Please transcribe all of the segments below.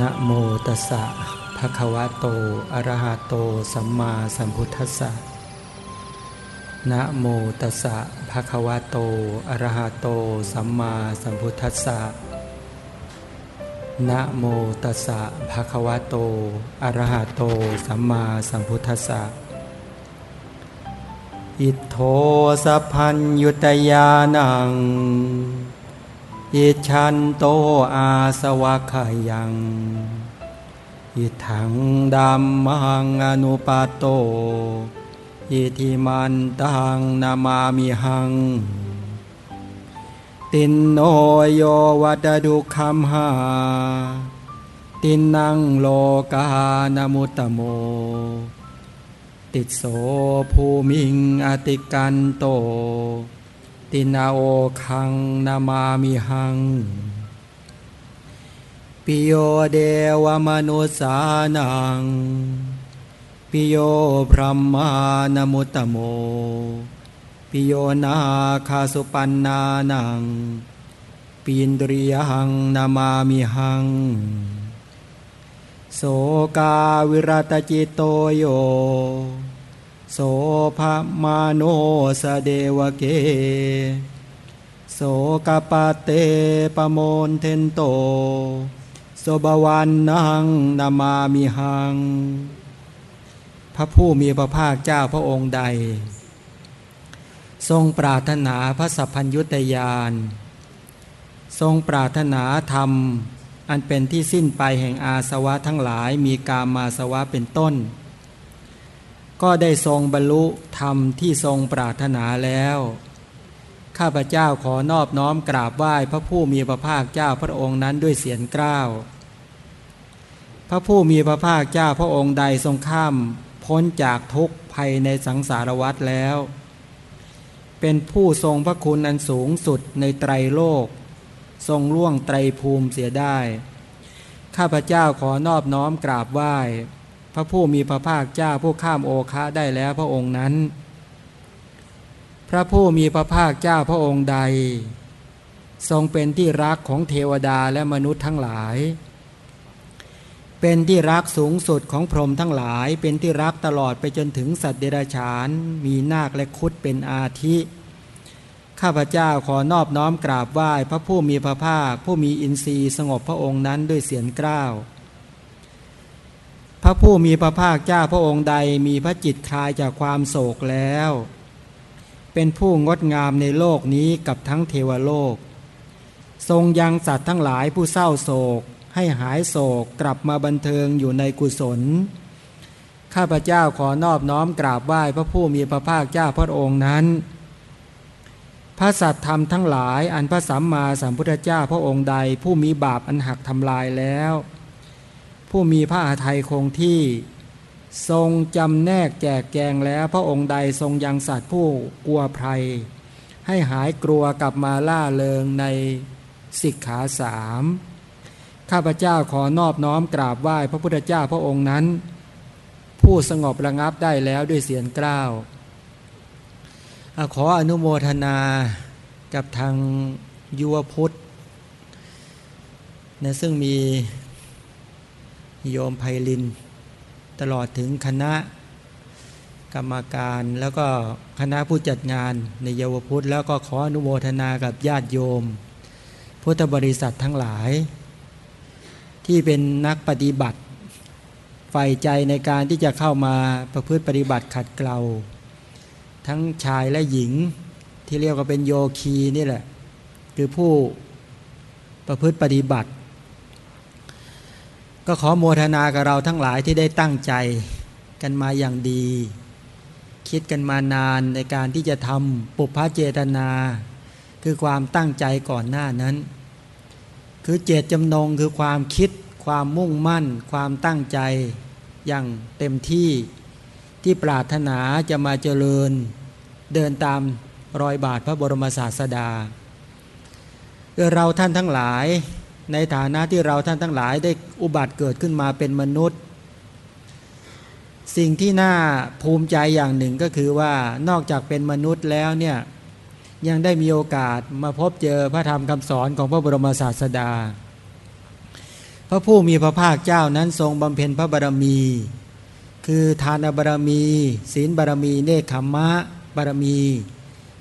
นะโมตัสสะภะคะวะโต อะระหะโต สัมมาสัมพุทธัสสะ นะโมตัสสะภะคะวะโต อะระหะโต สัมมาสัมพุทธัสสะ นะโมตัสสะภะคะวะโต อะระหะโต สัมมาสัมพุทธัสสะ อิทโธสัพพัญยุตยานัง อิชันโตอาสวะขยัง อิทังดัมมังอนุปาโต อิทิมันตังนามามิหัง ตินโนโยวัตดุคัมหา ตินนังโลกานมุตตโม ติดโสภูมิงอติกันโต ตินาโอคังนามามิหัง ปิโยเดวมนุสานัง ปิโยพรหมานมุตตโม ปิโยนาคาสุปันนานัง ปีนดริยังนามามิหัง โสกาวิรตจิตโตโย โสภมาโนสเดวเก โสกปาเตปโมนเทนโต โสบวันนังนามามิหัง พระผู้มีพระภาคเจ้าพระองค์ใด ทรงปรารถนาพระสัพพัญยุตยาน ทรงปรารถนาธรรม อันเป็นที่สิ้นไปแห่งอาสวะทั้งหลายมีกามาสวะเป็นต้น ก็ได้ทรงบรรลุธรรมที่ทรงปรารถนาแล้ว ข้าพเจ้าขอนอบน้อมกราบไหว้พระผู้มีพระภาคเจ้าพระองค์นั้นด้วยเสียงกล้าว พระผู้มีพระภาคเจ้าพระองค์ใดทรงข้ามพ้นจากทุกข์ภัยในสังสารวัฏแล้ว เป็นผู้ทรงพระคุณอันสูงสุดในไตรโลก ทรงล่วงไตรภูมิเสียได้ ข้าพเจ้าขอนอบน้อมกราบไหว้ พระผู้มีพระภาคเจ้าผู้ข้ามโอคะได้แล้วพระองค์นั้น พระผู้มีพระภาคเจ้าพระองค์ใด ทรงเป็นที่รักของเทวดาและมนุษย์ทั้งหลาย เป็นที่รักสูงสุดของพรหมทั้งหลาย เป็นที่รักตลอดไปจนถึงสัตว์เดรัจฉาน มีนาคและคุดเป็นอาทิ ข้าพเจ้าขอนอบน้อมกราบไหว้พระผู้มีพระภาค ผู้มีอินทรีย์สงบพระองค์นั้นด้วยเสียงกล้าว พระผู้มีพระภาคเจ้าพระองค์ใดมีพระจิตคลายจากความโศกแล้ว เป็นผู้งดงามในโลกนี้กับทั้งเทวโลก ทรงยังสัตว์ทั้งหลายผู้เศร้าโศก ให้หายโศกกลับมาบันเทิงอยู่ในกุศล ข้าพเจ้าขอนอบน้อมกราบไหว้พระผู้มีพระภาคเจ้าพระองค์นั้น พระสัตธรรมทั้งหลายอันพระสัมมาสัมพุทธเจ้าพระองค์ใดผู้มีบาปอันหักทำลายแล้ว ผู้มีพระอาทัยคงที่ทรงจำแนกแจกแจงแล้ว พระองค์ใดทรงยังสัตว์ผู้กลัวภัย ให้หายกลัวกลับมาล่าเริงในสิกขาสามข้าพเจ้าขอนอบน้อมกราบไหว้พระพุทธเจ้าพระองค์นั้น ผู้สงบระงับได้แล้วด้วยเสียงกล้าวขออนุโมทนากับทางยุวพุทธนะซึ่งมี โยมไพลิน ตลอดถึงคณะกรรมการแล้วก็คณะผู้จัดงานในเยาวพุทธแล้วก็ขออนุโมทนากับญาติโยม พุทธบริษัททั้งหลาย ที่เป็นนักปฏิบัติใฝ่ใจในการที่จะเข้ามาประพฤติปฏิบัติขัดเกลา ทั้งชายและหญิงที่เรียกว่าเป็นโยคีนี่แหละ คือผู้ประพฤติปฏิบัติ ก็ขอโมทนากับเราทั้งหลายที่ได้ตั้งใจกันมาอย่างดี คิดกันมานานในการที่จะทำปุพพเจตนา คือความตั้งใจก่อนหน้านั้น คือเจตจำนงคือความคิด ความมุ่งมั่น ความตั้งใจอย่างเต็มที่ที่ปรารถนาจะมาเจริญ เดินตามรอยบาทพระบรมศาสดาเราท่านทั้งหลาย ในฐานะที่เราท่านทั้งหลายได้อุบัติเกิดขึ้นมาเป็นมนุษย์ สิ่งที่น่าภูมิใจอย่างหนึ่งก็คือว่านอกจากเป็นมนุษย์แล้วเนี่ยยังได้มีโอกาสมาพบเจอพระธรรมคำสอนของพระบรมศาสดา พระผู้มีพระภาคเจ้านั้นทรงบำเพ็ญพระบารมี คือทานบารมี ศีลบารมี เนคขมะบารมี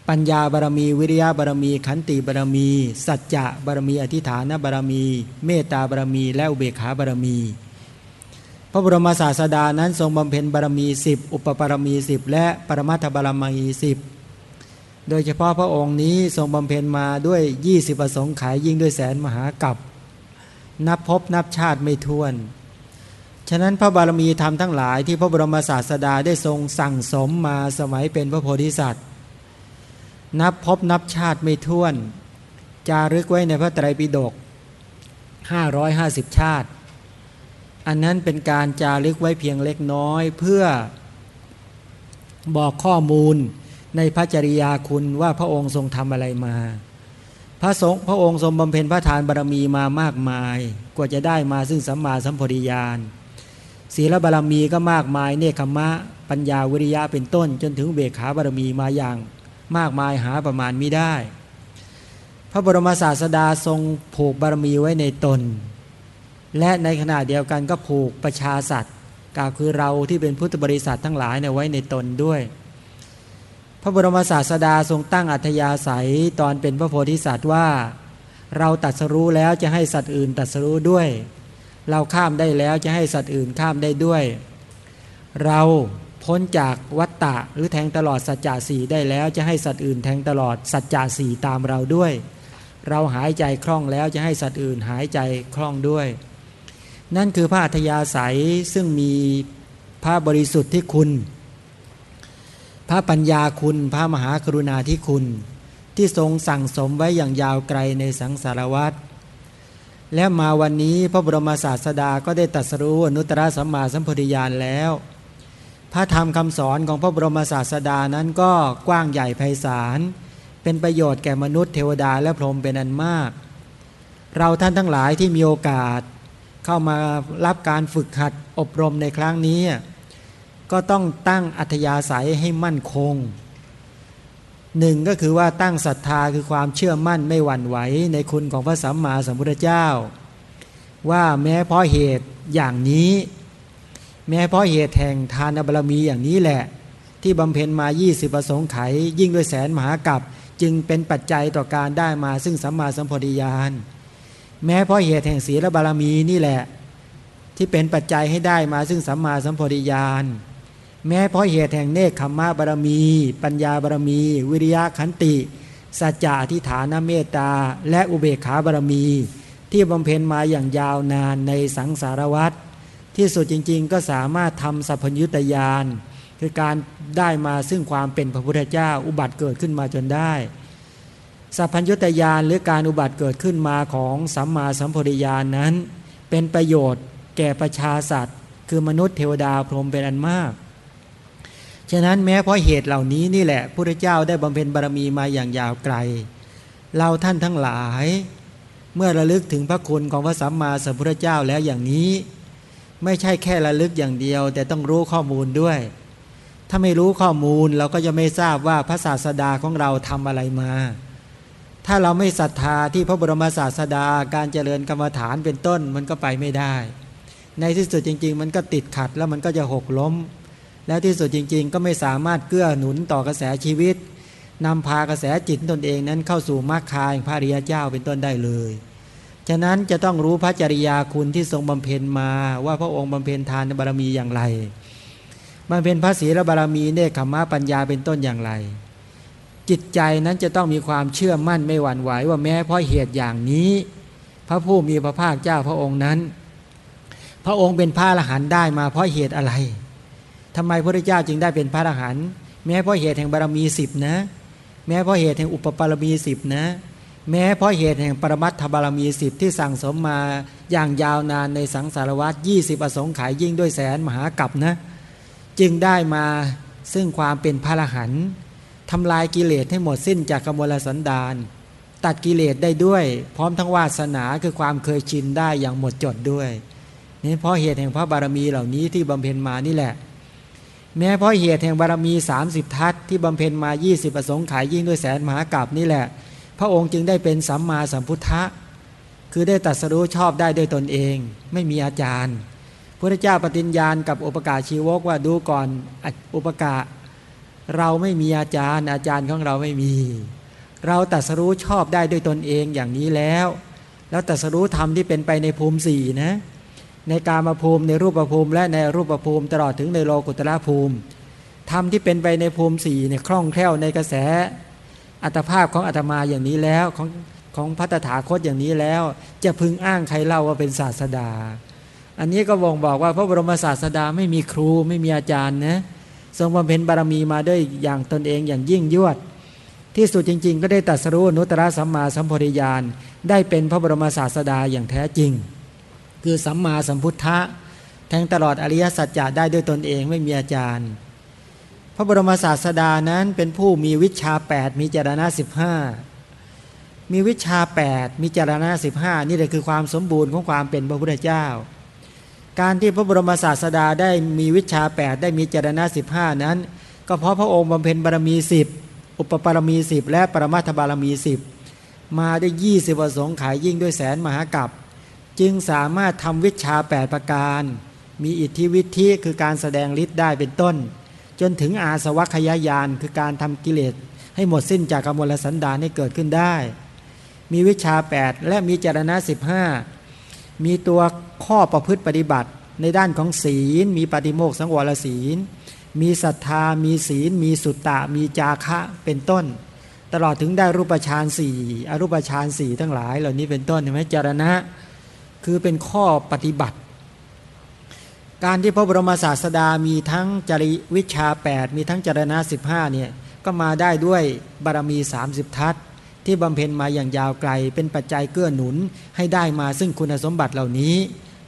ปัญญาบารมี วิริยะบารมี ขันติบารมี สัจจะบารมี อธิฐานบารมี เมตตาบารมี และอุเบกขาบารมี พระบรมศาสดานั้นทรงบำเพ็ญบารมีสิบอุปบารมีสิบและปรมัตถบารมีสิบโดยเฉพาะพระองค์นี้ทรงบำเพ็ญมาด้วยยี่สิบประสงค์ขายยิ่งด้วยแสนมหากับนับพบนับชาติไม่ท้วน ฉะนั้นพระบารมีธรรมทั้งหลายที่พระบรมศาสดาได้ทรงสั่งสมมาสมัยเป็นพระโพธิสัตว์ นับพบนับชาติไม่ท้วน จารึกไว้ในพระไตรปิฎก550 ชาติ อันนั้นเป็นการจารึกไว้เพียงเล็กน้อยเพื่อบอกข้อมูลในพระจริยาคุณว่าพระองค์ทรงทำอะไรมา พระสงฆ์พระองค์ทรงบำเพ็ญพระทานบารมีมามากมาย กว่าจะได้มาซึ่งสัมมาสัมพธิญาณศีลบารมีก็มากมายเนคขมะ ปัญญาวิริยะเป็นต้นจนถึงเบขาบารมีมาอย่าง มากมายหาประมาณม่ได้ พระบรมศาสดาทรงผูกบารมีไว้ในตน และในขณะเดียวกันก็ผูกประชาสัตว์กล่าวคือเราที่เป็นพุทธบริษัททั้งหลายเนี่ยไว้ในตนด้วย พระบรมศาสดาทรงตั้งอัธยาศัยตอนเป็นพระโพธิสัตว์ว่า เราตัดสรู้แล้วจะให้สัตว์อื่นตัดสรู้ด้วย เราข้ามได้แล้วจะให้สัตว์อื่นข้ามได้ด้วย เรา พ้นจากวัตตะหรือแทงตลอดสัจจะสีได้แล้วจะให้สัตว์อื่นแทงตลอดสัจจะสีตามเราด้วย เราหายใจคล่องแล้วจะให้สัตว์อื่นหายใจคล่องด้วย นั่นคือพระอัธยาศัยซึ่งมีพระบริสุทธิ์ที่คุณ พระปัญญาคุณ พระมหากรุณาธิคุณ ที่ทรงสั่งสมไว้อย่างยาวไกลในสังสารวัตรและมาวันนี้พระบรมศาสดาก็ได้ตรัสรู้อนุตตรสัมมาสัมพุทธญาณแล้ว พระธรรมคำสอนของพระบรมศาสดานั้นก็กว้างใหญ่ไพศาล เป็นประโยชน์แก่มนุษย์เทวดาและพรหมเป็นอันมาก เราท่านทั้งหลายที่มีโอกาสเข้ามารับการฝึกหัดอบรมในครั้งนี้ ก็ต้องตั้งอัธยาศัยให้มั่นคงหนึ่งก็คือว่าตั้งศรัทธาคือความเชื่อมั่นไม่หวั่นไหวในคุณของพระสัมมาสัมพุทธเจ้า ว่าแม้เพราะเหตุอย่างนี้ แม้เพราะเหตุแห่งทานบารมีอย่างนี้แหละ ที่บำเพ็ญมา20ประสงค์ไข ยิ่งด้วยแสนมหากับจึงเป็นปัจจัยต่อการได้มาซึ่งสัมมาสัมพธิญาณแม้เพราะเหตุแห่งศีลบารมีนี่แหละ ที่เป็นปัจจัยให้ได้มาซึ่งสัมมาสัมพธิญาณแม้เพราะเหตุแห่งเนคขมมาบารมี ปัญญาบารมี วิริยะขันติ สัจจะทิฐานเมตตา และอุเบกขาบารมี ที่บำเพ็ญมาอย่างยาวนานในสังสารวัฏ ที่สุดจริง ๆ ก็สามารถทำสัพพยุตยานคือการได้มาซึ่งความเป็นพระพุทธเจ้า อุบัติเกิดขึ้นมาจนได้ สัพพัญยุตยานหรือการอุบัติเกิดขึ้นมาของสัมมาสัมพธิญาณนั้น เป็นประโยชน์แก่ประชาสัตว์ คือมนุษย์เทวดาพรหมเป็นอันมาก ฉะนั้นแม้เพราะเหตุเหล่านี้นี่แหละพระเจ้าได้บำเพ็ญบารมีมาอย่างยาวไกล เราท่านทั้งหลาย เมื่อระลึกถึงพระคุณของพระสัมมาสัมพุทธเจ้าแล้วอย่างนี้ ไม่ใช่แค่ระลึกอย่างเดียว แต่ต้องรู้ข้อมูลด้วย ถ้าไม่รู้ข้อมูลเราก็จะไม่ทราบว่าพระศาสดาของเราทำอะไรมา ถ้าเราไม่ศรัทธาที่พระบรมศาสดาการเจริญกรรมฐานเป็นต้นมันก็ไปไม่ได้ ในที่สุดจริง ๆ มันก็ติดขัดแล้วมันก็จะหกล้ม แล้วที่สุดจริง ๆ ก็ไม่สามารถเกื้อหนุนต่อกระแสชีวิตนำพากระแสจิตตนเองนั้นเข้าสู่มรรคายพระริยเจ้าเป็นต้นได้เลย ฉะนั้นจะต้องรู้พระจริยาคุณที่ทรงบำเพ็ญมา ว่าพระองค์บำเพ็ญทานบารมีอย่างไรบำเพ็ญพระศีลบารมีเนคขมะปัญญาเป็นต้นอย่างไร จิตใจนั้นจะต้องมีความเชื่อมั่นไม่หวั่นไหวว่าแม้เพราะเหตุอย่างนี้ พระผู้มีพระภาคเจ้าพระองค์นั้น พระองค์เป็นพระอรหันต์ได้มาเพราะเหตุอะไรทำไมพระเจ้าจึงได้เป็นพระอรหันต์แม้เพราะเหตุแห่งบารมีสิบนะ แม้เพราะเหตุแห่งอุปปารมีสิบนะ แม้เพราะเหตุแห่งปรมัตถบารมีสิบที่สั่งสมมาอย่างยาวนานในสังสารวัฏยี่สิบอสงไขยยิ่งด้วยแสนมหากัปนะจึงได้มาซึ่งความเป็นพระรหันต์ทำลายกิเลสให้หมดสิ้นจากกมลสันดาน ตัดกิเลสได้ด้วยพร้อมทั้งวาสนาคือความเคยชินได้อย่างหมดจดด้วยนี่เพราะเหตุแห่งพระบารมีเหล่านี้ที่บำเพ็ญมานี่แหละ แม้เพราะเหตุแห่งบารมี 30 ทัศที่บำเพ็ญมา 20 ประสงค์ขายยิ่งด้วยแสนมหากราบนี่แหละ พระองค์จึงได้เป็นสัมมาสัมพุทธะ คือได้ตัดสรู้ชอบได้ด้วยตนเอง ไม่มีอาจารย์พระเจ้าปฏิญญาณกับอุปการชีวกว่าดูก่อนอุปกาเราไม่มีอาจารย์ อาจารย์ของเราไม่มี เราตัดสรู้ชอบได้ด้วยตนเองอย่างนี้แล้ว แล้วตัดสรู้ธรรมที่เป็นไปในภูมิสี่นะในการมาภูมิในรูปภูมิ และในรูปภูมิตลอดถึงในโลกุตระภูมิธรรมที่เป็นไปในภูมิสี่เนี่ยคล่องแคล่วในกระแส อัตภาพของอาตมาอย่างนี้แล้วของของพัฒถาคตอย่างนี้แล้ว จะพึงอ้างใครเล่าว่าเป็นศาสดา อันนี้ก็บ่งบอกว่าพระบรมศาสดาไม่มีครูไม่มีอาจารย์นะทรงบำเพ็ญบารมีมาด้วยอย่างตนเองอย่างยิ่งยวด ที่สุดจริง ๆ ก็ได้ตัดสรู้นุตตรสัมมาสัมโพธิญาณได้เป็นพระบรมศาสดาอย่างแท้จริง คือสัมมาสัมพุทธะแทงตลอดอริยสัจจะได้ด้วยตนเองไม่มีอาจารย์ พระบรมศาสดานั้นเป็นผู้มีวิชา 8 มีจารณะสิบห้ามีวิชา 8 มีจารณะสิบห้านี่แหละคือความสมบูรณ์ของความเป็นพระพุทธเจ้า การที่พระบรมศาสดาได้มีวิชา 8 ได้มีจารณะสิบห้านั้น ก็เพราะพระองค์บำเพ็ญบารมีสิบอุปปารมีสิบและปรมัตถบารมีสิบมาได้ยี่สิบวสงขายยิ่งด้วยแสนมหากัปจึงสามารถทำวิชา 8 ประการ มีอิทธิวิธีคือการแสดงฤทธิ์ได้เป็นต้น จนถึงอาสวัคยายานคือการทำกิเลสให้หมดสิ้นจากกมลสันดานให้เกิดขึ้นได้ มีวิชา 8 และมีจารณะ15 มีตัวข้อประพฤติปฏิบัติ ในด้านของศีล มีปฏิโมกสังวรศีล มีศรัทธา มีศีล มีสุตตะ มีจาคะเป็นต้น ตลอดถึงได้รูปฌานสี่อรูปฌานสี่ทั้งหลาย เหล่านี้เป็นต้นเห็นไหมจารณะ คือเป็นข้อปฏิบัติ การที่พระบรมศาสดามีทั้งจริวิชา 8 มีทั้งจารณะ15เนี่ยก็มาได้ด้วยบารมี 30 ทัศที่บำเพ็ญมาอย่างยาวไกล เป็นปัจจัยเกื้อหนุนให้ได้มาซึ่งคุณสมบัติเหล่านี้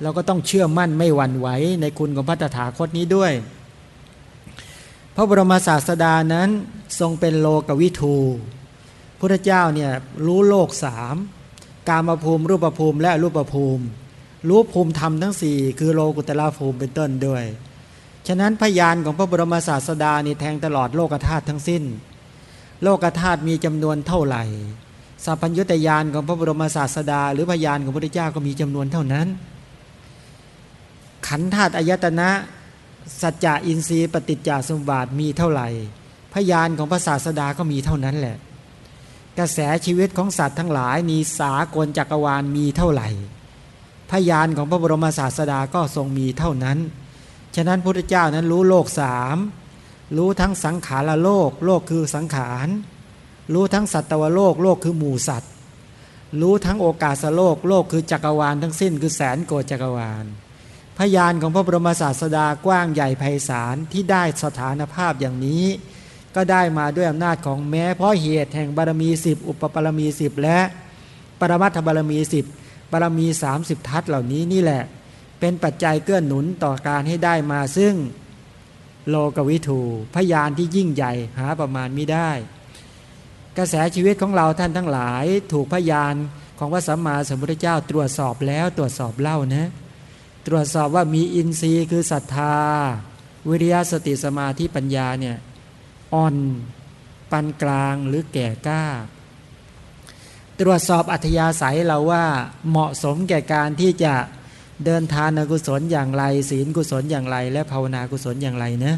เราก็ต้องเชื่อมั่นไม่หวั่นไหวในคุณของพระตถาคตนี้ด้วย พระบรมศาสดานั้นทรงเป็นโลกวิทูพระเจ้าเนี่ยรู้โลกสามกามภูมิรูปภูมิและรูปภูมิ รู้ภูมิธรรมทั้งสี่คือโลกุตละภูมิเป็นต้นด้วย ฉะนั้นพยานของพระบรมศาสดานี่แทงตลอดโลกธาตุทั้งสิ้น โลกธาตุมีจำนวนเท่าไหร่สัพพัญญุตยานของพระบรมศาสดา หรือพยานของพระพุทธเจ้าก็มีจำนวนเท่านั้น ขันธาตุอายตนะสัจจะอินทรีย์ปฏิจจสมบัติมีเท่าไหร่ พยานของพระศาสดาก็มีเท่านั้นแหละ กระแสชีวิตของสัตว์ทั้งหลายมีสากลจักรวาลมีเท่าไหร่ พยานของพระบรมศาสดาก็ทรงมีเท่านั้น ฉะนั้นพระพุทธเจ้านั้นรู้โลกสามรู้ทั้งสังขารโลก โลกคือสังขาร รู้ทั้งสัตวโลก โลกคือหมู่สัตว์ รู้ทั้งโอกาสโลก โลกคือจักรวาลทั้งสิ้นคือแสนโกจักรวาล พยานของพระบรมศาสดากว้างใหญ่ไพศาลที่ได้สถานภาพอย่างนี้ ก็ได้มาด้วยอำนาจของแม้เพราะเหตุแห่งบารมีสิบอุปปารมีสิบและปรมัตถบารมีสิบารมีสามสิบทัศเหล่านี้นี่แหละ เป็นปัจจัยเกื้อหนุนต่อการให้ได้มาซึ่งโลกวิถูพยานที่ยิ่งใหญ่หาประมาณไม่ได้ กระแสชีวิตของเราท่านทั้งหลาย ถูกพยานของพระสัมมาสัมพุทธเจ้าตรวจสอบแล้วตรวจสอบเล่านะ ตรวจสอบว่ามีอินทรีย์คือศรัทธา วิริยะสติสมาธิปัญญาเนี่ยอ่อนปานกลางหรือแก่กล้า ตรวจสอบอัธยาศัยเราว่าเหมาะสมแก่การที่จะเดินทานกุศลอย่างไร ศีลกุศลอย่างไร และภาวนากุศลอย่างไรนะ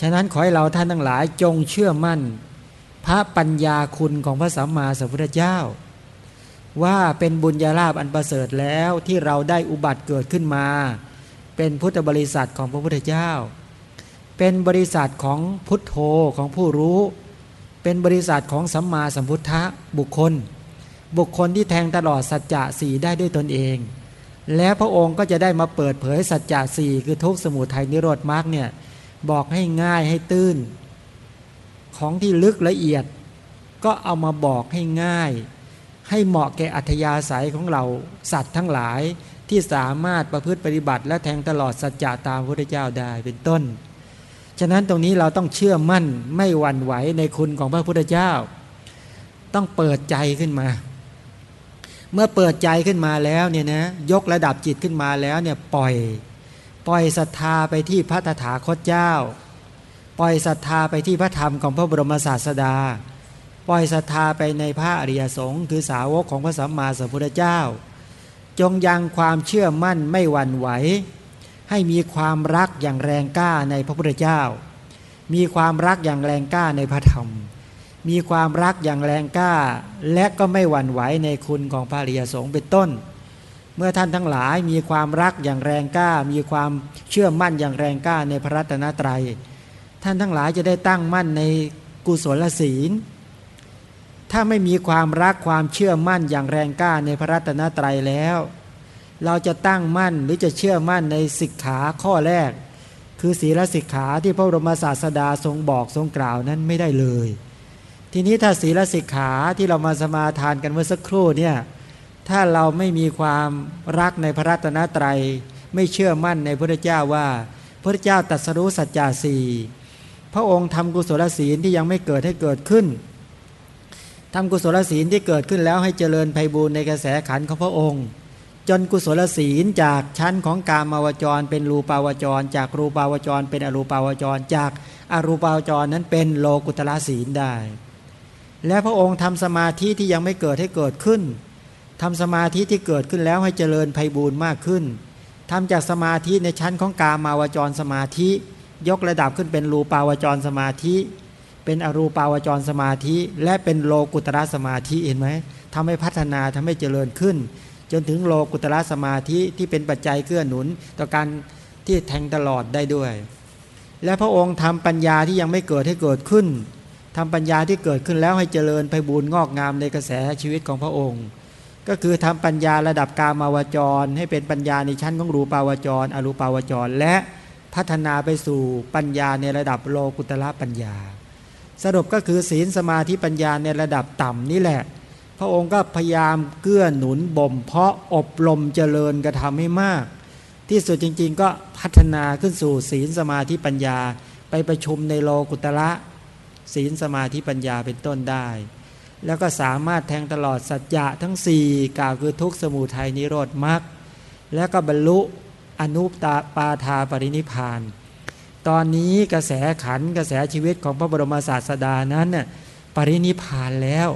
ฉะนั้นขอให้เราท่านทั้งหลายจงเชื่อมั่น พระปัญญาคุณของพระสัมมาสัมพุทธเจ้า ว่าเป็นบุญญาลาภอันประเสริฐแล้วที่เราได้อุบัติเกิดขึ้นมา เป็นพุทธบริษัทของพระพุทธเจ้า เป็นบริษัทของพุทโธของผู้รู้ เป็นบริษัทของสัมมาสัมพุทธะบุคคล บุคคลที่แทงตลอดสัจจะสีได้ด้วยตนเอง แล้วพระองค์ก็จะได้มาเปิดเผยสัจจะสี่คือทุกสมุทัยนิโรธมรรคเนี่ยบอกให้ง่ายให้ตื้น ของที่ลึกละเอียด ก็เอามาบอกให้ง่าย ให้เหมาะแก่อัธยาศัยของเราสัตว์ทั้งหลายที่สามารถประพฤติปฏิบัติ และแทงตลอดสัจจะตามพระพุทธเจ้าได้เป็นต้น ฉะนั้นตรงนี้เราต้องเชื่อมั่นไม่หวั่นไหวในคุณของพระพุทธเจ้า ต้องเปิดใจขึ้นมา เมื่อเปิดใจขึ้นมาแล้วเนี่ยนะยกระดับจิตขึ้นมาแล้วเนี่ยปล่อย ปล่อยศรัทธาไปที่พระตถาคตเจ้า ปล่อยศรัทธาไปที่พระธรรมของพระบรมศาสดาปปล่อยศรัทธาไปในพระอริยสงฆ์คือสาวกของพระสัมมาสัมพุทธเจ้า จงยังความเชื่อมั่นไม่หวั่นไหว ให้มีความรักอย่างแรงกล้าในพระพุทธเจ้า มีความรักอย่างแรงกล้าในพระธรรม มีความรักอย่างแรงกล้า และก็ไม่หวั่นไหวในคุณของพระริยสงฆ์เป็นต้น เมื่อท่านทั้งหลายมีความรักอย่างแรงกล้า มีความเชื่อมั่นอย่างแรงกล้าในพระรัตนตรัย ท่านทั้งหลายจะได้ตั้งมั่นในกุศลศีล ถ้าไม่มีความรักความเชื่อมั่นอย่างแรงกล้าในพระรัตนตรัยแล้ว เราจะตั้งมั่นหรือจะเชื่อมั่นในสิกขาข้อแรก คือศีลสิกขาที่พระบรมศาสดาทรงบอกทรงกล่าวนั้นไม่ได้เลย ทีนี้ถ้าศีลสิกขาที่เรามาสมาทานกันเมื่อสักครู่เนี่ยถ้าเราไม่มีความรักในพระรัตนตรัย ไม่เชื่อมั่นในพระเจ้าว่าพระเจ้าตรัสรู้สัจจะสี่พระองค์ทำกุศลศีลที่ยังไม่เกิดให้เกิดขึ้นทำกุศลศีลที่เกิดขึ้นแล้วให้เจริญไพบูรณ์ในกระแสขันของพระองค์ จนกุศลศีลจากชั้นของกามาวจร เป็นรูปาวจร จากรูปาวจร เป็นอรูปาวจร จากอรูปาวจรนั้นเป็นโลกุตละศีลได้ และพระองค์ทำสมาธิที่ยังไม่เกิดให้เกิดขึ้นทำสมาธิที่เกิดขึ้นแล้วให้เจริญไพบูรณ์มากขึ้นทำจากสมาธิในชั้นของกามาวจรสมาธิ ยกระดับขึ้นเป็นรูปาวจรสมาธิ เป็นอรูปาวจรสมาธิ และเป็นโลกุตระสมาธิเห็นไหมทำให้พัฒนาทำให้เจริญขึ้น จนถึงโลกุตระสมาธิที่เป็นปัจจัยเกื้อหนุน ต่อการที่แทงตลอดได้ด้วย และพระองค์ทำปัญญาที่ยังไม่เกิดให้เกิดขึ้นทำปัญญาที่เกิดขึ้นแล้วให้เจริญไปบูรงอกงามในกระแสชีวิตของพระองค์ ก็คือทำปัญญาระดับกามาวจร ให้เป็นปัญญาในชั้นของรูปาวจร อรูปาวจร และพัฒนาไปสู่ปัญญาในระดับโลกุตระปัญญา สรุปก็คือศีลสมาธิปัญญาในระดับต่ำนี่แหละ พระองค์ก็พยายามเกื้อหนุนบ่มเพาะอบรมเจริญกระทำให้มาก ที่สุดจริง ๆ ก็พัฒนาขึ้นสู่ศีลสมาธิปัญญา ไปประชุมในโลกุตระศีลสมาธิปัญญาเป็นต้นได้ แล้วก็สามารถแทงตลอดสัจจะทั้งสี่กล่าวคือทุกสมุทัยนิโรธมรรคแล้วก็บรรลุอนุปตาปาทาปรินิพาน ตอนนี้กระแสขันกระแสชีวิตของพระบรมศาสดานั้นน่ยปรินิพานแล้ว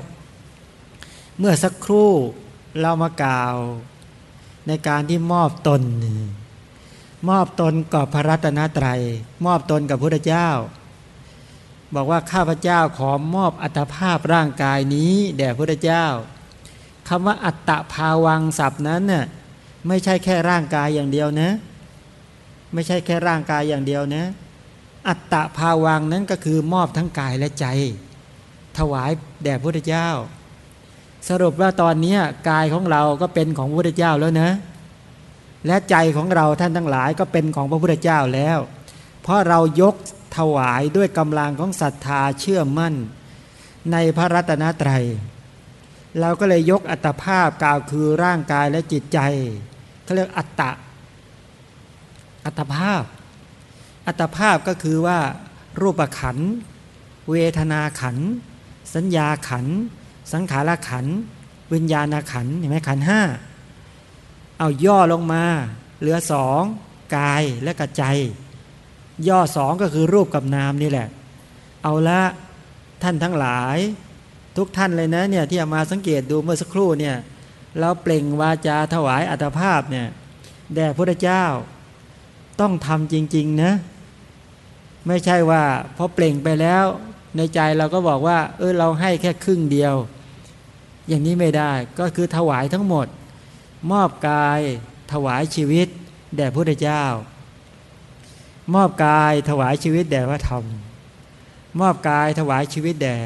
เมื่อสักครู่เรามากล่าว ในการที่มอบตน มอบตนกับพระรัตนตรยัย มอบตนกับพระเจ้า บอกว่าข้าพเจ้าขอมอบอัตภาพร่างกายนี้แด่พระเจ้าคำว่าอัตตภาวังศัพท์นั้นน่ยไม่ใช่แค่ร่างกายอย่างเดียวนะ ไม่ใช่แค่ร่างกายอย่างเดียวนะ อัตตะภาวังนั้นก็คือมอบทั้งกายและใจ ถวายแด่พระเจ้า สรุปว่าตอนนี้กายของเราก็เป็นของพระพุทธเจ้าแล้วนะ และใจของเราท่านทั้งหลายก็เป็นของพระพุทธเจ้าแล้ว เพราะเรายกถวายด้วยกำลังของศรัทธาเชื่อมั่น ในพระรัตนตรัย เราก็เลยยกอัตภาพกล่าวคือร่างกายและจิตใจเขาเรียกอัตตะ อัตภาพ อัตภาพก็คือว่ารูปขัน เวทนาขัน สัญญาขัน สังขารขันวิญญาณขันเห็นไหมขันห้าเอาย่อลงมา เหลือสองกายและกระใจย่อสองก็คือรูปกับนามนี่แหละ เอาละท่านทั้งหลาย ทุกท่านเลยนะเนี่ยที่มาสังเกตดูเมื่อสักครู่เนี่ยเราเปล่งวาจาถวายอัตภาพเนี่ยแด่พระเจ้า ต้องทำจริง ๆ นะ ไม่ใช่ว่าพอเปล่งไปแล้ว ในใจเราก็บอกว่า เออเราให้แค่ครึ่งเดียว อย่างนี้ไม่ได้ก็คือถวายทั้งหมด มอบกายถวายชีวิต แด่พระเจ้า มอบกายถวายชีวิตแด่พระธรรม มอบกายถวายชีวิตแด่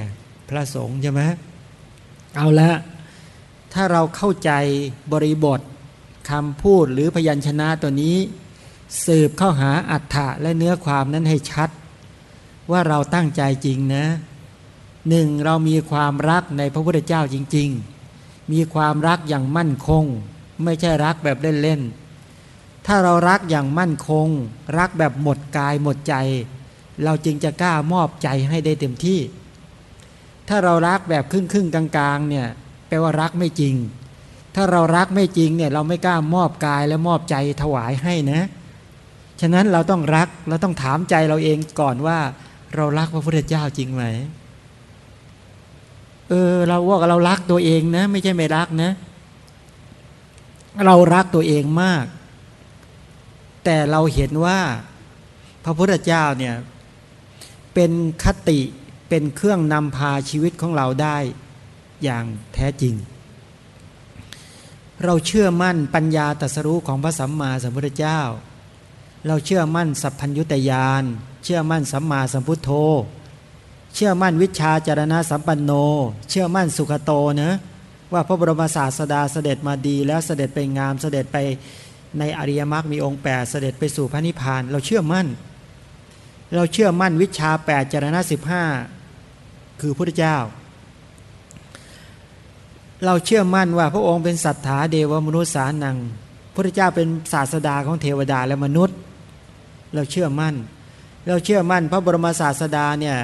พระสงฆ์ใช่ไหมเอาละถ้าเราเข้าใจบริบทคำพูดหรือพยัญชนะตัวนี้ สืบเข้าหาอัฏฐะและเนื้อความนั้นให้ชัด ว่าเราตั้งใจจริงนะ หนึ่งเรามีความรักในพระพุทธเจ้าจริง ๆ มีความรักอย่างมั่นคง ไม่ใช่รักแบบเล่นๆถ้าเรารักอย่างมั่นคง รักแบบหมดกายหมดใจ เราจึงจะกล้ามอบใจให้ได้เต็มที่ ถ้าเรารักแบบครึ่งครึ่งกลางๆเนี่ยแปลว่ารักไม่จริง ถ้าเรารักไม่จริงเนี่ยเราไม่กล้ามอบกายและมอบใจถวายให้นะ ฉะนั้นเราต้องรักเราต้องถามใจเราเองก่อนว่า เรารักพระพุทธเจ้าจริงไหม เออ เราว่าเรารักตัวเองนะ ไม่ใช่ไม่รักนะ เรารักตัวเองมาก แต่เราเห็นว่าพระพุทธเจ้าเนี่ยเป็นคติเป็นเครื่องนำพาชีวิตของเราได้อย่างแท้จริง เราเชื่อมั่นปัญญาตรัสรู้ของพระสัมมาสัมพุทธเจ้า เราเชื่อมั่นสัพพัญญุตยาน เชื่อมั่นสัมมาสัมพุทโธ เชื่อมั่นวิชาจารณะสัมปันโน เชื่อมั่นสุขโตนะว่าพระบรมศาสดาเสด็จมาดี แล้วเสด็จไปงามเสด็จไปในอริยมรรคมีองค์แปดเสด็จไปสู่พระนิพพาน เราเชื่อมั่น เราเชื่อมั่นวิชาแปดจารณะสิบห้าคือพระเจ้า เราเชื่อมั่นว่าพระองค์เป็นสัตถาเดวมนุษย์สานังพระเจ้าเป็นศาสดาของเทวดาและมนุษย์ เราเชื่อมั่น เราเชื่อมั่นพระบรมศาสดาเนี่ย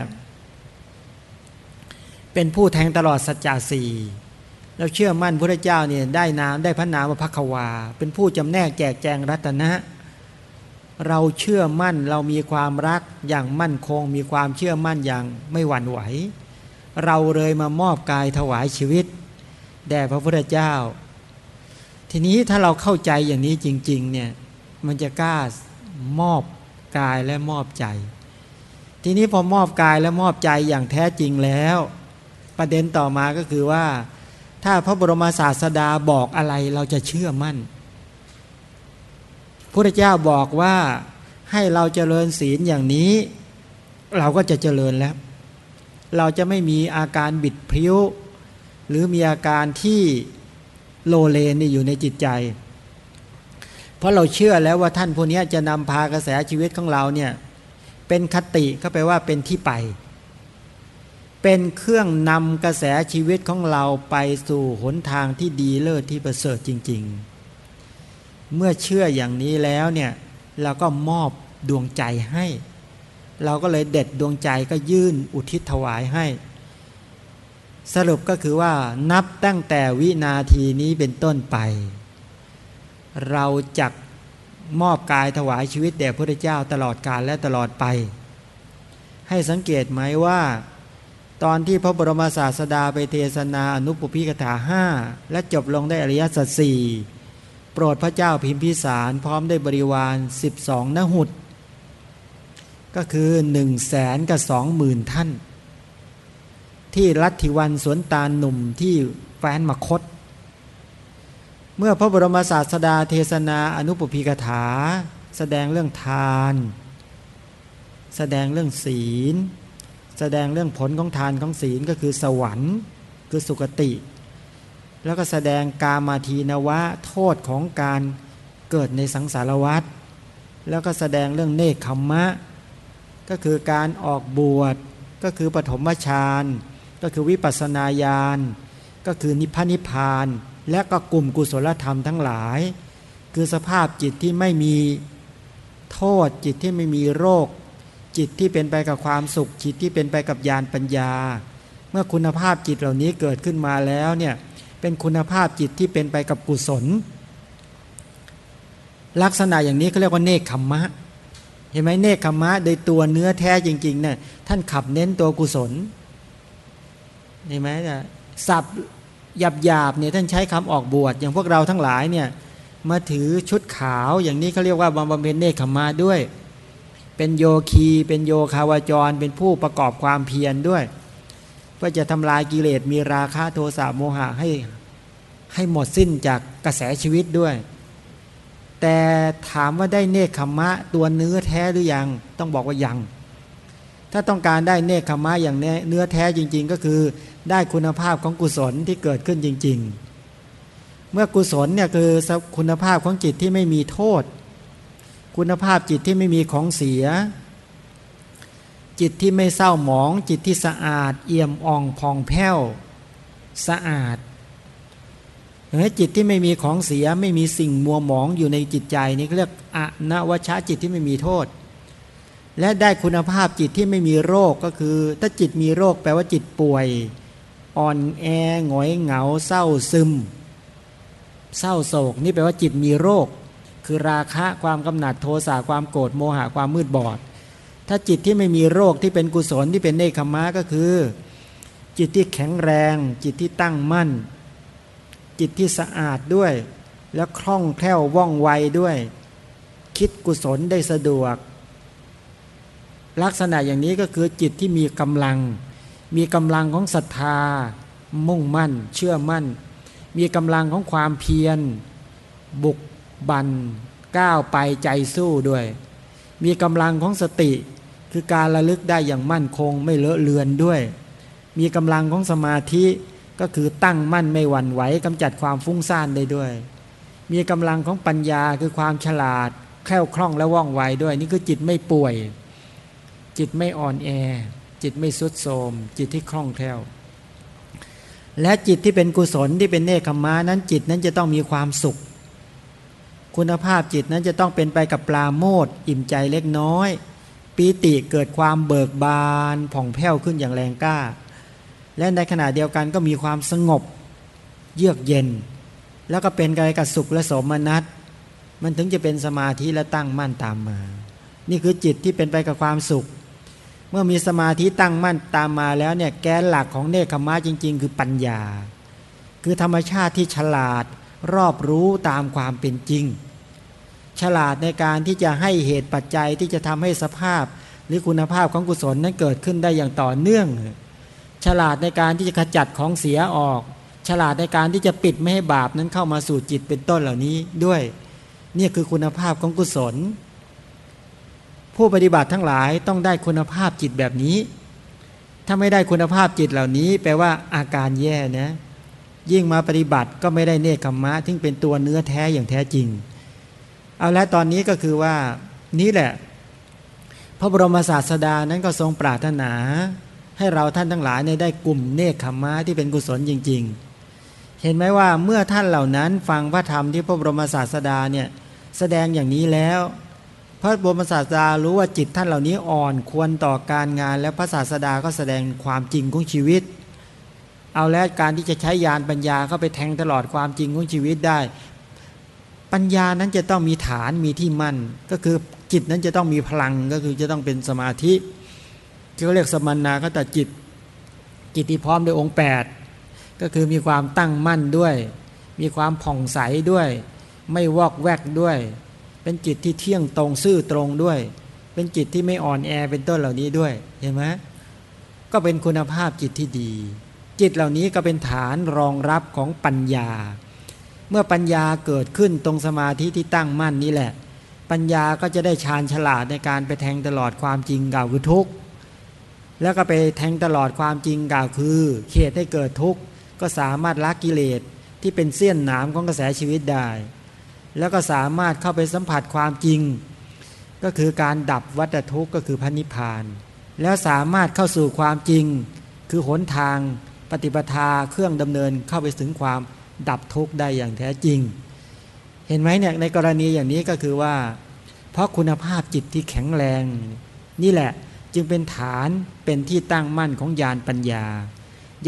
เป็นผู้แทงตลอดสัจจะสี่เราเชื่อมั่นพระเจ้าเนี่ยได้นามได้พระนามว่าพักวา เป็นผู้จำแนกแจกแจงรัตนะ เราเชื่อมั่นเรามีความรักอย่างมั่นคง มีความเชื่อมั่นอย่างไม่หวั่นไหว เราเลยมามอบกายถวายชีวิตแด่พระพุทธเจ้า ทีนี้ถ้าเราเข้าใจอย่างนี้จริงๆเนี่ยมันจะกล้ามอบกายและมอบใจ ทีนี้พอมอบกายและมอบใจอย่างแท้จริงแล้ว ประเด็นต่อมาก็คือว่า ถ้าพระบรมศาสดาบอกอะไรเราจะเชื่อมั่นพระเจ้าบอกว่าให้เราเจริญศีลอย่างนี้ เราก็จะเจริญแล้ว เราจะไม่มีอาการบิดพริ้ว หรือมีอาการที่โลเลนี่อยู่ในจิตใจ เพราะเราเชื่อแล้วว่าท่านผู้นี้จะนำพากระแสชีวิตของเราเนี่ยเป็นคติก็แปลว่าเป็นที่ไป เป็นเครื่องนำกระแสชีวิตของเราไปสู่หนทางที่ดีเลิศที่ประเสริฐจริง ๆ เมื่อเชื่ออย่างนี้แล้วเนี่ยเราก็มอบดวงใจให้ เราก็เลยเด็ดดวงใจก็ยื่นอุทิศถวายให้ สรุปก็คือว่านับตั้งแต่วินาทีนี้เป็นต้นไป เราจักมอบกายถวายชีวิตแด่พระเจ้าตลอดกาลและตลอดไป ให้สังเกตไหมว่า ตอนที่พระบรมศาสดาไปเทศนาอนุปปิกถาห้าและจบลงได้อริยสัจสี่โปรดพระเจ้าพิมพิสารพร้อมได้บริวาร 12นหุด ก็คือหนึ่งแสนกับสองหมื่นท่าน ที่รัตถิวันสวนตาลหนุ่มที่แฟนมคต เมื่อพระบรมศาสดาเทศนาอนุปพีกถา แสดงเรื่องทาน แสดงเรื่องศีล แสดงเรื่องผลของทานของศีลก็คือสวรรค์คือสุคติ แล้วก็แสดงกามาทีนวะโทษของการเกิดในสังสารวัฏแล้วก็แสดงเรื่องเนคขมมะ ก็คือการออกบวชก็คือปฐมฌานก็คือวิปัสนาญาณก็คือนิพพานิพาน และก็กลุ่มกุศลธรรมทั้งหลาย คือสภาพจิตที่ไม่มีโทษจิตที่ไม่มีโรค จิตที่เป็นไปกับความสุข จิตที่เป็นไปกับญาณปัญญา เมื่อคุณภาพจิตเหล่านี้เกิดขึ้นมาแล้วเนี่ยเป็นคุณภาพจิตที่เป็นไปกับกุศล ลักษณะอย่างนี้เขาเรียกว่าเนคขมมะ เห็นไหมเนคขมมะโดยตัวเนื้อแท้จริงๆเนี่ยท่านขับเน้นตัวกุศลเห็นไหมจะสับหยาบหยาบเนี่ยท่านใช้คำออกบวชอย่างพวกเราทั้งหลายเนี่ยมาถือชุดขาวอย่างนี้เขาเรียกว่าบำเพ็ญเนคขมมะด้วย เป็นโยคี เป็นโยคาวจร เป็นผู้ประกอบความเพียรด้วย เพื่อจะทำลายกิเลสมีราคะโทสะโมหะให้ให้หมดสิ้นจากกระแสชีวิตด้วย แต่ถามว่าได้เนคขมะตัวเนื้อแท้หรือยัง ต้องบอกว่ายัง ถ้าต้องการได้เนคขมะอย่างเนื้อแท้จริง ๆ ก็คือได้คุณภาพของกุศลที่เกิดขึ้นจริง ๆ เมื่อกุศลเนี่ยคือคุณภาพของจิตที่ไม่มีโทษ คุณภาพจิตที่ไม่มีของเสีย จิตที่ไม่เศร้าหมอง จิตที่สะอาด เอี่ยมอ่องผ่องแผ้ว สะอาดเฮ้จิตที่ไม่มีของเสียไม่มีสิ่งมัวหมองอยู่ในจิตใจนี่เรียกอนวชาจิตที่ไม่มีโทษ และได้คุณภาพจิตที่ไม่มีโรคก็คือ ถ้าจิตมีโรคแปลว่าจิตป่วย อ่อนแอหงอยเหงาเศร้าซึม เศร้าโศกนี่แปลว่าจิตมีโรค คือราคะความกำหนัดโทสะความโกรธโมหะความมืดบอด ถ้าจิตที่ไม่มีโรคที่เป็นกุศลที่เป็นเนคขมะก็คือ จิตที่แข็งแรง จิตที่ตั้งมั่น จิตที่สะอาดด้วย และคล่องแคล่วว่องไวด้วย คิดกุศลได้สะดวก ลักษณะอย่างนี้ก็คือจิตที่มีกำลัง มีกำลังของศรัทธา มุ่งมั่น เชื่อมั่น มีกำลังของความเพียรบุก บันก้าวไปใจสู้ด้วย มีกำลังของสติ คือการระลึกได้อย่างมั่นคงไม่เลอะเลือนด้วย มีกำลังของสมาธิก็คือตั้งมั่นไม่หวั่นไหวกำจัดความฟุ้งซ่านได้ด้วย มีกำลังของปัญญาคือความฉลาด แคล่วคล่องและว่องไวด้วย นี่คือจิตไม่ป่วย จิตไม่อ่อนแอ จิตไม่สุดโทมจิตที่คล่องแคล่วและจิตที่เป็นกุศลที่เป็นเนคขมานั้นจิตนั้นจะต้องมีความสุข คุณภาพจิตนั้นจะต้องเป็นไปกับปลาโมดอิ่มใจเล็กน้อย ปีติเกิดความเบิกบานผ่องแผ้วขึ้นอย่างแรงกล้า และในขณะเดียวกันก็มีความสงบ เยือกเย็น แล้วก็เป็นกายกับสุขและสมนัตมันถึงจะเป็นสมาธิและตั้งมั่นตามมา นี่คือจิตที่เป็นไปกับความสุข เมื่อมีสมาธิตั้งมั่นตามมาแล้วเนี่ยแกนหลักของเนคขมะจริง ๆ คือปัญญา คือธรรมชาติที่ฉลาด รอบรู้ตามความเป็นจริง ฉลาดในการที่จะให้เหตุปัจจัยที่จะทำให้สภาพ หรือคุณภาพของกุศลนั้นเกิดขึ้นได้อย่างต่อเนื่อง ฉลาดในการที่จะขจัดของเสียออก ฉลาดในการที่จะปิดไม่ให้บาปนั้นเข้ามาสู่จิตเป็นต้นเหล่านี้ด้วยนี่คือคุณภาพของกุศล ผู้ปฏิบัติทั้งหลายต้องได้คุณภาพจิตแบบนี้ ถ้าไม่ได้คุณภาพจิตเหล่านี้ แปลว่าอาการแย่นะ ยิ่งมาปฏิบัติก็ไม่ได้เนคขมะที่เป็นตัวเนื้อแท้อย่างแท้จริง เอาละตอนนี้ก็คือว่านี่แหละ พระบรมศาสดานั้นก็ทรงปรารถนา ให้เราท่านทั้งหลายได้กลุ่มเนคขมมะที่เป็นกุศลจริง ๆ เห็นไหมว่าเมื่อท่านเหล่านั้นฟังพระธรรมที่พระบรมศาสดาเนี่ยแสดงอย่างนี้แล้ว พระบรมศาสดารู้ว่าจิตท่านเหล่านี้อ่อนควรต่อการงาน และพระศาสดาก็แสดงความจริงของชีวิต เอาแล้วการที่จะใช้ยานปัญญาเข้าไปแทงตลอดความจริงของชีวิตได้ ปัญญานั้นจะต้องมีฐานมีที่มั่น ก็คือจิตนั้นจะต้องมีพลังก็คือจะต้องเป็นสมาธิที่เขาเรียกสมนาก็แต่จิต จิตที่พร้อมด้วยองค์ 8 ก็คือมีความตั้งมั่นด้วย มีความผ่องใสด้วย ไม่วอกแวกด้วย เป็นจิตที่เที่ยงตรงซื่อตรงด้วย เป็นจิตที่ไม่อ่อนแอเป็นต้นเหล่านี้ด้วยเห็นไหมก็เป็นคุณภาพจิตที่ดี จิตเหล่านี้ก็เป็นฐานรองรับของปัญญา เมื่อปัญญาเกิดขึ้นตรงสมาธิที่ตั้งมั่นนี้แหละ ปัญญาก็จะได้ชาญฉลาดในการไปแทงตลอดความจริงกล่าวคือทุกข์แล้วก็ไปแทงตลอดความจริงกล่าวคือเหตุให้เกิดทุกข์ก็สามารถละกิเลสที่เป็นเสี้ยนหนามของกระแสชีวิตได้ แล้วก็สามารถเข้าไปสัมผัสความจริง ก็คือการดับวัฏทุกข์ก็คือพระนิพพาน แล้วสามารถเข้าสู่ความจริง คือหนทาง ปฏิปทาเครื่องดำเนินเข้าไปถึงความดับทุกข์ได้อย่างแท้จริง เห็นไหมเนี่ยในกรณีอย่างนี้ก็คือว่า เพราะคุณภาพจิตที่แข็งแรง นี่แหละจึงเป็นฐานเป็นที่ตั้งมั่นของญาณปัญญา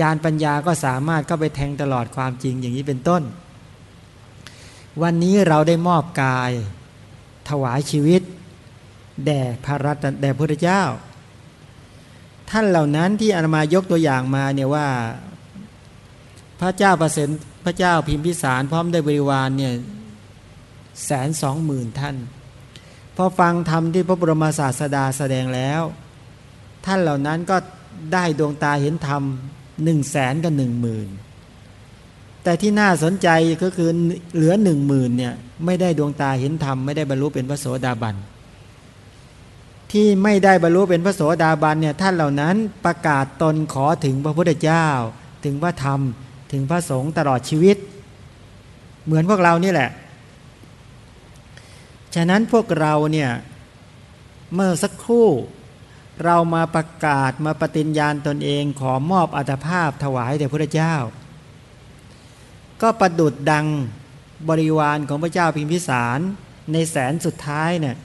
ญาณปัญญาก็สามารถเข้าไปแทงตลอดความจริงอย่างนี้เป็นต้น วันนี้เราได้มอบกาย ถวายชีวิต แด่พระรัตนแด่พระเจ้า ท่านเหล่านั้นที่อานมายกตัวอย่างมาเนี่ยว่าพระเจ้าประเสริฐพระเจ้าพิมพิสารพร้อมได้บริวารเนี่ยแสนสองหมื่นท่าน พอฟังธรรมที่พระบรมศาสดาแสดงแล้ว ท่านเหล่านั้นก็ได้ดวงตาเห็นธรรมหนึ่งแสนกับหนึ่งหมื่นแต่ที่น่าสนใจก็คือเหลือหนึ่งหมื่นเนี่ยไม่ได้ดวงตาเห็นธรรมไม่ได้บรรลุเป็นพระโสดาบัน ที่ไม่ได้บรรลุเป็นพระโสดาบันเนี่ยท่านเหล่านั้นประกาศตนขอถึงพระพุทธเจ้า ถึงพระธรรม ถึงพระสงฆ์ตลอดชีวิต เหมือนพวกเรานี่แหละ ฉะนั้นพวกเราเนี่ยเมื่อสักครู่เรามาประกาศมาปฏิญญาณตนเองขอมอบอัตภาพถวายแด่พระเจ้า ก็ประดุดดังบริวารของพระเจ้าพิมพิสารในแสนสุดท้ายเนี่ย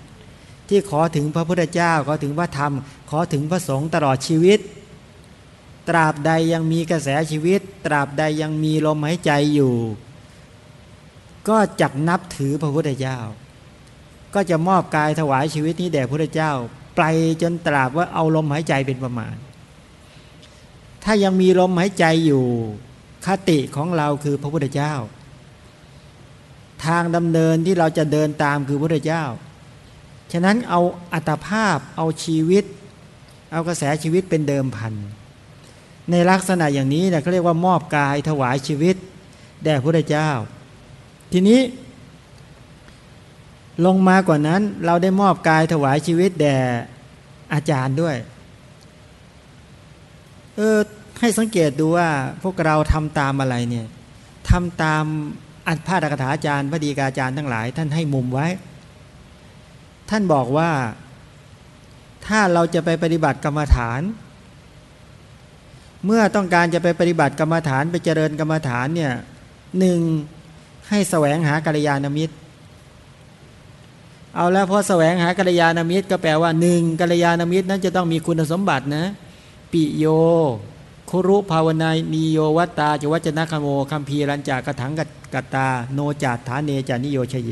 ที่ขอถึงพระพุทธเจ้า ขอถึงพระธรรม ขอถึงพระสงฆ์ตลอดชีวิต ตราบใดยังมีกระแสชีวิต ตราบใดยังมีลมหายใจอยู่ ก็จักนับถือพระพุทธเจ้า ก็จะมอบกายถวายชีวิตนี้แด่พระพุทธเจ้า ไปจนตราบว่าเอาลมหายใจเป็นประมาณ ถ้ายังมีลมหายใจอยู่ คติของเราคือพระพุทธเจ้า ทางดำเนินที่เราจะเดินตามคือพระพุทธเจ้า ฉะนั้นเอาอัตภาพเอาชีวิต เอากระแสชีวิตเป็นเดิมพัน ในลักษณะอย่างนี้เนี่ยเขาเรียกว่ามอบกายถวายชีวิต แด่พระเจ้า ทีนี้ ลงมากว่านั้นเราได้มอบกายถวายชีวิตแด่อาจารย์ด้วย เออให้สังเกตดูว่าพวกเราทำตามอะไรเนี่ยทำตามอัตภาตกถาอาจารย์พระดีกาอาจารย์ทั้งหลาย ท่านให้มุมไว้ ท่านบอกว่า ถ้าเราจะไปปฏิบัติกรรมฐาน เมื่อต้องการจะไปปฏิบัติกรรมฐานไปเจริญกรรมฐานเนี่ยหนึ่งให้แสวงหากัลยาณมิตร เอาแล้วพอแสวงหากัลยาณมิตร ก็แปลว่าหนึ่งกัลยาณมิตรนั้นจะต้องมีคุณสมบัตินะ ปิโยคุรุภาวนานิโยวัตตาจวัจนะคโมคัมภีรัญจากกถังกตา โนจาฐานเนจานิโยชเย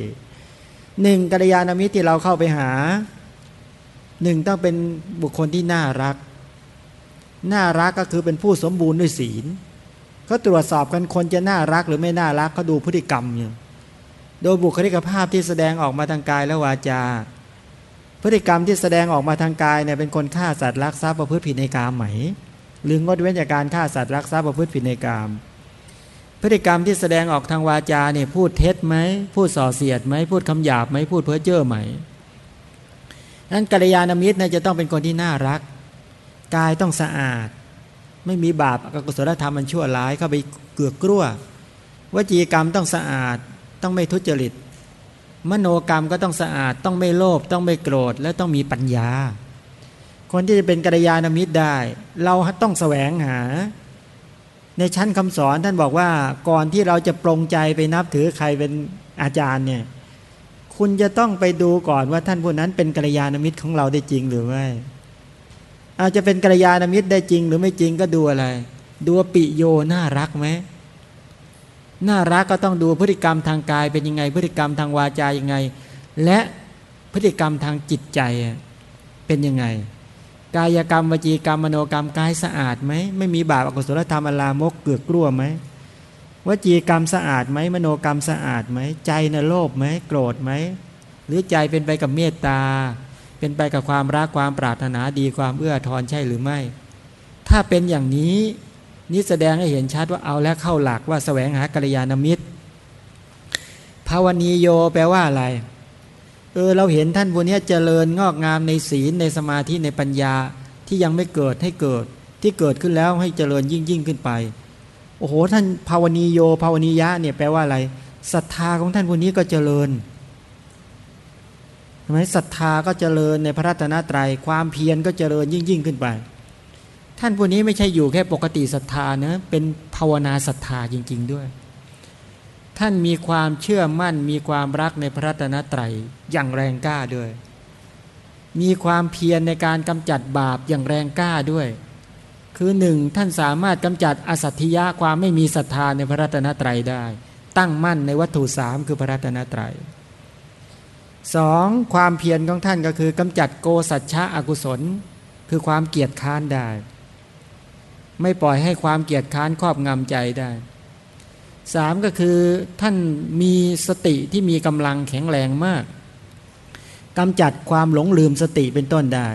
หนึ่งกัลยาณมิตรที่เราเข้าไปหาหนึ่งต้องเป็นบุคคลที่น่ารัก น่ารักก็คือเป็นผู้สมบูรณ์ด้วยศีลเขาตรวจสอบกันคนจะน่ารักหรือไม่น่ารักเขาดูพฤติกรรมเนี่ยโดยบุคลิกภาพที่แสดงออกมาทางกายและวาจา พฤติกรรมที่แสดงออกมาทางกายเนี่ยเป็นคนฆ่าสัตว์รักทรัพย์ประพฤติผิดในกามไหม หรืองดเว้นจากการฆ่าสัตว์รักทรัพย์ประพฤติผิดในกาม พฤติกรรมที่แสดงออกทางวาจาเนี่ยพูดเท็จไหมพูดส่อเสียดไหมพูดคำหยาบไหมพูดเพ้อเจ้อไหมนั้นกัลยาณมิตรเนี่ยจะต้องเป็นคนที่น่ารัก กายต้องสะอาด ไม่มีบาปอกุศลธรรมมันชั่วร้ายเข้าไปเกือกกลั้ววจีกรรมต้องสะอาด ต้องไม่ทุจริต มโนกรรมก็ต้องสะอาด ต้องไม่โลภต้องไม่โกรธและต้องมีปัญญา คนที่จะเป็นกัลยาณมิตรได้ เราต้องแสวงหา ในชั้นคำสอนท่านบอกว่าก่อนที่เราจะปรงใจไปนับถือใครเป็นอาจารย์เนี่ย คุณจะต้องไปดูก่อนว่าท่านผู้นั้นเป็นกัลยาณมิตรของเราได้จริงหรือไม่อาจจะเป็นกัลยาณมิตรได้จริง หรือไม่จริงก็ดูอะไร ดูปิโยน่ารักไหมน่ารักก็ต้องดูพฤติกรรมทางกายเป็นยังไง พฤติกรรมทางวาจายังไง และพฤติกรรมทางจิตใจเป็นยังไง กายกรรมวจีกรรมมโนกรรมกายสะอาดไหมไม่มีบาปอกุศลธรรมอลามกเกือกกลัวไหมวจีกรรมสะอาดไหมมโนกรรมสะอาดไหมใจนะโลภไหมโกรธไหมหรือใจเป็นไปกับเมตตา เป็นไปกับความรักความปรารถนาดีความเอื้อทอนใช่หรือไม่ ถ้าเป็นอย่างนี้นี่แสดงให้เห็นชัดว่าเอาแล้วเข้าหลักว่าแสวงหากัลยาณมิตรภาวนีโยแปลว่าอะไร เออเราเห็นท่านพวกนี้เจริญงอกงามในศีลในสมาธิในปัญญาที่ยังไม่เกิดให้เกิด ที่เกิดขึ้นแล้วให้เจริญยิ่งยิ่งขึ้นไป โอ้โหท่านภาวนีโยภาวนียะเนี่ยแปลว่าอะไรศรัทธาของท่านพวกนี้ก็เจริญทำไมศรัทธาก็เจริญในพระรัตนตรัยความเพียรก็เจริญยิ่งยิ่งขึ้นไป ท่านพวกนี้ไม่ใช่อยู่แค่ปกติศรัทธานะเป็นภาวนาศรัทธาจริง ๆ ด้วย ท่านมีความเชื่อมั่นมีความรักในพระรัตนตรัยอย่างแรงกล้าด้วย มีความเพียรในการกำจัดบาปอย่างแรงกล้าด้วย คือหนึ่งท่านสามารถกำจัดอสัตยะความไม่มีศรัทธาในพระรัตนตรัยได้ ตั้งมั่นในวัตถุสามคือพระรัตนตรัยสองความเพียรของท่านก็คือกำจัดโกสัจฉะอกุศล คือความเกียจค้านได้ ไม่ปล่อยให้ความเกียจค้านครอบงำใจได้ สามก็คือท่านมีสติที่มีกำลังแข็งแรงมากกำจัดความหลงลืมสติเป็นต้นได้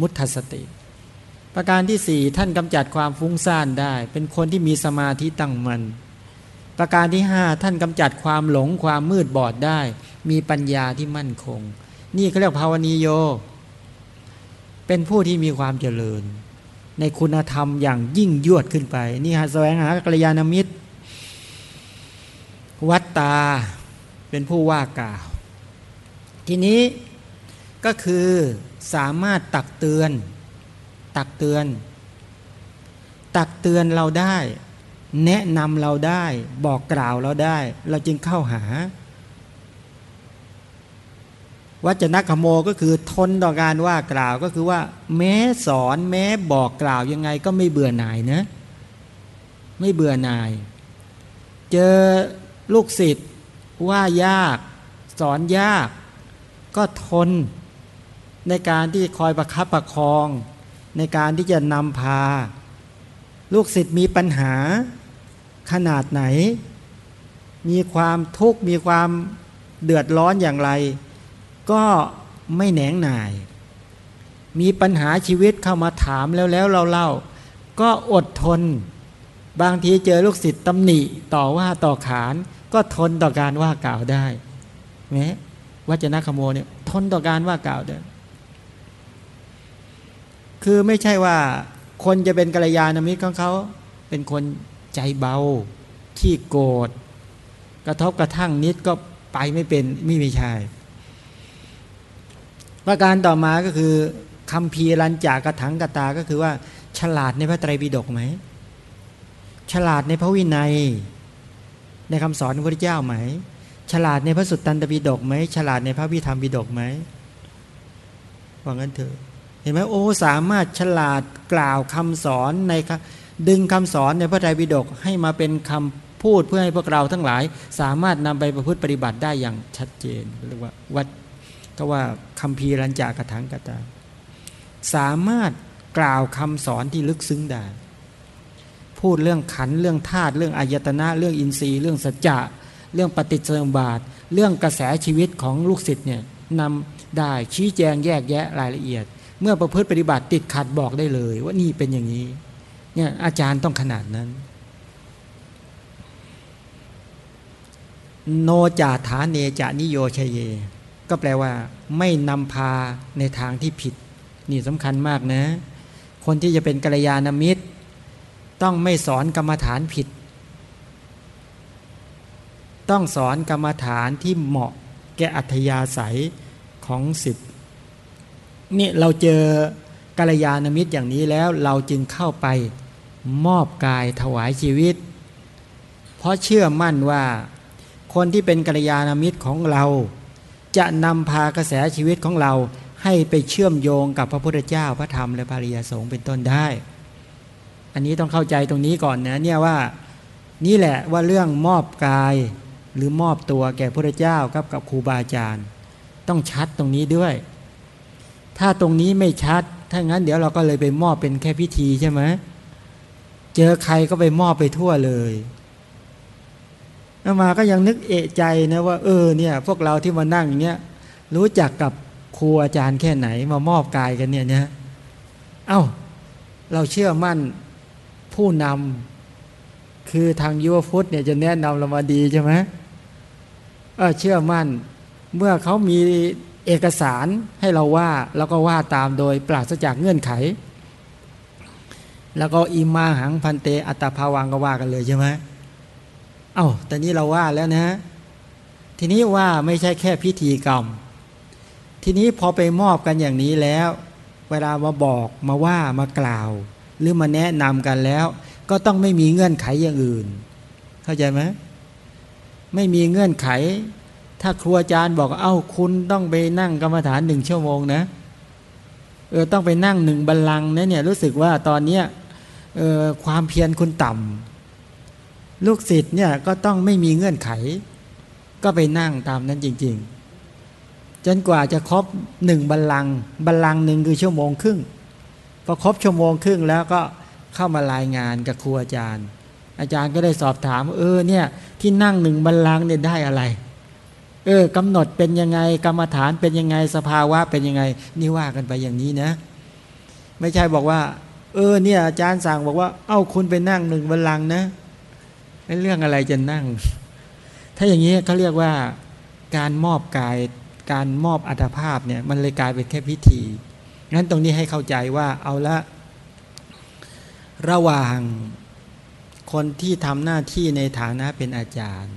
มุทธสติ ประการที่สี่ท่านกำจัดความฟุ้งซ่านได้ เป็นคนที่มีสมาธิตั้งมัน่นประการที่ห้าท่านกำจัดความหลงความมืดบอดได้ มีปัญญาที่มั่นคง นี่เขาเรียกภาวนีโย เป็นผู้ที่มีความเจริญ ในคุณธรรมอย่างยิ่งยวดขึ้นไป นี่ฮะแสวงหากัลยาณมิตร วัตตาเป็นผู้ว่ากล่าว ทีนี้ก็คือสามารถตักเตือน ตักเตือน ตักเตือนเราได้ แนะนำเราได้ บอกกล่าวเราได้ เราจึงเข้าหาวัจนะขโมก็คือทนต่อการว่ากล่าวก็คือว่า แม้สอนแม้บอกกล่าวยังไงก็ไม่เบื่อหน่ายนะ ไม่เบื่อหน่าย เจอ ลูกศิษย์ว่ายากสอนยาก ก็ทน ในการที่คอยประคับประคอง ในการที่จะนำพา ลูกศิษย์มีปัญหาขนาดไหน มีความทุกข์มีความเดือดร้อนอย่างไร ก็ไม่แหนงหน่าย มีปัญหาชีวิตเข้ามาถามแล้วแล้วเราเล่าก็อดทน บางทีเจอลูกศิษย์ตำหนิต่อว่าต่อขาน ก็ทนต่อการว่ากล่าวได้แม้วจนะขโมเนี่ยทนต่อการว่ากล่าวได้ คือไม่ใช่ว่า คนจะเป็นกัลยาณมิตรของเขา เป็นคนใจเบา ขี้โกรธกระทบกระทั่งนิดก็ไปไม่เป็นไม่ม่ใช่ประการต่อมาก็คือคำพีรันจากระถังกตาก็คือว่า ฉลาดในพระไตรปิฎกไหม ฉลาดในพระวินัย ในคำสอนของพระเจ้าไหม ฉลาดในพระสุตตันตปิฎกไหม ฉลาดในพระวิธรรมปิฎกไหมว่างั้นเถอะเห็นไหมโอ้สามารถฉลาดกล่าวคำสอนในดึงคำสอนในพระไตรปิฎกให้มาเป็นคำพูดเพื่อให้พวกเราทั้งหลาย สามารถนำไปประพฤติปฏิบัติได้อย่างชัดเจนเรียกว่าวัดก็ว่าคำพีรัญจากระถังกตาสามารถกล่าวคำสอนที่ลึกซึ้งได้ พูดเรื่องขันเรื่องธาตุเรื่องอายตนะ เรื่องอินทรีย์ เรื่องสัจจะเรื่องปฏิจจสมบาท เรื่องกระแสชีวิตของลูกศิษย์เนี่ยนำได้ชี้แจงแยกแยะรายละเอียด เมื่อประพฤติปฏิบัติติดขัดบอกได้เลย ว่านี่เป็นอย่างนี้เนี่ยอาจารย์ต้องขนาดนั้น โนจาฐานเนจานิโยชเย ก็แปลว่า ไม่นำพาในทางที่ผิด นี่สำคัญมากนะ คนที่จะเป็นกัลยาณมิตร ต้องไม่สอนกรรมฐานผิด ต้องสอนกรรมฐานที่เหมาะแก่อัธยาศัยของสิทธิ์นี่เราเจอกัลยาณมิตรอย่างนี้แล้วเราจึงเข้าไปมอบกายถวายชีวิต เพราะเชื่อมั่นว่าคนที่เป็นกัลยาณมิตรของเรา จะนำพากระแสชีวิตของเราให้ไปเชื่อมโยงกับพระพุทธเจ้าพระธรรมและพระริยสงฆ์เป็นต้นได้ อันนี้ต้องเข้าใจตรงนี้ก่อนนะเนี่ยว่านี่แหละว่าเรื่องมอบกายหรือมอบตัวแก่พระเจ้ากับกับครูบาอาจารย์ ต้องชัดตรงนี้ด้วย ถ้าตรงนี้ไม่ชัด ถ้างั้นเดี๋ยวเราก็เลยไปมอบเป็นแค่พิธีใช่ไหมเจอใครก็ไปมอบไปทั่วเลยแล้วมาก็ยังนึกเอะใจนะว่าเออเนี่ยพวกเราที่มานั่งอย่างเงี้ยรู้จักกับครูอาจารย์แค่ไหนมามอบกายกันเนี่ยเนี่ยเอา้าเราเชื่อมั่น ผู้นำคือทางยุวพุทธเนี่ยจะแนะนำเรามาดีใช่ไหมเออเชื่อมั่น เมื่อเขามีเอกสารให้เราว่าเราก็ว่าตามโดยปราศจากเงื่อนไข แล้วก็อิมาหังพันเตอัตภาวังก็ว่ากันเลยใช่ไหมเอา้าแต่นี้เราว่าแล้วนะ ทีนี้ว่าไม่ใช่แค่พิธีกรรม ทีนี้พอไปมอบกันอย่างนี้แล้ว เวลามาบอกมาว่า มากล่าว หรือมาแนะนำกันแล้ว ก็ต้องไม่มีเงื่อนไขอย่างอื่น เข้าใจไหมไม่มีเงื่อนไข ถ้าครูอาจารย์บอกเอ้าคุณต้องไปนั่งกรรมฐานหนึ่งชั่วโมงนะเออต้องไปนั่งหนึ่งบัลลังก์นะเนี่ยรู้สึกว่าตอนเนี้ยเออความเพียรคุณต่ำลูกศิษย์เนี่ยก็ต้องไม่มีเงื่อนไข ก็ไปนั่งตามนั้นจริง ๆ จนกว่าจะครบหนึ่งบัลลังก์บัลลังก์หนึ่งคือชั่วโมงครึ่ง พอครบชั่วโมงครึ่งแล้วก็เข้ามารายงานกับครูอาจารย์ อาจารย์ก็ได้สอบถาม เออเนี่ยที่นั่งหนึ่งบัลลังเนี่ยได้อะไร เออกำหนดเป็นยังไงกรรมฐานเป็นยังไงสภาวะเป็นยังไง นี่ว่ากันไปอย่างนี้นะ ไม่ใช่บอกว่า เออเนี่ยอาจารย์สั่งบอกว่า เอ้าคุณไปนั่งหนึ่งบัลลังนะเรื่องอะไรจะนั่ง ถ้าอย่างนี้เขาเรียกว่าการมอบกายการมอบอัตภาพเนี่ยมันเลยกลายเป็นแค่พิธี งั้นตรงนี้ให้เข้าใจว่าเอาละ ระหว่างคนที่ทำหน้าที่ในฐานะเป็นอาจารย์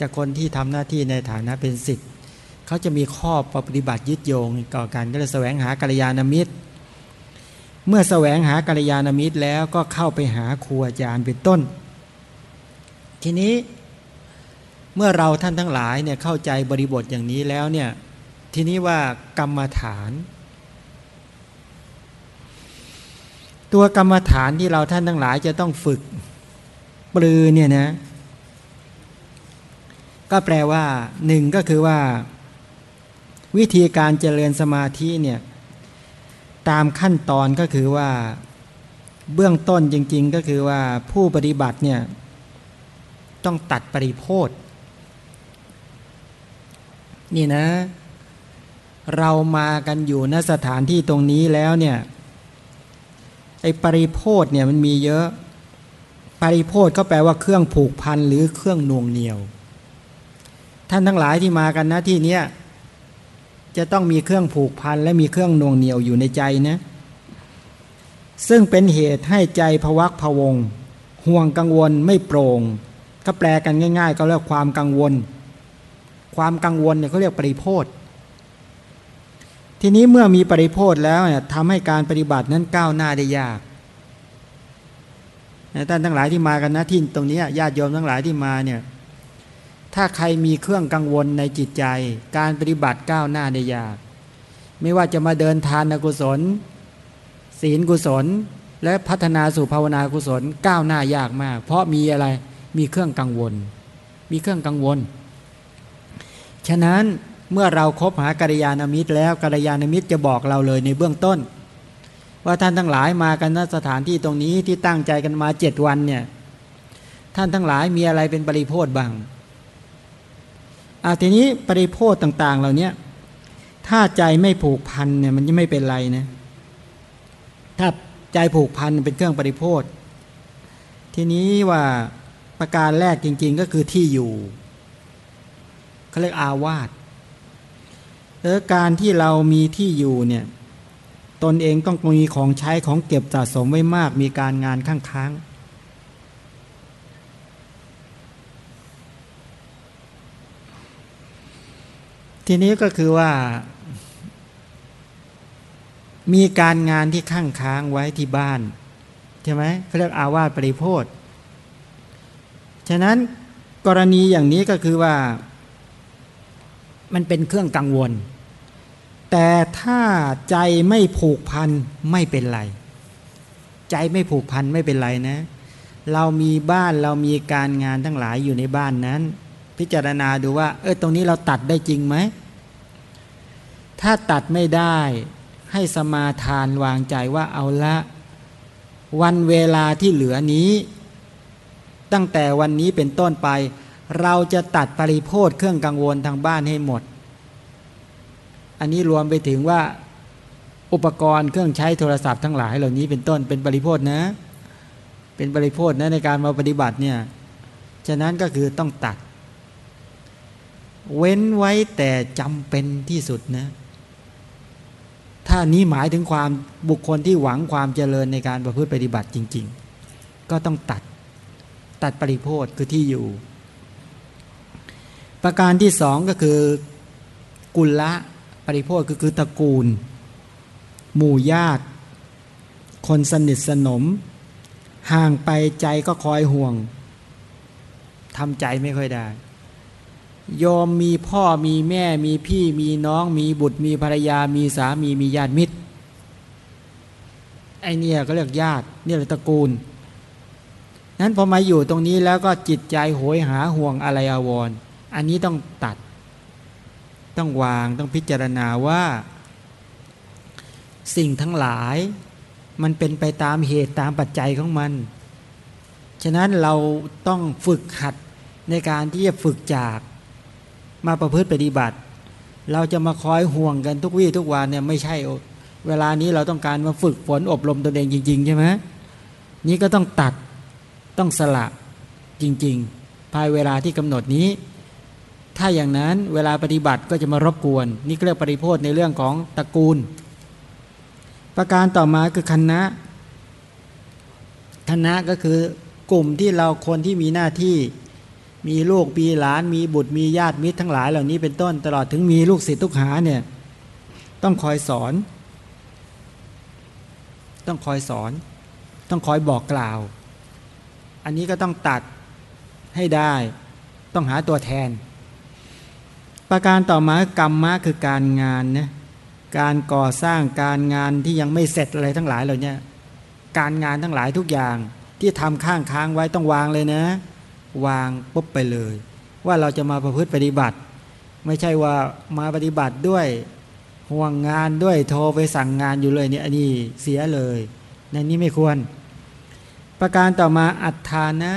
กับคนที่ทำหน้าที่ในฐานะเป็นศิษย์เขาจะมีข้อปฏิบัติยึดโยงก่อกันก็เลยแสวงหากัลยาณมิตร เมื่อแสวงหากัลยาณมิตรแล้วก็เข้าไปหาครูอาจารย์เป็นต้น ทีนี้เมื่อเราท่านทั้งหลายเนี่ยเข้าใจบริบทอย่างนี้แล้วเนี่ยทีนี้ว่ากรรมฐาน ตัวกรรมฐานที่เราท่านทั้งหลายจะต้องฝึกปลือเนี่ยนะ ก็แปลว่าหนึ่งก็คือว่า วิธีการเจริญสมาธิเนี่ยตามขั้นตอนก็คือว่าเบื้องต้นจริง ๆ ก็คือว่าผู้ปฏิบัติเนี่ยต้องตัดปริโพธนี่นะ เรามากันอยู่ณสถานที่ตรงนี้แล้วเนี่ย ไอ้ปริโพธเนี่ยมันมีเยอะ ปริโพธก็แปลว่าเครื่องผูกพันหรือเครื่องน่วงเหนียว ท่านทั้งหลายที่มากันนะที่เนี้ยจะต้องมีเครื่องผูกพันและมีเครื่องน่วงเหนียวอยู่ในใจนะซึ่งเป็นเหตุให้ใจพวักพวง ห่วงกังวลไม่โปร่งก็แปลกันง่าย ๆ ก็เรียกความกังวล ความกังวลเนี่ยเขาเรียกปริโพธ ทีนี้เมื่อมีปริโพธแล้วเนี่ยทำให้การปฏิบัตินั้นก้าวหน้าได้ยากท่านทั้งหลายที่มากันนะที่ตรงนี้ญาติโยมทั้งหลายที่มาเนี่ยถ้าใครมีเครื่องกังวลในจิตใจ การปฏิบัติก้าวหน้าได้ยาก ไม่ว่าจะมาเดินทานกุศล ศีลกุศล และพัฒนาสู่ภาวนากุศลก้าวหน้ายากมาก เพราะมีอะไรมีเครื่องกังวล มีเครื่องกังวล ฉะนั้น เมื่อเราครบหากัลยาณมิตรแล้วกัลยาณมิตรจะบอกเราเลยในเบื้องต้น ว่าท่านทั้งหลายมากันณสถานที่ตรงนี้ที่ตั้งใจกันมาเจ็ดวันเนี่ยท่านทั้งหลายมีอะไรเป็นปริโพธบ้างอาทีนี้ปริโพธต่างๆ เหล่านี้ถ้าใจไม่ผูกพันเนี่ยมันจะไม่เป็นไรนะถ้าใจผูกพันเป็นเครื่องปริโพธทีนี้ว่าประการแรกจริง ๆ ก็คือที่อยู่เขาเรียกอาวาส เออการที่เรามีที่อยู่เนี่ยตนเองต้องมีของใช้ของเก็บสะสมไว้มาก มีการงานข้างค้างทีนี้ก็คือว่า มีการงานที่ข้างค้างไว้ที่บ้านใช่ไหมเขาเรียกอาวาสปริโพธฉะนั้นกรณีอย่างนี้ก็คือว่า มันเป็นเครื่องกังวล แต่ถ้าใจไม่ผูกพันไม่เป็นไร ใจไม่ผูกพันไม่เป็นไรนะ เรามีบ้านเรามีการงานทั้งหลายอยู่ในบ้านนั้น พิจารณาดูว่า เออตรงนี้เราตัดได้จริงไหม ถ้าตัดไม่ได้ให้สมาทานวางใจว่าเอาละ วันเวลาที่เหลือนี้ ตั้งแต่วันนี้เป็นต้นไป เราจะตัดปริโภทเครื่องกังวลทางบ้านให้หมด อันนี้รวมไปถึงว่าอุปกรณ์เครื่องใช้โทรศัพท์ทั้งหลายเหล่านี้เป็นต้นเป็นปริโภทนะ เป็นปริโภทนะในการมาปฏิบัติเนี่ยฉะนั้นก็คือต้องตัด เว้นไว้แต่จำเป็นที่สุดนะถ้านี้หมายถึงความบุคคลที่หวังความเจริญในการประพฤติปฏิบัติจริง ๆ ก็ต้องตัดตัดปริโพธคือที่อยู่ ประการที่สองก็คือกุลละ ปริโพธคือคือตระกูล หมู่ญาติ คนสนิทสนม ห่างไปใจก็คอยห่วงทำใจไม่ค่อยได้ยอมมีพ่อมีแม่มีพี่มีน้อง มีบุตรมีภรรยา มีสามีมีญาติมิตรไอเนี่ยก็เรียกญาติเนี่ยตระกูล นั้นพอมาอยู่ตรงนี้แล้วก็จิตใจโหยหาห่วงอะไรอาวรอันนี้ต้องตัด ต้องวางต้องพิจารณาว่า สิ่งทั้งหลายมันเป็นไปตามเหตุตามปัจจัยของมัน ฉะนั้นเราต้องฝึกหัดในการที่จะฝึกจากมาประพฤติปฏิบัติ เราจะมาคอยห่วงกันทุกวี่ทุกวันเนี่ยไม่ใช่ เวลานี้เราต้องการมาฝึกฝนอบรมตัวเองจริง ๆ ใช่ไหมนี่ก็ต้องตัดต้องสละจริง ๆ ภายเวลาที่กำหนดนี้ ถ้าอย่างนั้นเวลาปฏิบัติก็จะมารบกวน นี่เรียกปริโพธในเรื่องของตระกูล ประการต่อมาคือคณะคณะก็คือกลุ่มที่เราคนที่มีหน้าที่มีลูกมีหลาน มีบุตรมีญาติมิตรทั้งหลายเหล่านี้เป็นต้นตลอดถึงมีลูกศิษย์ทุกหาเนี่ยต้องคอยสอน ต้องคอยสอน ต้องคอยบอกกล่าว อันนี้ก็ต้องตัดให้ได้ ต้องหาตัวแทน ประการต่อมากรรมมะคือการงานนะการก่อสร้างการงานที่ยังไม่เสร็จอะไรทั้งหลายเหล่านี้การงานทั้งหลายทุกอย่างที่ทำข้างค้างไว้ต้องวางเลยนะ วางปุ๊บไปเลย ว่าเราจะมาประพฤติปฏิบัติ ไม่ใช่ว่ามาปฏิบัติด้วยห่วงงานด้วยโทรไปสั่งงานอยู่เลยเนี่ยอันนี้เสียเลยในนี้ไม่ควร ประการต่อมาอัฏฐานะ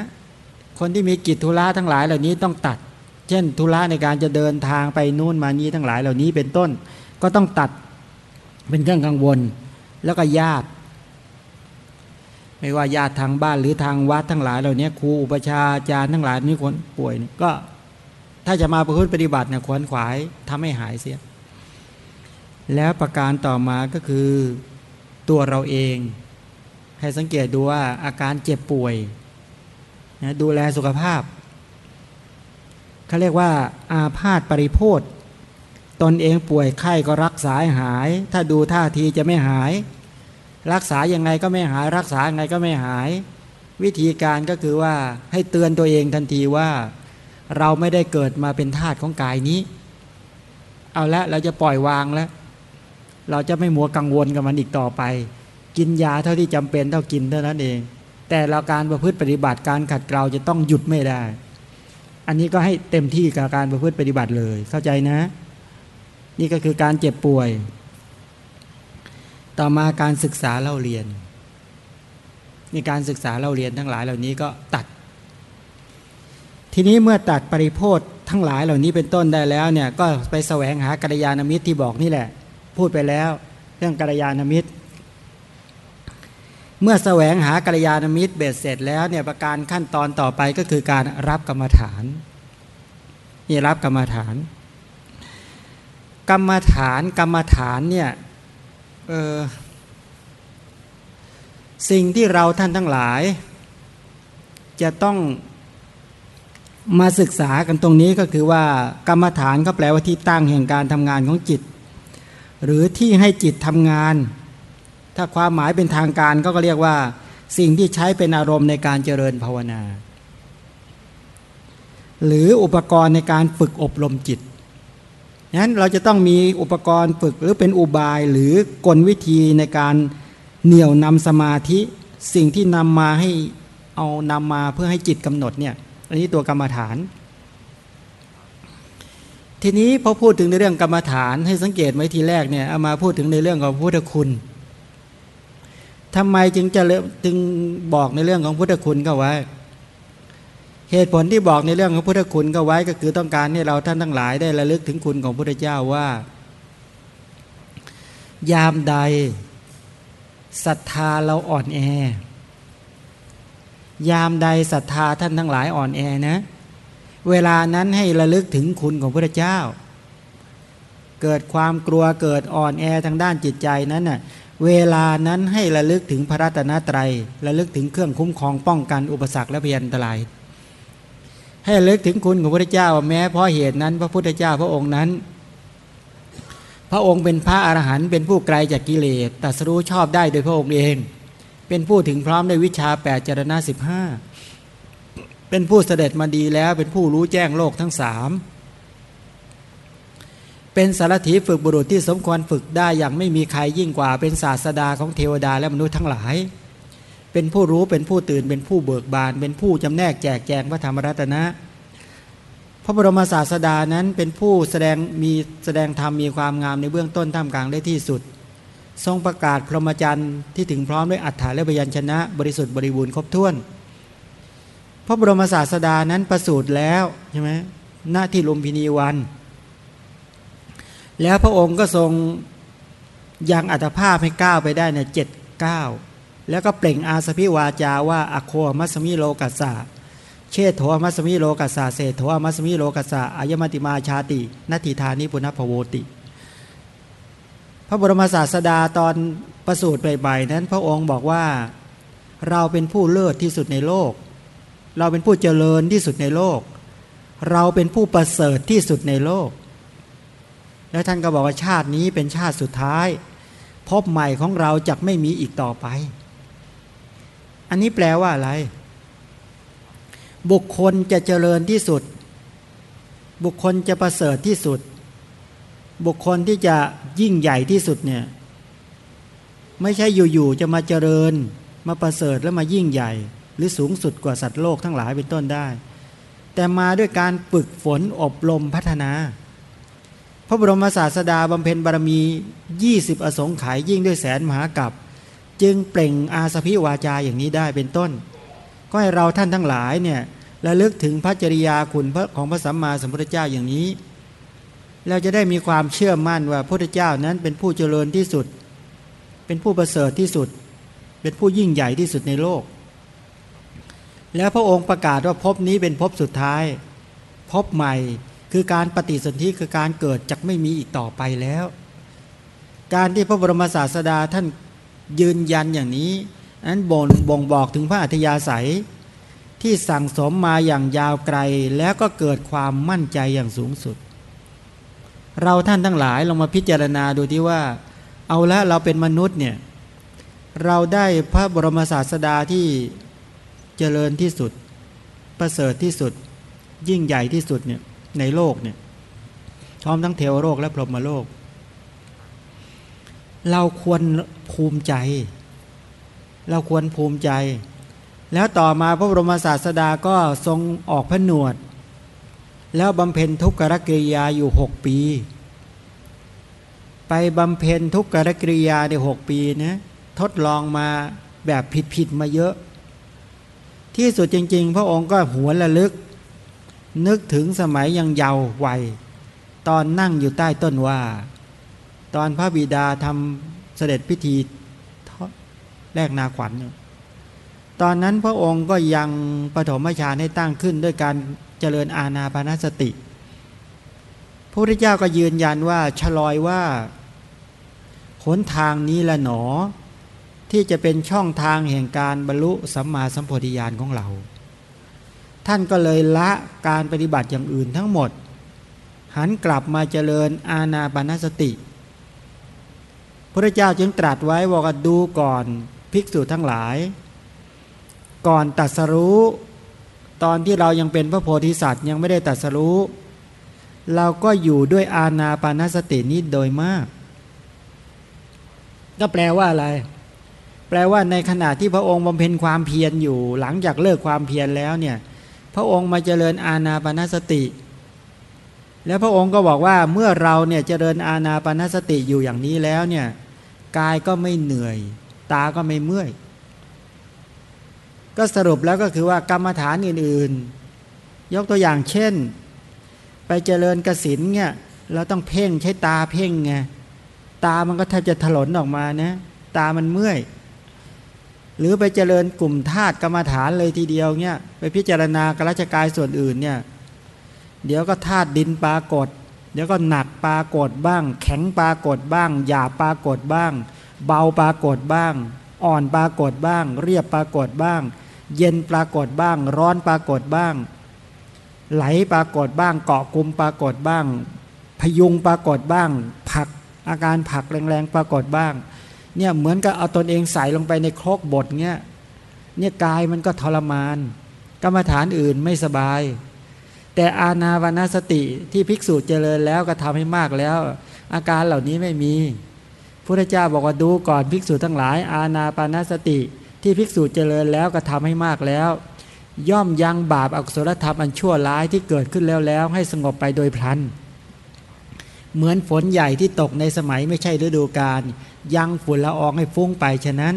คนที่มีกิจธุระทั้งหลายเหล่านี้ต้องตัด เช่นธุระในการจะเดินทางไปนู่นมานี้ทั้งหลายเหล่านี้เป็นต้น ก็ต้องตัดเป็นเครื่องกังวล แล้วก็ญาติ ไม่ว่าญาติทางบ้านหรือทางวัดทั้งหลายเหล่านี้ครูอุปชาอาจารย์ทั้งหลายนี้คนป่วยนี่ก็ถ้าจะมาประพฤติปฏิบัติเนี่ยควรขวายทำให้หายเสีย แล้วประการต่อมาก็คือตัวเราเอง ให้สังเกตดูว่าอาการเจ็บป่วยนะดูแลสุขภาพ เขาเรียกว่า อาพาธปริโพธตนเองป่วยไข้ก็รักษาหาย ถ้าดูท่าทีจะไม่หาย รักษายังไงก็ไม่หาย รักษายังไงก็ไม่หาย วิธีการก็คือว่าให้เตือนตัวเองทันทีว่า เราไม่ได้เกิดมาเป็นทาสของกายนี้ เอาละเราจะปล่อยวางแล้ว เราจะไม่มัวกังวลกับมันอีกต่อไป กินยาเท่าที่จำเป็นเท่ากินเท่านั้นเอง แต่เราการประพฤติปฏิบัติการขัดเกลาจะต้องหยุดไม่ได้ อันนี้ก็ให้เต็มที่กับการประพฤติปฏิบัติเลย เข้าใจนะ นี่ก็คือการเจ็บป่วย ต่อมาการศึกษาเล่าเรียนนี่การศึกษาเล่าเรียนทั้งหลายเหล่านี้ก็ตัด ทีนี้เมื่อตัดปริโพธทั้งหลายเหล่านี้เป็นต้นได้แล้วเนี่ยก็ไปแสวงหากัลยาณมิตรที่บอกนี่แหละ พูดไปแล้ว เรื่องกัลยาณมิตร เมื่อแสวงหากัลยาณมิตรเบ็ดเสร็จแล้วเนี่ยประการขั้นตอนต่อไปก็คือการรับกรรมฐานนี่รับกรรมฐาน กรรมฐานกรรมฐานเนี่ยสิ่งที่เราท่านทั้งหลาย จะต้องมาศึกษากันตรงนี้ก็คือว่ากรรมฐานก็แปลว่าที่ตั้งแห่งการทำงานของจิต หรือที่ให้จิตทำงาน ถ้าความหมายเป็นทางการก็เรียกว่า สิ่งที่ใช้เป็นอารมณ์ในการเจริญภาวนา หรืออุปกรณ์ในการฝึกอบรมจิตนั้นเราจะต้องมีอุปกรณ์ฝึกหรือเป็นอุบายหรือกลวิธีในการเหนี่ยวนำสมาธิสิ่งที่นำมาให้เอานำมาเพื่อให้จิตกำหนดเนี่ยอันนี้ตัวกรรมฐาน ทีนี้พอพูดถึงในเรื่องกรรมฐานให้สังเกตไว้ทีแรกเนี่ยเอามาพูดถึงในเรื่องของพุทธคุณ ทำไมจึงจะจึงบอกในเรื่องของพุทธคุณก็ไว้ เหตุผลที่บอกในเรื่องของพุทธคุณก็ไว้ก็คือต้องการให้เราท่านทั้งหลายได้ระลึกถึงคุณของพระเจ้าว่า ยามใดศรัทธาเราอ่อนแอ ยามใดศรัทธาท่านทั้งหลายอ่อนแอนะ เวลานั้นให้ระลึกถึงคุณของพระเจ้า เกิดความกลัวเกิดอ่อนแอทางด้านจิตใจนั้นน่ะ เวลานั้นให้ระลึกถึงพระรัตนตรัยระลึกถึงเครื่องคุ้มครองป้องกันอุปสรรคและพยันตราย ให้ระลึกถึงคุณของพระเจ้าแม้เพราะเหตุนั้น พระพุทธเจ้าพระองค์นั้น พระองค์เป็นพระอรหันต์เป็นผู้ไกลจากกิเลสตัสรู้ชอบได้โดยพระองค์เอง เป็นผู้ถึงพร้อมด้วยวิชาแปดจารณะสิบห้าเป็นผู้เสด็จมาดีแล้วเป็นผู้รู้แจ้งโลกทั้งสาม เป็นสารถีฝึกบุรุษที่สมควรฝึกได้อย่างไม่มีใครยิ่งกว่า เป็นศาสดาของเทวดาและมนุษย์ทั้งหลาย เป็นผู้รู้เป็นผู้ตื่นเป็นผู้เบิกบาน เป็นผู้จำแนกแจกแจงพระธรรมรัตนะ พระบรมศาสดานั้นเป็นผู้แสดงมีแสดงธรรมมีความงามในเบื้องต้นท่ามกลางได้ที่สุด ทรงประกาศพรหมจรรย์ที่ถึงพร้อมด้วยอัฏฐาและพยัญชนะ บริสุทธิ์บริบูรณ์ครบถ้วน พระบรมศาสดานั้นประสูติแล้วใช่ไหมหน้าที่ลุมพินีวัน แล้วพระองค์ก็ทรงยังอัตภาพให้ก้าวไปได้ในเจ็ดก้าวแล้วก็เปล่งอาสพิวาจาว่าอโคมัสมิโลกัสสะเชษโทมัสมิโลกัสสาเศโทมัสมิโลกัสสาอายมติมาชาตินาทิธานิปุณพโวติ พระบรมศาสดาตอนประสูติใบๆนั้นพระองค์บอกว่าเราเป็นผู้เลิศที่สุดในโลก เราเป็นผู้เจริญที่สุดในโลก เราเป็นผู้ประเสริฐที่สุดในโลก แล้วท่านก็บอกว่าชาตินี้เป็นชาติสุดท้าย พบใหม่ของเราจะไม่มีอีกต่อไป อันนี้แปลว่าอะไร บุคคลจะเจริญที่สุด บุคคลจะประเสริฐที่สุด บุคคลที่จะยิ่งใหญ่ที่สุดเนี่ยไม่ใช่อยู่ๆจะมาเจริญ มาประเสริฐแล้วมายิ่งใหญ่ หรือสูงสุดกว่าสัตว์โลกทั้งหลายเป็นต้นได้ แต่มาด้วยการฝึกฝนอบรมพัฒนา พระบรมศาสดาบำเพ็ญบารมี 20 อสงไขยยิ่งด้วยแสนมหากับ จึงเปล่งอาสพิวาจาอย่างนี้ได้เป็นต้น ก็ให้เราท่านทั้งหลายเนี่ยระลึกถึงพระจริยาคุณของพระสัมมาสัมพุทธเจ้าอย่างนี้ เราจะได้มีความเชื่อมั่นว่าพระพุทธเจ้านั้นเป็นผู้เจริญที่สุด เป็นผู้ประเสริฐที่สุด เป็นผู้ยิ่งใหญ่ที่สุดในโลก แล้วพระองค์ประกาศว่าภพนี้เป็นภพสุดท้ายภพใหม่ คือการปฏิสนธิคือการเกิดจะไม่มีอีกต่อไปแล้ว การที่พระบรมศาสดาท่านยืนยันอย่างนี้นั้นบ่งบ่งบอกถึงพระอัธยาศัย ที่สั่งสมมาอย่างยาวไกลแล้วก็เกิดความมั่นใจอย่างสูงสุด เราท่านทั้งหลายลองมาพิจารณาดูที่ว่า เอาละเราเป็นมนุษย์เนี่ยเราได้พระบรมศาสดาที่เจริญที่สุด ประเสริฐที่สุด ยิ่งใหญ่ที่สุดเนี่ย ในโลกเนี่ยพร้อมทั้งเทวโลกและพรหมโลก เราควรภูมิใจ เราควรภูมิใจ แล้วต่อมาพระบรมศาสดาก็ทรงออกพระหนวด แล้วบำเพ็ญทุกขกิริยาอยู่หกปี ไปบำเพ็ญทุกขกิริยาในหกปีนะทดลองมาแบบผิดๆมาเยอะ ที่สุดจริง ๆ พระองค์ก็หัวระลึก นึกถึงสมัยยังเยาว์วัย ตอนนั่งอยู่ใต้ต้นว่า ตอนพระบิดาทำเสด็จพิธีแลกนาขวัญ ตอนนั้นพระองค์ก็ยังปฐมฌานให้ตั้งขึ้นด้วยการเจริญอาณาปานสติพระพุทธเจ้าก็ยืนยันว่าชลอยว่าหนทางนี้ละหนอ ที่จะเป็นช่องทางแห่งการบรรลุสัมมาสัมโพธิญาณของเรา ท่านก็เลยละการปฏิบัติอย่างอื่นทั้งหมด หันกลับมาเจริญอาณาปณสติพระเจ้าจึงตรัสไว้ว่าดูก่อนภิกษุทั้งหลาย ก่อนตัดสรู้ ตอนที่เรายังเป็นพระโพธิสัตว์ยังไม่ได้ตัดสรู้ เราก็อยู่ด้วยอาณาปณสตินี้โดยมาก ก็แปลว่าอะไรแปลว่าในขณะที่พระองค์บำเพ็ญความเพียรอยู่ หลังจากเลิกความเพียรแล้วเนี่ย พระองค์มาเจริญอาณาปณสติ แล้วพระองค์ก็บอกว่าเมื่อเราเนี่ยเจริญอาณาปณสติอยู่อย่างนี้แล้วเนี่ยกายก็ไม่เหนื่อย ตาก็ไม่เมื่อย ก็สรุปแล้วก็คือว่ากรรมฐานอื่นๆ ยกตัวอย่างเช่น ไปเจริญกสินเนี่ยเราต้องเพ่งใช้ตาเพ่งไงตามันก็แทบจะถลนออกมานะตามันเมื่อย หรือไปเจริญกลุ่มธาตุกรรมฐานเลยทีเดียวเนี่ยไปพิจารณากราชกายส่วนอื่นเนี่ยเดี๋ยวก็ธาตุดินปรากฏ เดี๋ยวก็หนักปรากฏบ้าง แข็งปรากฏบ้าง หยาบปรากฏบ้าง เบาปรากฏบ้าง อ่อนปรากฏบ้าง เรียบปรากฏบ้าง เย็นปรากฏบ้าง ร้อนปรากฏบ้าง ไหลปรากฏบ้าง เกาะกลุ่มปรากฏบ้าง พยุงปรากฏบ้าง ผักอาการผักแรงๆปรากฏบ้าง เนี่ยเหมือนกับเอาตนเองใส่ลงไปในครกบทเนี้ยเนี่ยกายมันก็ทรมาน กรรมฐานอื่นไม่สบาย แต่อาณาวนาสติที่ภิกษุเจริญแล้วก็ทำให้มากแล้ว อาการเหล่านี้ไม่มีพระเจ้าบอกว่าดูก่อนภิกษุทั้งหลาย อาณาปานาสติ ที่ภิกษุเจริญแล้วก็ทำให้มากแล้ว ย่อมยังบาปอกุศลธรรมอันชั่วร้ายที่เกิดขึ้นแล้วแล้วให้สงบไปโดยพลันเหมือนฝนใหญ่ที่ตกในสมัยไม่ใช่ฤดูกาล ยังฝุ่นละอองให้ฟุ้งไปฉะนั้น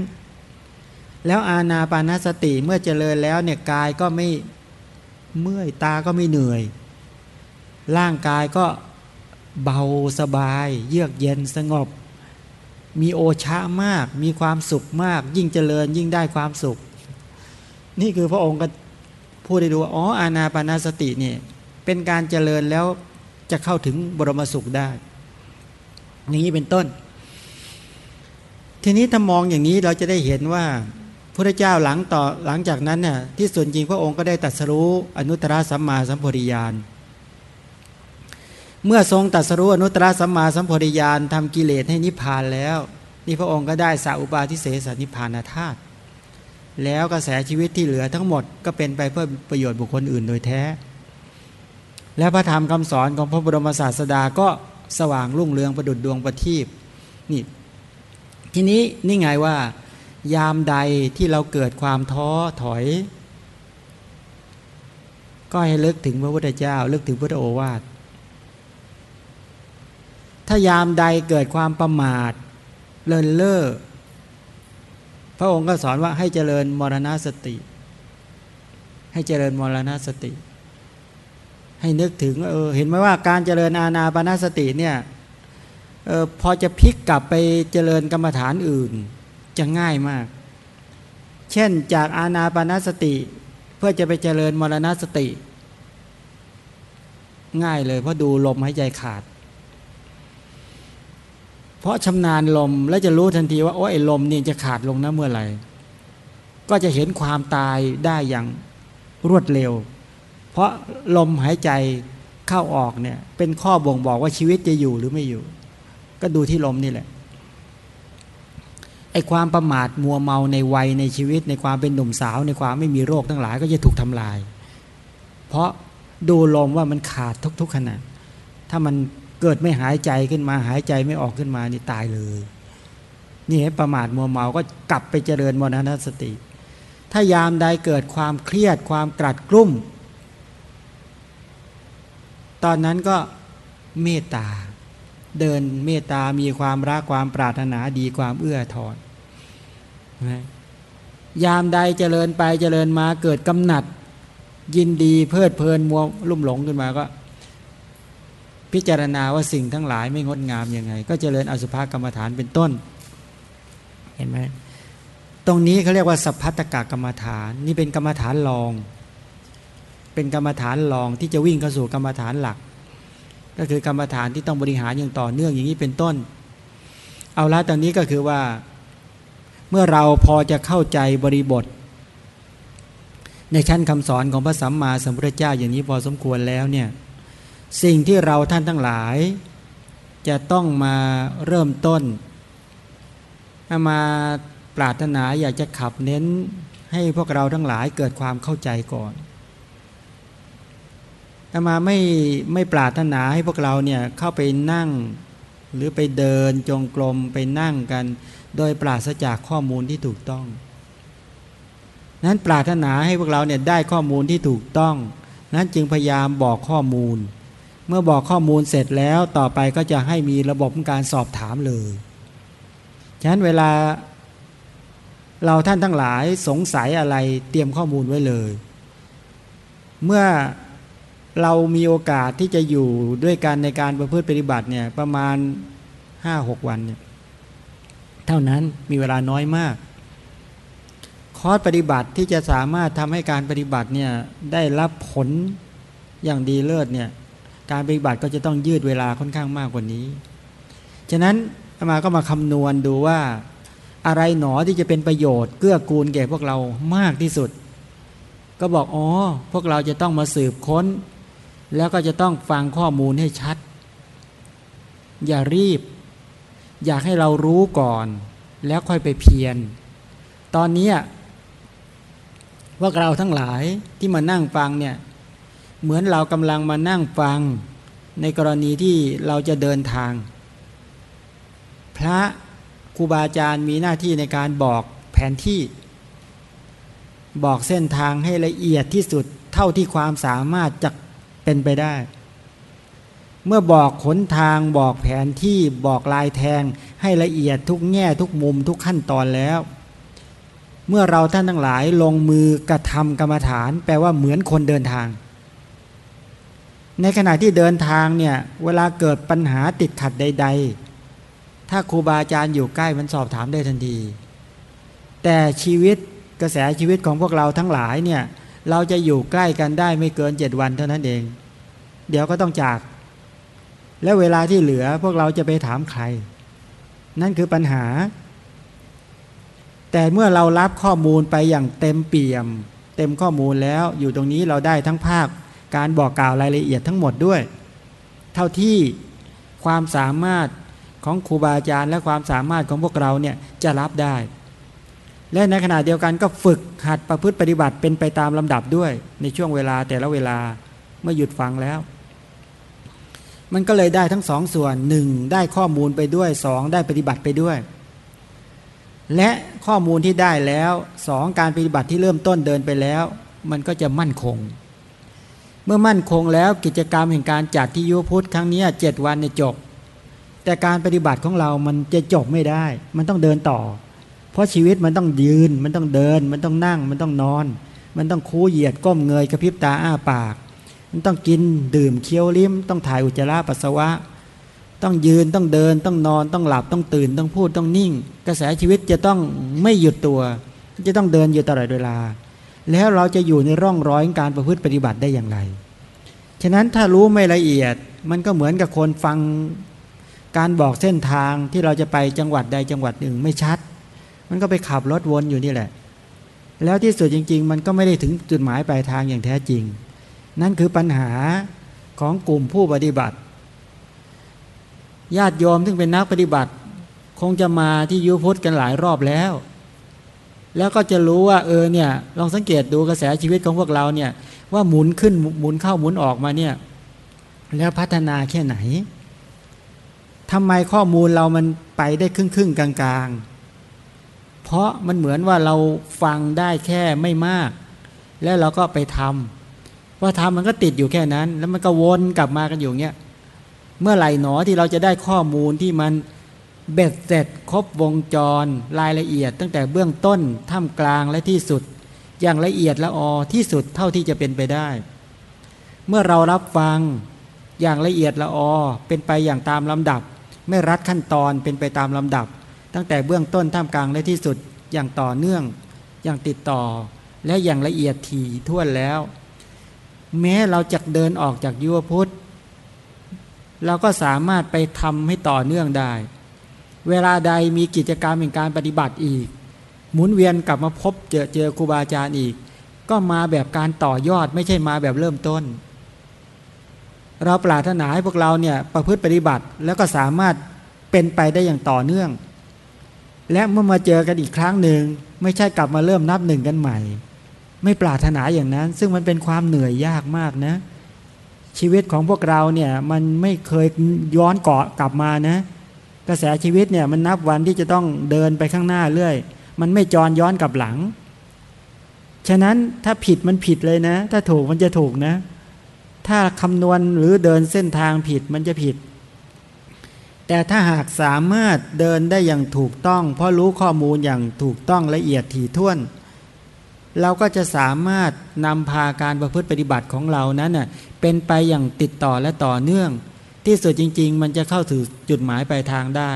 แล้วอาณาปานสติเมื่อเจริญแล้วเนี่ยกายก็ไม่เมื่อยตาก็ไม่เหนื่อย ร่างกายก็เบาสบาย เยือกเย็นสงบ มีโอชะมาก มีความสุขมาก ยิ่งเจริญยิ่งได้ความสุข นี่คือพระองค์ก็พูดได้ดูว่าอ๋ออาณาปานสติเนี่ยเป็นการเจริญแล้วจะเข้าถึงบรมสุขได้อย่างนี้เป็นต้น ทีนี้ถ้ามองอย่างนี้เราจะได้เห็นว่าพระเจ้าหลังต่อหลังจากนั้นเนี่ยที่ส่วนจริงพระองค์ก็ได้ตัดสรู้อนุตตรสัมมาสัมโพธิญาณเมื่อทรงตัดสรู้อนุตตรสัมมาสัมโพธิญาณทำกิเลสให้นิพพานแล้ว นี่พระองค์ก็ได้สาอุปาทิเสสนิพพานธาตุแล้วกระแสชีวิตที่เหลือทั้งหมดก็เป็นไปเพื่อประโยชน์บุคคลอื่นโดยแท้ และพระธรรมคำสอนของพระบรมศาสดาก็สว่างรุ่งเรืองประดุจดวงประทีปนี่ ทีนี้นี่ไงว่า ยามใดที่เราเกิดความท้อถอย ก็ให้เลิกถึงพระพุทธเจ้าเลิกถึงพุทธโอวาทถ้ายามใดเกิดความประมาท เลินเล่อพระองค์ก็สอนว่าให้เจริญมรณสติ ให้เจริญมรณสติ ให้นึกถึงเออเห็นไหมว่าการเจริญอาณาปณสติเนี่ย ออพอจะพลิกกลับไปเจริญกรรมฐานอื่น จะง่ายมาก เช่นจากอาณาปณสติ เพื่อจะไปเจริญมรณสติ ง่ายเลยเพราะดูลมหายใจขาด เพราะชำนาญลมแล้วจะรู้ทันทีว่าโอ้ไอ้ลมนี่จะขาดลงนะเมื่อไหร่ ก็จะเห็นความตายได้อย่างรวดเร็ว เพราะลมหายใจเข้าออกเนี่ยเป็นข้อบ่งบอกว่าชีวิตจะอยู่หรือไม่อยู่ ก็ดูที่ลมนี่แหละไอ้ความประมาทมัวเมาในวัยในชีวิต ในความเป็นหนุ่มสาว ในความไม่มีโรคทั้งหลายก็จะถูกทำลาย เพราะดูลมว่ามันขาดทุก ๆขณะ ถ้ามันเกิดไม่หายใจขึ้นมา หายใจไม่ออกขึ้นมานี่ตายเลยนี่ให้ประมาทมัวเมาก็กลับไปเจริญมรณสติ ถ้ายามใดเกิดความเครียดความกรัดกลุ้ม ตอนนั้นก็เมตตา เดินเมตตามีความรักความปรารถนาดีความเอื้อทอนยามใดเจริญไปเจริญมาเกิดกำหนัด ยินดีเพลิดเพลินมัวลุ่มหลงขึ้นมาก็ พิจารณาว่าสิ่งทั้งหลายไม่งดงามยังไง ก็เจริญอสุภกรรมฐานเป็นต้น เห็นไหมตรงนี้เขาเรียกว่าสัพพัตกะกรรมฐาน นี่เป็นกรรมฐานรอง เป็นกรรมฐานรองที่จะวิ่งเข้าสู่กรรมฐานหลัก ก็คือกรรมฐานที่ต้องบริหารอย่างต่อเนื่องอย่างนี้เป็นต้น เอาละตอนนี้ก็คือว่า เมื่อเราพอจะเข้าใจบริบท ในชั้นคำสอนของพระสัมมาสัมพุทธเจ้าอย่างนี้พอสมควรแล้วเนี่ยสิ่งที่เราท่านทั้งหลาย จะต้องมาเริ่มต้น มาปรารถนาอยากจะขับเน้นให้พวกเราทั้งหลายเกิดความเข้าใจก่อน แต่มาไม่ไม่ปรารถนาให้พวกเราเนี่ยเข้าไปนั่ง หรือไปเดินจงกรมไปนั่งกัน โดยปราศจากข้อมูลที่ถูกต้อง นั้นปรารถนาให้พวกเราเนี่ยได้ข้อมูลที่ถูกต้อง นั้นจึงพยายามบอกข้อมูล เมื่อบอกข้อมูลเสร็จแล้วต่อไปก็จะให้มีระบบการสอบถามเลยฉะนั้นเวลาเราท่านทั้งหลายสงสัยอะไรเตรียมข้อมูลไว้เลย เมื่อ เรามีโอกาสที่จะอยู่ด้วยกันในการประพฤติปฏิบัติเนี่ยประมาณห้าหกวันเนี่ยเท่านั้นมีเวลาน้อยมาก คอร์สปฏิบัติที่จะสามารถทำให้การปฏิบัติเนี่ยได้รับผลอย่างดีเลิศเนี่ยการปฏิบัติก็จะต้องยืดเวลาค่อนข้างมากกว่านี้ ฉะนั้นมาก็มาคำนวณดูว่า อะไรหนอที่จะเป็นประโยชน์เกื้อกูลแก่พวกเรามากที่สุด ก็บอกอ๋อพวกเราจะต้องมาสืบค้น แล้วก็จะต้องฟังข้อมูลให้ชัด อย่ารีบ อยากให้เรารู้ก่อน แล้วค่อยไปเพียร ตอนนี้พวกเราทั้งหลายที่มานั่งฟังเนี่ย เหมือนเรากำลังมานั่งฟัง ในกรณีที่เราจะเดินทาง พระครูบาอาจารย์มีหน้าที่ในการบอกแผนที่ บอกเส้นทางให้ละเอียดที่สุดเท่าที่ความสามารถจะ เป็นไปได้ เมื่อบอกขนทางบอกแผนที่บอกลายแทงให้ละเอียดทุกแง่ทุกมุมทุกขั้นตอนแล้ว เมื่อเราท่านทั้งหลายลงมือกระทำกรรมฐาน แปลว่าเหมือนคนเดินทาง ในขณะที่เดินทางเนี่ยเวลาเกิดปัญหาติดขัดใด ๆ ถ้าครูบาอาจารย์อยู่ใกล้มันสอบถามได้ทันที แต่ชีวิตกระแสชีวิตของพวกเราทั้งหลายเนี่ย เราจะอยู่ใกล้กันได้ไม่เกินเจ็ดวันเท่านั้นเอง เดี๋ยวก็ต้องจาก แล้วเวลาที่เหลือพวกเราจะไปถามใคร นั่นคือปัญหา แต่เมื่อเรารับข้อมูลไปอย่างเต็มเปี่ยม เต็มข้อมูลแล้วอยู่ตรงนี้เราได้ทั้งภาค การบอกกล่าวรายละเอียดทั้งหมดด้วย เท่าที่ความสามารถของครูบาอาจารย์และความสามารถของพวกเราเนี่ยจะรับได้ และในขณะเดียวกันก็ฝึกหัดประพฤติปฏิบัติเป็นไปตามลำดับด้วย ในช่วงเวลาแต่ละเวลาเมื่อหยุดฟังแล้ว มันก็เลยได้ทั้งสองส่วนหนึ่งได้ข้อมูลไปด้วยสองได้ปฏิบัติไปด้วย และข้อมูลที่ได้แล้วสองการปฏิบัติที่เริ่มต้นเดินไปแล้ว มันก็จะมั่นคง เมื่อมั่นคงแล้วกิจกรรมแห่งการจัดที่ยุพุทธครั้งนี้เจ็ดวันเนี่ยจบ แต่การปฏิบัติของเรามันจะจบไม่ได้ มันต้องเดินต่อ ราะชีวิตมันต้องยืน มันต้องเดิน มันต้องนั่ง มันต้องนอน มันต้องคูเหยียดก้มเงยกระพริบตาอ้าปาก มันต้องกินดื่มเคี้ยวลิ้ม ต้องถ่ายอุจจาระปัสสาวะ ต้องยืนต้องเดิน ต้องนอนต้องหลับต้องตื่นต้องพูดต้องนิ่ง กระแสชีวิตจะต้องไม่หยุดตัว จะต้องเดินอยู่ตลอดเวลา แล้วเราจะอยู่ในร่องรอยการประพฤติปฏิบัติได้อย่างไร ฉะนั้นถ้ารู้ไม่ละเอียดมันก็เหมือนกับคนฟังการบอกเส้นทางที่เราจะไปจังหวัดใดจังหวัดหนึ่งไม่ชัด มันก็ไปขับรถวนอยู่นี่แหละ แล้วที่สุดจริง ๆ มันก็ไม่ได้ถึงจุดหมายปลายทางอย่างแท้จริง นั่นคือปัญหาของกลุ่มผู้ปฏิบัติ ญาติโยมซึ่งเป็นนักปฏิบัติ คงจะมาที่ยุพุทธกันหลายรอบแล้ว แล้วก็จะรู้ว่าเออเนี่ยลองสังเกตดูกระแสชีวิตของพวกเราเนี่ยว่าหมุนขึ้นหมุนเข้าหมุนออกมาเนี่ยแล้วพัฒนาแค่ไหนทำไมข้อมูลเรามันไปได้ครึ่งครึ่งกลางกลาง เพราะมันเหมือนว่าเราฟังได้แค่ไม่มาก แล้วเราก็ไปทำว่าทำมันก็ติดอยู่แค่นั้น แล้วมันก็วนกลับมากันอยู่เงี้ยเมื่อไหร่หนอที่เราจะได้ข้อมูลที่มันเบ็ดเสร็จครบวงจรรายละเอียด ตั้งแต่เบื้องต้นท่ามกลางและที่สุด อย่างละเอียดละออที่สุดเท่าที่จะเป็นไปได้ เมื่อเรารับฟังอย่างละเอียดละออเป็นไปอย่างตามลำดับ ไม่รัดขั้นตอนเป็นไปตามลำดับ ตั้งแต่เบื้องต้นท่ามกลางและที่สุดอย่างต่อเนื่องอย่างติดต่อ และอย่างละเอียดถี่ท่วนแล้ว แม้เราจะเดินออกจากยุวพุทธเราก็สามารถไปทำให้ต่อเนื่องได้ เวลาใดมีกิจกรรมเป็นการปฏิบัติอีก หมุนเวียนกลับมาพบเจอเจอครูบาอาจารย์อีก ก็มาแบบการต่อยอดไม่ใช่มาแบบเริ่มต้น เราปรารถนาให้พวกเราเนี่ยประพฤติปฏิบัติแล้วก็สามารถเป็นไปได้อย่างต่อเนื่อง และเมื่อมาเจอกันอีกครั้งหนึ่งไม่ใช่กลับมาเริ่มนับหนึ่งกันใหม่ ไม่ปรารถนาอย่างนั้น ซึ่งมันเป็นความเหนื่อยยากมากนะ ชีวิตของพวกเราเนี่ยมันไม่เคยย้อนเกาะกลับมานะ กระแสชีวิตเนี่ยมันนับวันที่จะต้องเดินไปข้างหน้าเรื่อย มันไม่จรย้อนกลับหลัง ฉะนั้นถ้าผิดมันผิดเลยนะ ถ้าถูกมันจะถูกนะ ถ้าคำนวณหรือเดินเส้นทางผิดมันจะผิด แต่ถ้าหากสามารถเดินได้อย่างถูกต้อง เพราะรู้ข้อมูลอย่างถูกต้องละเอียดถี่ถ้วน เราก็จะสามารถนำพาการประพฤติปฏิบัติของเรานั้นเน่เป็นไปอย่างติดต่อและต่อเนื่อง ที่สุดจริง ๆ มันจะเข้าถึงจุดหมายปลายทางได้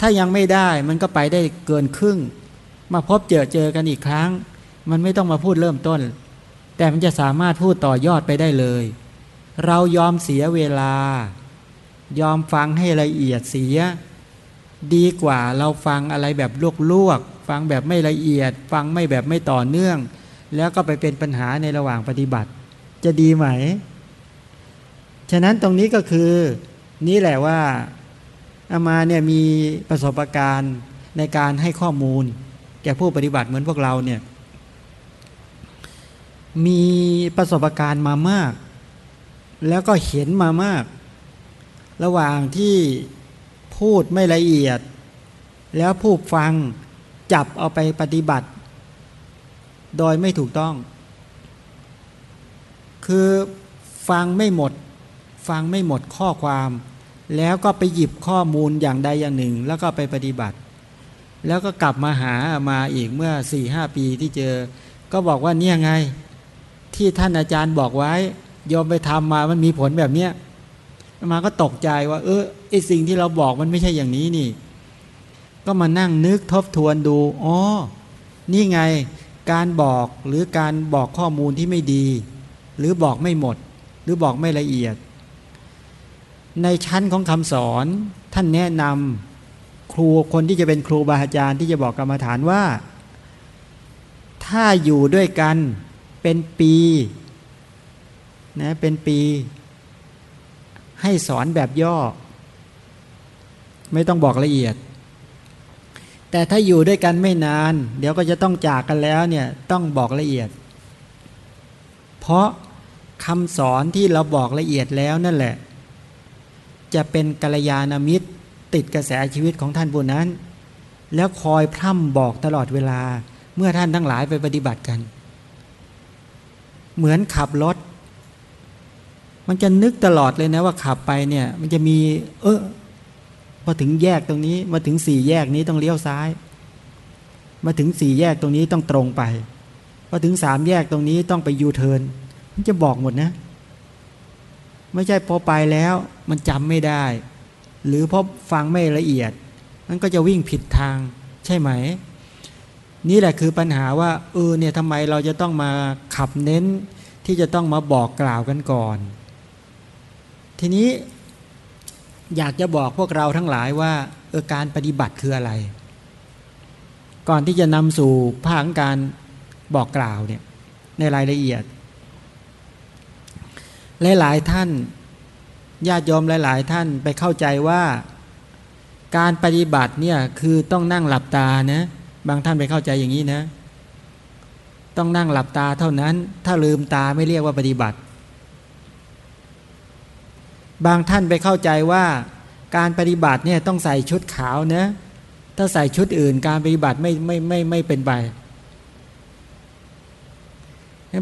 ถ้ายังไม่ได้มันก็ไปได้เกินครึ่ง มาพบเจอเจอกันอีกครั้ง มันไม่ต้องมาพูดเริ่มต้น แต่มันจะสามารถพูดต่อยอดไปได้เลย เรายอมเสียเวลา ยอมฟังให้ละเอียดเสีย ดีกว่าเราฟังอะไรแบบลวกๆฟังแบบไม่ละเอียด ฟังไม่แบบไม่ต่อเนื่อง แล้วก็ไปเป็นปัญหาในระหว่างปฏิบัติ จะดีไหม ฉะนั้นตรงนี้ก็คือ นี่แหละว่าอามาเนี่ยมีประสบการณ์ในการให้ข้อมูล แก่ผู้ปฏิบัติเหมือนพวกเราเนี่ยมีประสบการณ์มามาก แล้วก็เห็นมามาก ระหว่างที่พูดไม่ละเอียด แล้วผู้ฟังจับเอาไปปฏิบัติ โดยไม่ถูกต้อง คือฟังไม่หมด ฟังไม่หมดข้อความ แล้วก็ไปหยิบข้อมูลอย่างใดอย่างหนึ่ง แล้วก็ไปปฏิบัติ แล้วก็กลับมาหามาอีกเมื่อสี่ห้าปีที่เจอ ก็บอกว่าเนี่ยไง ที่ท่านอาจารย์บอกไว้ยอมไปทำมามันมีผลแบบเนี้ย มาก็ตกใจว่า เออไอสิ่งที่เราบอกมันไม่ใช่อย่างนี้นี่ ก็มานั่งนึกทบทวนดูอ๋อนี่ไงการบอกหรือการบอกข้อมูลที่ไม่ดี หรือบอกไม่หมด หรือบอกไม่ละเอียด ในชั้นของคำสอนท่านแนะนำครูคนที่จะเป็นครูบาอาจารย์ที่จะบอกกรรมฐานว่า ถ้าอยู่ด้วยกันเป็นปีนะเป็นปี ให้สอนแบบย่อ ไม่ต้องบอกละเอียด แต่ถ้าอยู่ด้วยกันไม่นาน เดี๋ยวก็จะต้องจากกันแล้วเนี่ยต้องบอกละเอียด เพราะคำสอนที่เราบอกละเอียดแล้วนั่นแหละ จะเป็นกัลยาณมิตรติดกระแสชีวิตของท่านบุญนั้น แล้วคอยพร่ำบอกตลอดเวลาเมื่อท่านทั้งหลายไปปฏิบัติกัน เหมือนขับรถ มันจะนึกตลอดเลยนะว่าขับไปเนี่ย มันจะมี เออพอถึงแยกตรงนี้ มาถึงสี่แยกนี้ต้องเลี้ยวซ้าย มาถึงสี่แยกตรงนี้ต้องตรงไปพอถึงสามแยกตรงนี้ต้องไปยูเทิร์นมันจะบอกหมดนะ ไม่ใช่พอไปแล้วมันจำไม่ได้ หรือพอฟังไม่ละเอียด มันก็จะวิ่งผิดทาง ใช่ไหม นี่แหละคือปัญหาว่าเออเนี่ยทำไมเราจะต้องมาขับเน้นที่จะต้องมาบอกกล่าวกันก่อน ทีนี้อยากจะบอกพวกเราทั้งหลายว่าเออการปฏิบัติคืออะไร ก่อนที่จะนำสู่ภาคการบอกกล่าวเนี่ยในรายละเอียด หลายๆท่านญาติโยมหลาย ๆ ท่านไปเข้าใจว่าการปฏิบัติเนี่ยคือต้องนั่งหลับตานะบางท่านไปเข้าใจอย่างนี้นะ ต้องนั่งหลับตาเท่านั้น ถ้าลืมตาไม่เรียกว่าปฏิบัติ บางท่านไปเข้าใจว่าการปฏิบัติเนี่ยต้องใส่ชุดขาวนะถ้าใส่ชุดอื่นการปฏิบัติไม่ไม่ไม่ไม่เป็นไป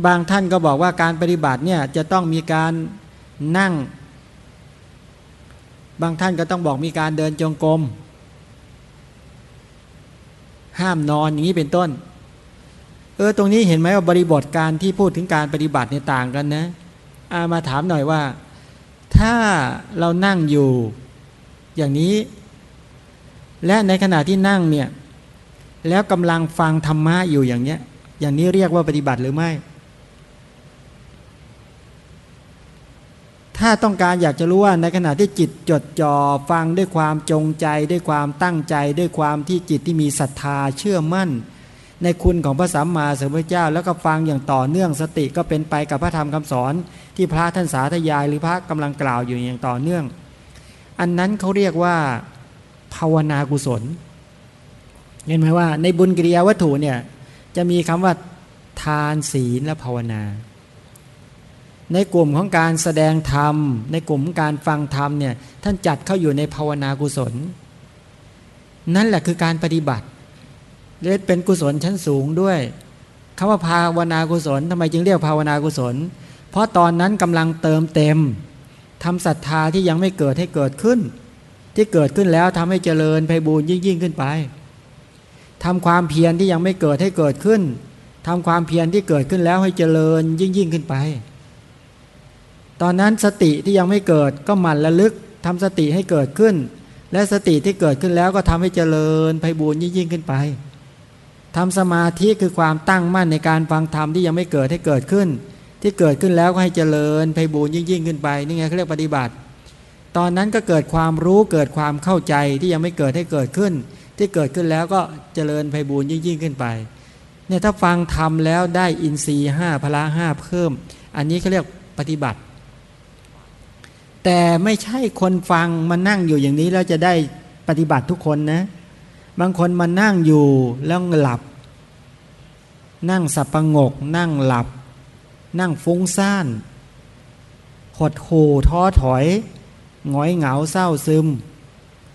บางท่านก็บอกว่าการปฏิบัติเนี่ยจะต้องมีการนั่ง บางท่านก็ต้องบอกมีการเดินจงกรมห้ามนอนอย่างนี้เป็นต้น เออตรงนี้เห็นไหมว่าบริบทการที่พูดถึงการปฏิบัติเนี่ยต่างกันนะอามาถามหน่อยว่า ถ้าเรานั่งอยู่อย่างนี้ และในขณะที่นั่งเนี่ย แล้วกำลังฟังธรรมะอยู่อย่างเนี้ย อย่างนี้เรียกว่าปฏิบัติหรือไม่ ถ้าต้องการอยากจะรู้ว่าในขณะที่จิตจดจ่อฟังด้วยความจงใจด้วยความตั้งใจ ด้วยความที่จิตที่มีศรัทธาเชื่อมั่น ในคุณของพระสัมมาสัมพุทธเจ้า แล้วก็ฟังอย่างต่อเนื่องสติก็เป็นไปกับพระธรรมคำสอน ที่พระท่านสาธยายหรือพระกำลังกล่าวอยู่อย่างต่อเนื่อง อันนั้นเขาเรียกว่าภาวนากุศล เห็นไหมว่า ในบุญกิริยาวัตถุเนี่ยจะมีคำว่าทานศีลและภาวนา ในกลุ่มของการแสดงธรรม ในกลุ่มการฟังธรรมเนี่ยท่านจัดเข้าอยู่ในภาวนากุศล นั่นแหละคือการปฏิบัติ เรียกเป็นกุศลชั้นสูงด้วยคำว่าภาวนากุศลทำไมจึงเรียกภาวนากุศล เพราะตอนนั้นกำลังเติมเต็มทำศรัทธาที่ยังไม่เกิดให้เกิดขึ้น ที่เกิดขึ้นแล้วทำให้เจริญไพบูรยิ่งยิ่งขึ้นไปทำความเพียรที่ยังไม่เกิดให้เกิดขึ้นทำความเพียรที่เกิดขึ้นแล้วให้เจริญยิ่งยิ่งขึ้นไป ตอนนั้นสติที่ยังไม่เกิดก็หมั่นระลึกทำสติให้เกิดขึ้น และสติที่เกิดขึ้นแล้วก็ทำให้เจริญไพบูรยิ่งยิ่งขึ้นไป ทำสมาธิคือความตั้งมั่นในการฟังธรรมที่ยังไม่เกิดให้เกิดขึ้น ที่เกิดขึ้นแล้วก็ให้เจริญไพบูรยิ่งยิ่งขึ้นไปนี่ไงเขาเรียกปฏิบัติ ตอนนั้นก็เกิดความรู้เกิดความเข้าใจที่ยังไม่เกิดให้เกิดขึ้น ที่เกิดขึ้นแล้วก็เจริญไพบูรยิ่งยิ่งขึ้นไปเนี่ยถ้าฟังทำแล้วได้อินทรีย์ห้าพละห้าเพิ่ม อันนี้เขาเรียกปฏิบัติ แต่ไม่ใช่คนฟังมานั่งอยู่อย่างนี้แล้วจะได้ปฏิบัติทุกคนนะ บางคนมานั่งอยู่แล้วหลับ นั่งสับประงก นั่งหลับ นั่งฟุ้งซ่านหดหูท้อถอยหงอยเหงาเศร้าซึม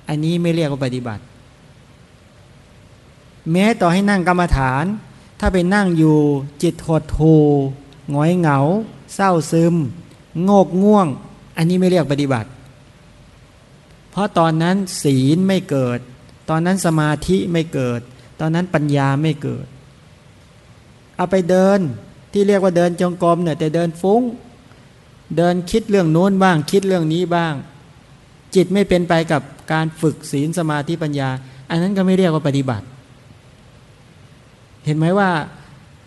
อันนี้ไม่เรียกว่าปฏิบัติ แม้ต่อให้นั่งกรรมฐาน ถ้าไปนั่งอยู่จิตหดหูหงอยเหงา เศร้าซึม โงกง่วง อันนี้ไม่เรียกปฏิบัติ เพราะตอนนั้นศีลไม่เกิด ตอนนั้นสมาธิไม่เกิด ตอนนั้นปัญญาไม่เกิด เอาไปเดินที่เรียกว่าเดินจงกรมเนี่ยแต่เดินฟุง้ง เดินคิดเรื่องโน้นบ้าง คิดเรื่องนี้บ้าง จิตไม่เป็นไปกับการฝึกศีลสมาธิปัญญา อันนั้นก็ไม่เรียกว่าปฏิบัติ เห็นไหมว่า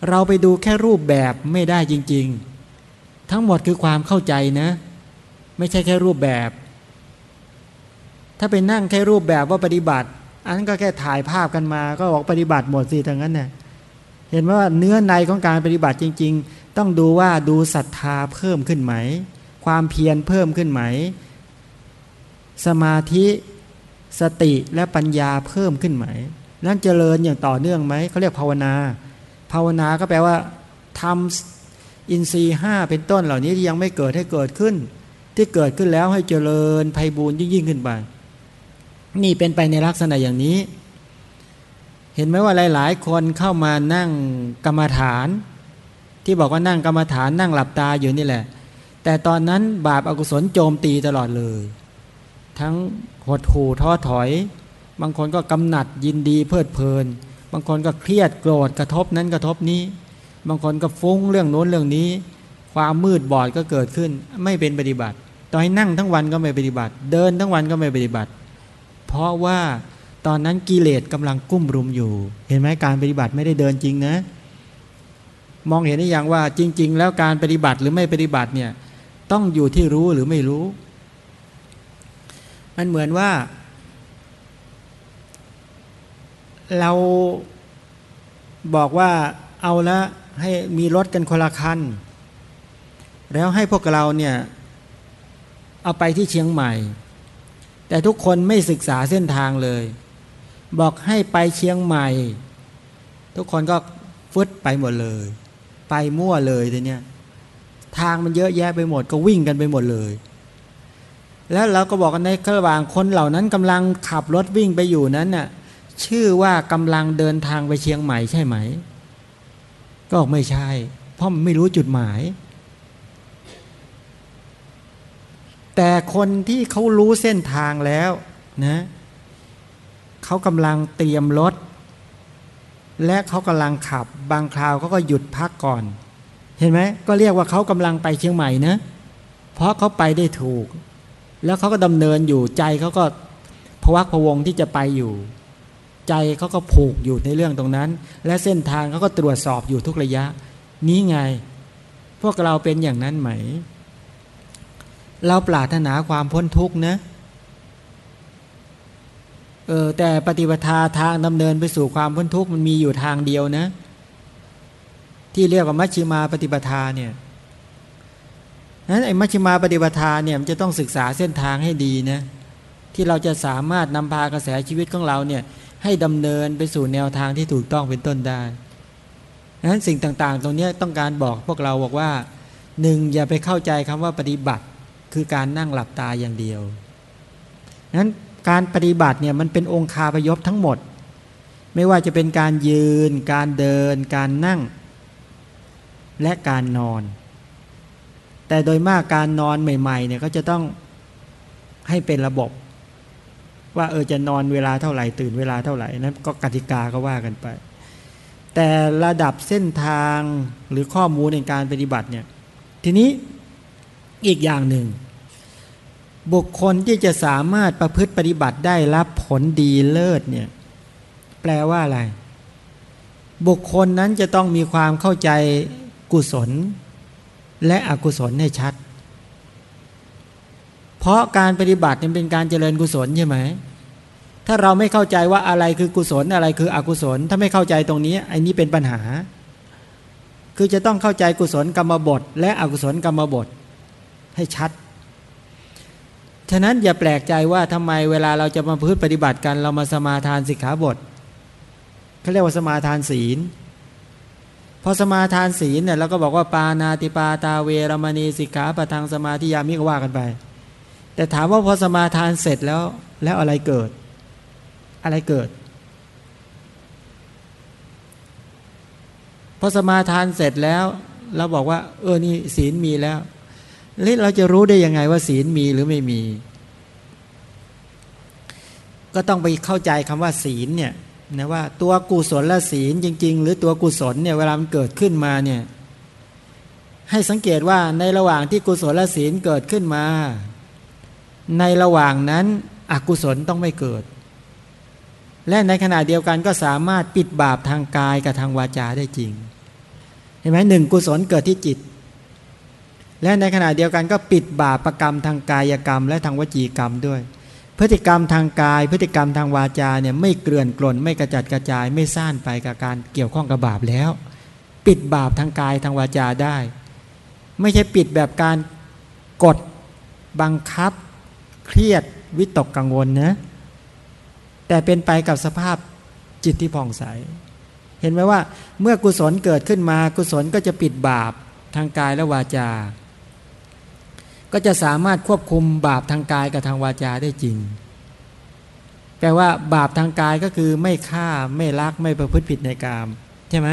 เราไปดูแค่รูปแบบไม่ได้จริง ๆ ทั้งหมดคือความเข้าใจนะ ไม่ใช่แค่รูปแบบ ถ้าไปนั่งแค่รูปแบบว่าปฏิบัติ อันนั้นก็แค่ถ่ายภาพกันมา ก็บอกปฏิบัติหมดสิทางนั้นเนี่ยเห็นไหมว่าเนื้อในของการปฏิบัติจริง ๆ ต้องดูว่าดูศรัทธาเพิ่มขึ้นไหม ความเพียรเพิ่มขึ้นไหม สมาธิสติและปัญญาเพิ่มขึ้นไหม นั่นเจริญอย่างต่อเนื่องไหมเขาเรียกภาวนา ภาวนาก็แปลว่าทำอินทรีห้าเป็นต้นเหล่านี้ที่ยังไม่เกิดให้เกิดขึ้น ที่เกิดขึ้นแล้วให้เจริญภัยบูญยิ่งยิ่งขึ้นไป นี่เป็นไปในลักษณะอย่างนี้ เห็นไหมว่าหลาย ๆ คนเข้ามานั่งกรรมฐาน ที่บอกว่านั่งกรรมฐานนั่งหลับตาอยู่นี่แหละ แต่ตอนนั้นบาปอากุศลโจมตีตลอดเลย ทั้งหดหู่ท้อถอย บางคนก็กำหนัดยินดีเพลิดเพลิน บางคนก็เครียดโกรธกระทบนั้นกระทบนี้ บางคนก็ฟุ้งเรื่องโน้นเรื่องนี้ ความมืดบอดก็เกิดขึ้น ไม่เป็นปฏิบัติ ต่อให้นั่งทั้งวันก็ไม่ปฏิบัติ เดินทั้งวันก็ไม่ปฏิบัติ เพราะว่าตอนนั้นกิเลสกำลังกุ้มรุมอยู่ เห็นไหมการปฏิบัติไม่ได้เดินจริงนะ มองเห็นได้อย่างว่าจริง ๆ แล้วการปฏิบัติหรือไม่ปฏิบัติเนี่ยต้องอยู่ที่รู้หรือไม่รู้ มันเหมือนว่า เราบอกว่าเอาละให้มีรถกันคนละคัน แล้วให้พวกเราเนี่ย เอาไปที่เชียงใหม่ แต่ทุกคนไม่ศึกษาเส้นทางเลย บอกให้ไปเชียงใหม่ ทุกคนก็ฟึดไปหมดเลย ไปมั่วเลยทีเนี้ยทางมันเยอะแยะไปหมดก็วิ่งกันไปหมดเลย แล้วเราก็บอกกันในระหว่างคนเหล่านั้นกำลังขับรถวิ่งไปอยู่นั้นน่ะชื่อว่ากำลังเดินทางไปเชียงใหม่ใช่ไหม ก็ไม่ใช่ เพราะมันไม่รู้จุดหมาย แต่คนที่เขารู้เส้นทางแล้วนะเขากำลังเตรียมรถ และเขากำลังขับบางคราวเขาก็หยุดพักก่อน เห็นไหมก็เรียกว่าเขากำลังไปเชียงใหม่นะเพราะเขาไปได้ถูก แล้วเขาก็ดำเนินอยู่ใจเขาก็พวักพวงที่จะไปอยู่ ใจเขาก็ผูกอยู่ในเรื่องตรงนั้น และเส้นทางเขาก็ตรวจสอบอยู่ทุกระยะ นี้ไง พวกเราเป็นอย่างนั้นไหม เราปรารถนาความพ้นทุกข์นะเออแต่ปฏิปทาทางดำเนินไปสู่ความพ้นทุกข์มันมีอยู่ทางเดียวนะ ที่เรียกว่ามัชฌิมาปฏิปทาเนี่ยนั้นไอ้มัชฌิมาปฏิปทาเนี่ยมันจะต้องศึกษาเส้นทางให้ดีนะที่เราจะสามารถนำพากระแสชีวิตของเราเนี่ยให้ดำเนินไปสู่แนวทางที่ถูกต้องเป็นต้นได้นั้นสิ่งต่างๆ ตรงนี้ต้องการบอกพวกเราบอกว่าหนึ่งอย่าไปเข้าใจคำว่าปฏิบัติ คือการนั่งหลับตาอย่างเดียวนั้นการปฏิบัติเนี่ยมันเป็นองค์คาพยพทั้งหมด ไม่ว่าจะเป็นการยืน การเดิน การนั่ง และการนอน แต่โดยมากการนอนใหม่ๆเนี่ยก็จะต้องให้เป็นระบบ ว่าเออจะนอนเวลาเท่าไหร่ตื่นเวลาเท่าไหร่นั้นก็กติกาก็ว่ากันไป แต่ระดับเส้นทางหรือข้อมูลในการปฏิบัติเนี่ยทีนี้ อีกอย่างหนึ่ง บุคคลที่จะสามารถประพฤติปฏิบัติได้รับผลดีเลิศเนี่ยแปลว่าอะไร บุคคลนั้นจะต้องมีความเข้าใจกุศล และอกุศลให้ชัด เพราะการปฏิบัติเป็นการเจริญกุศลใช่ไหมถ้าเราไม่เข้าใจว่าอะไรคือกุศลอะไรคืออกุศล ถ้าไม่เข้าใจตรงนี้ไอ้นี้เป็นปัญหา คือจะต้องเข้าใจกุศลกรรมบท และอกุศลกรรมบท ให้ชัด ฉะนั้นอย่าแปลกใจว่าทำไมเวลาเราจะมาพึ่ปฏิบัติกัน เรามาสมาทานสิกขาบทเขาเรียกว่าสมาทานศีล พอสมาทานศีลเนี่ยเราก็บอกว่าปานาติปาตาเวรมณีสิกขาปะทังสมาธิยามิก็ว่ากันไป แต่ถามว่าพอสมาทานเสร็จแล้วแล้วอะไรเกิด อะไรเกิดพอสมาทานเสร็จแล้วเราบอกว่า เออนี่ศีลมีแล้ว เราจะรู้ได้ยังไงว่าศีลมีหรือไม่มี ก็ต้องไปเข้าใจคำว่าศีลเนี่ยนะว่าตัวกุศลและศีลจริง ๆ หรือตัวกุศลเนี่ยเวลามันเกิดขึ้นมาเนี่ยให้สังเกตว่าในระหว่างที่กุศลและศีลเกิดขึ้นมา ในระหว่างนั้นอกุศลต้องไม่เกิด และในขณะเดียวกันก็สามารถปิดบาปทางกายกับทางวาจาได้จริงเห็นไหมหนึ่งกุศลเกิดที่จิต และในขณะเดียวกันก็ปิดบาปรกรรมทางกายกรรม และทางวจีกรรมด้วย พฤติกรรมทางกาย พฤติกรรมทางวาจาเนี่ยไม่เกลื่อนกลนไม่กระจัดกระจายไม่ซ่านไปกับการเกี่ยวข้องกับบาปแล้ว ปิดบาปทางกายทางวาจาได้ ไม่ใช่ปิดแบบการกดบังคับ เครียดวิตกกังวลนะแต่เป็นไปกับสภาพจิตที่ผ่องใส เห็นไหมว่าเมื่อกุศลเกิดขึ้นมากุศลก็จะปิดบาปทางกายและวาจา ก็จะสามารถควบคุมบาปทางกายกับทางวาจาได้จริง แปลว่าบาปทางกายก็คือไม่ฆ่าไม่ลักไม่ประพฤติผิดในกามใช่ไหม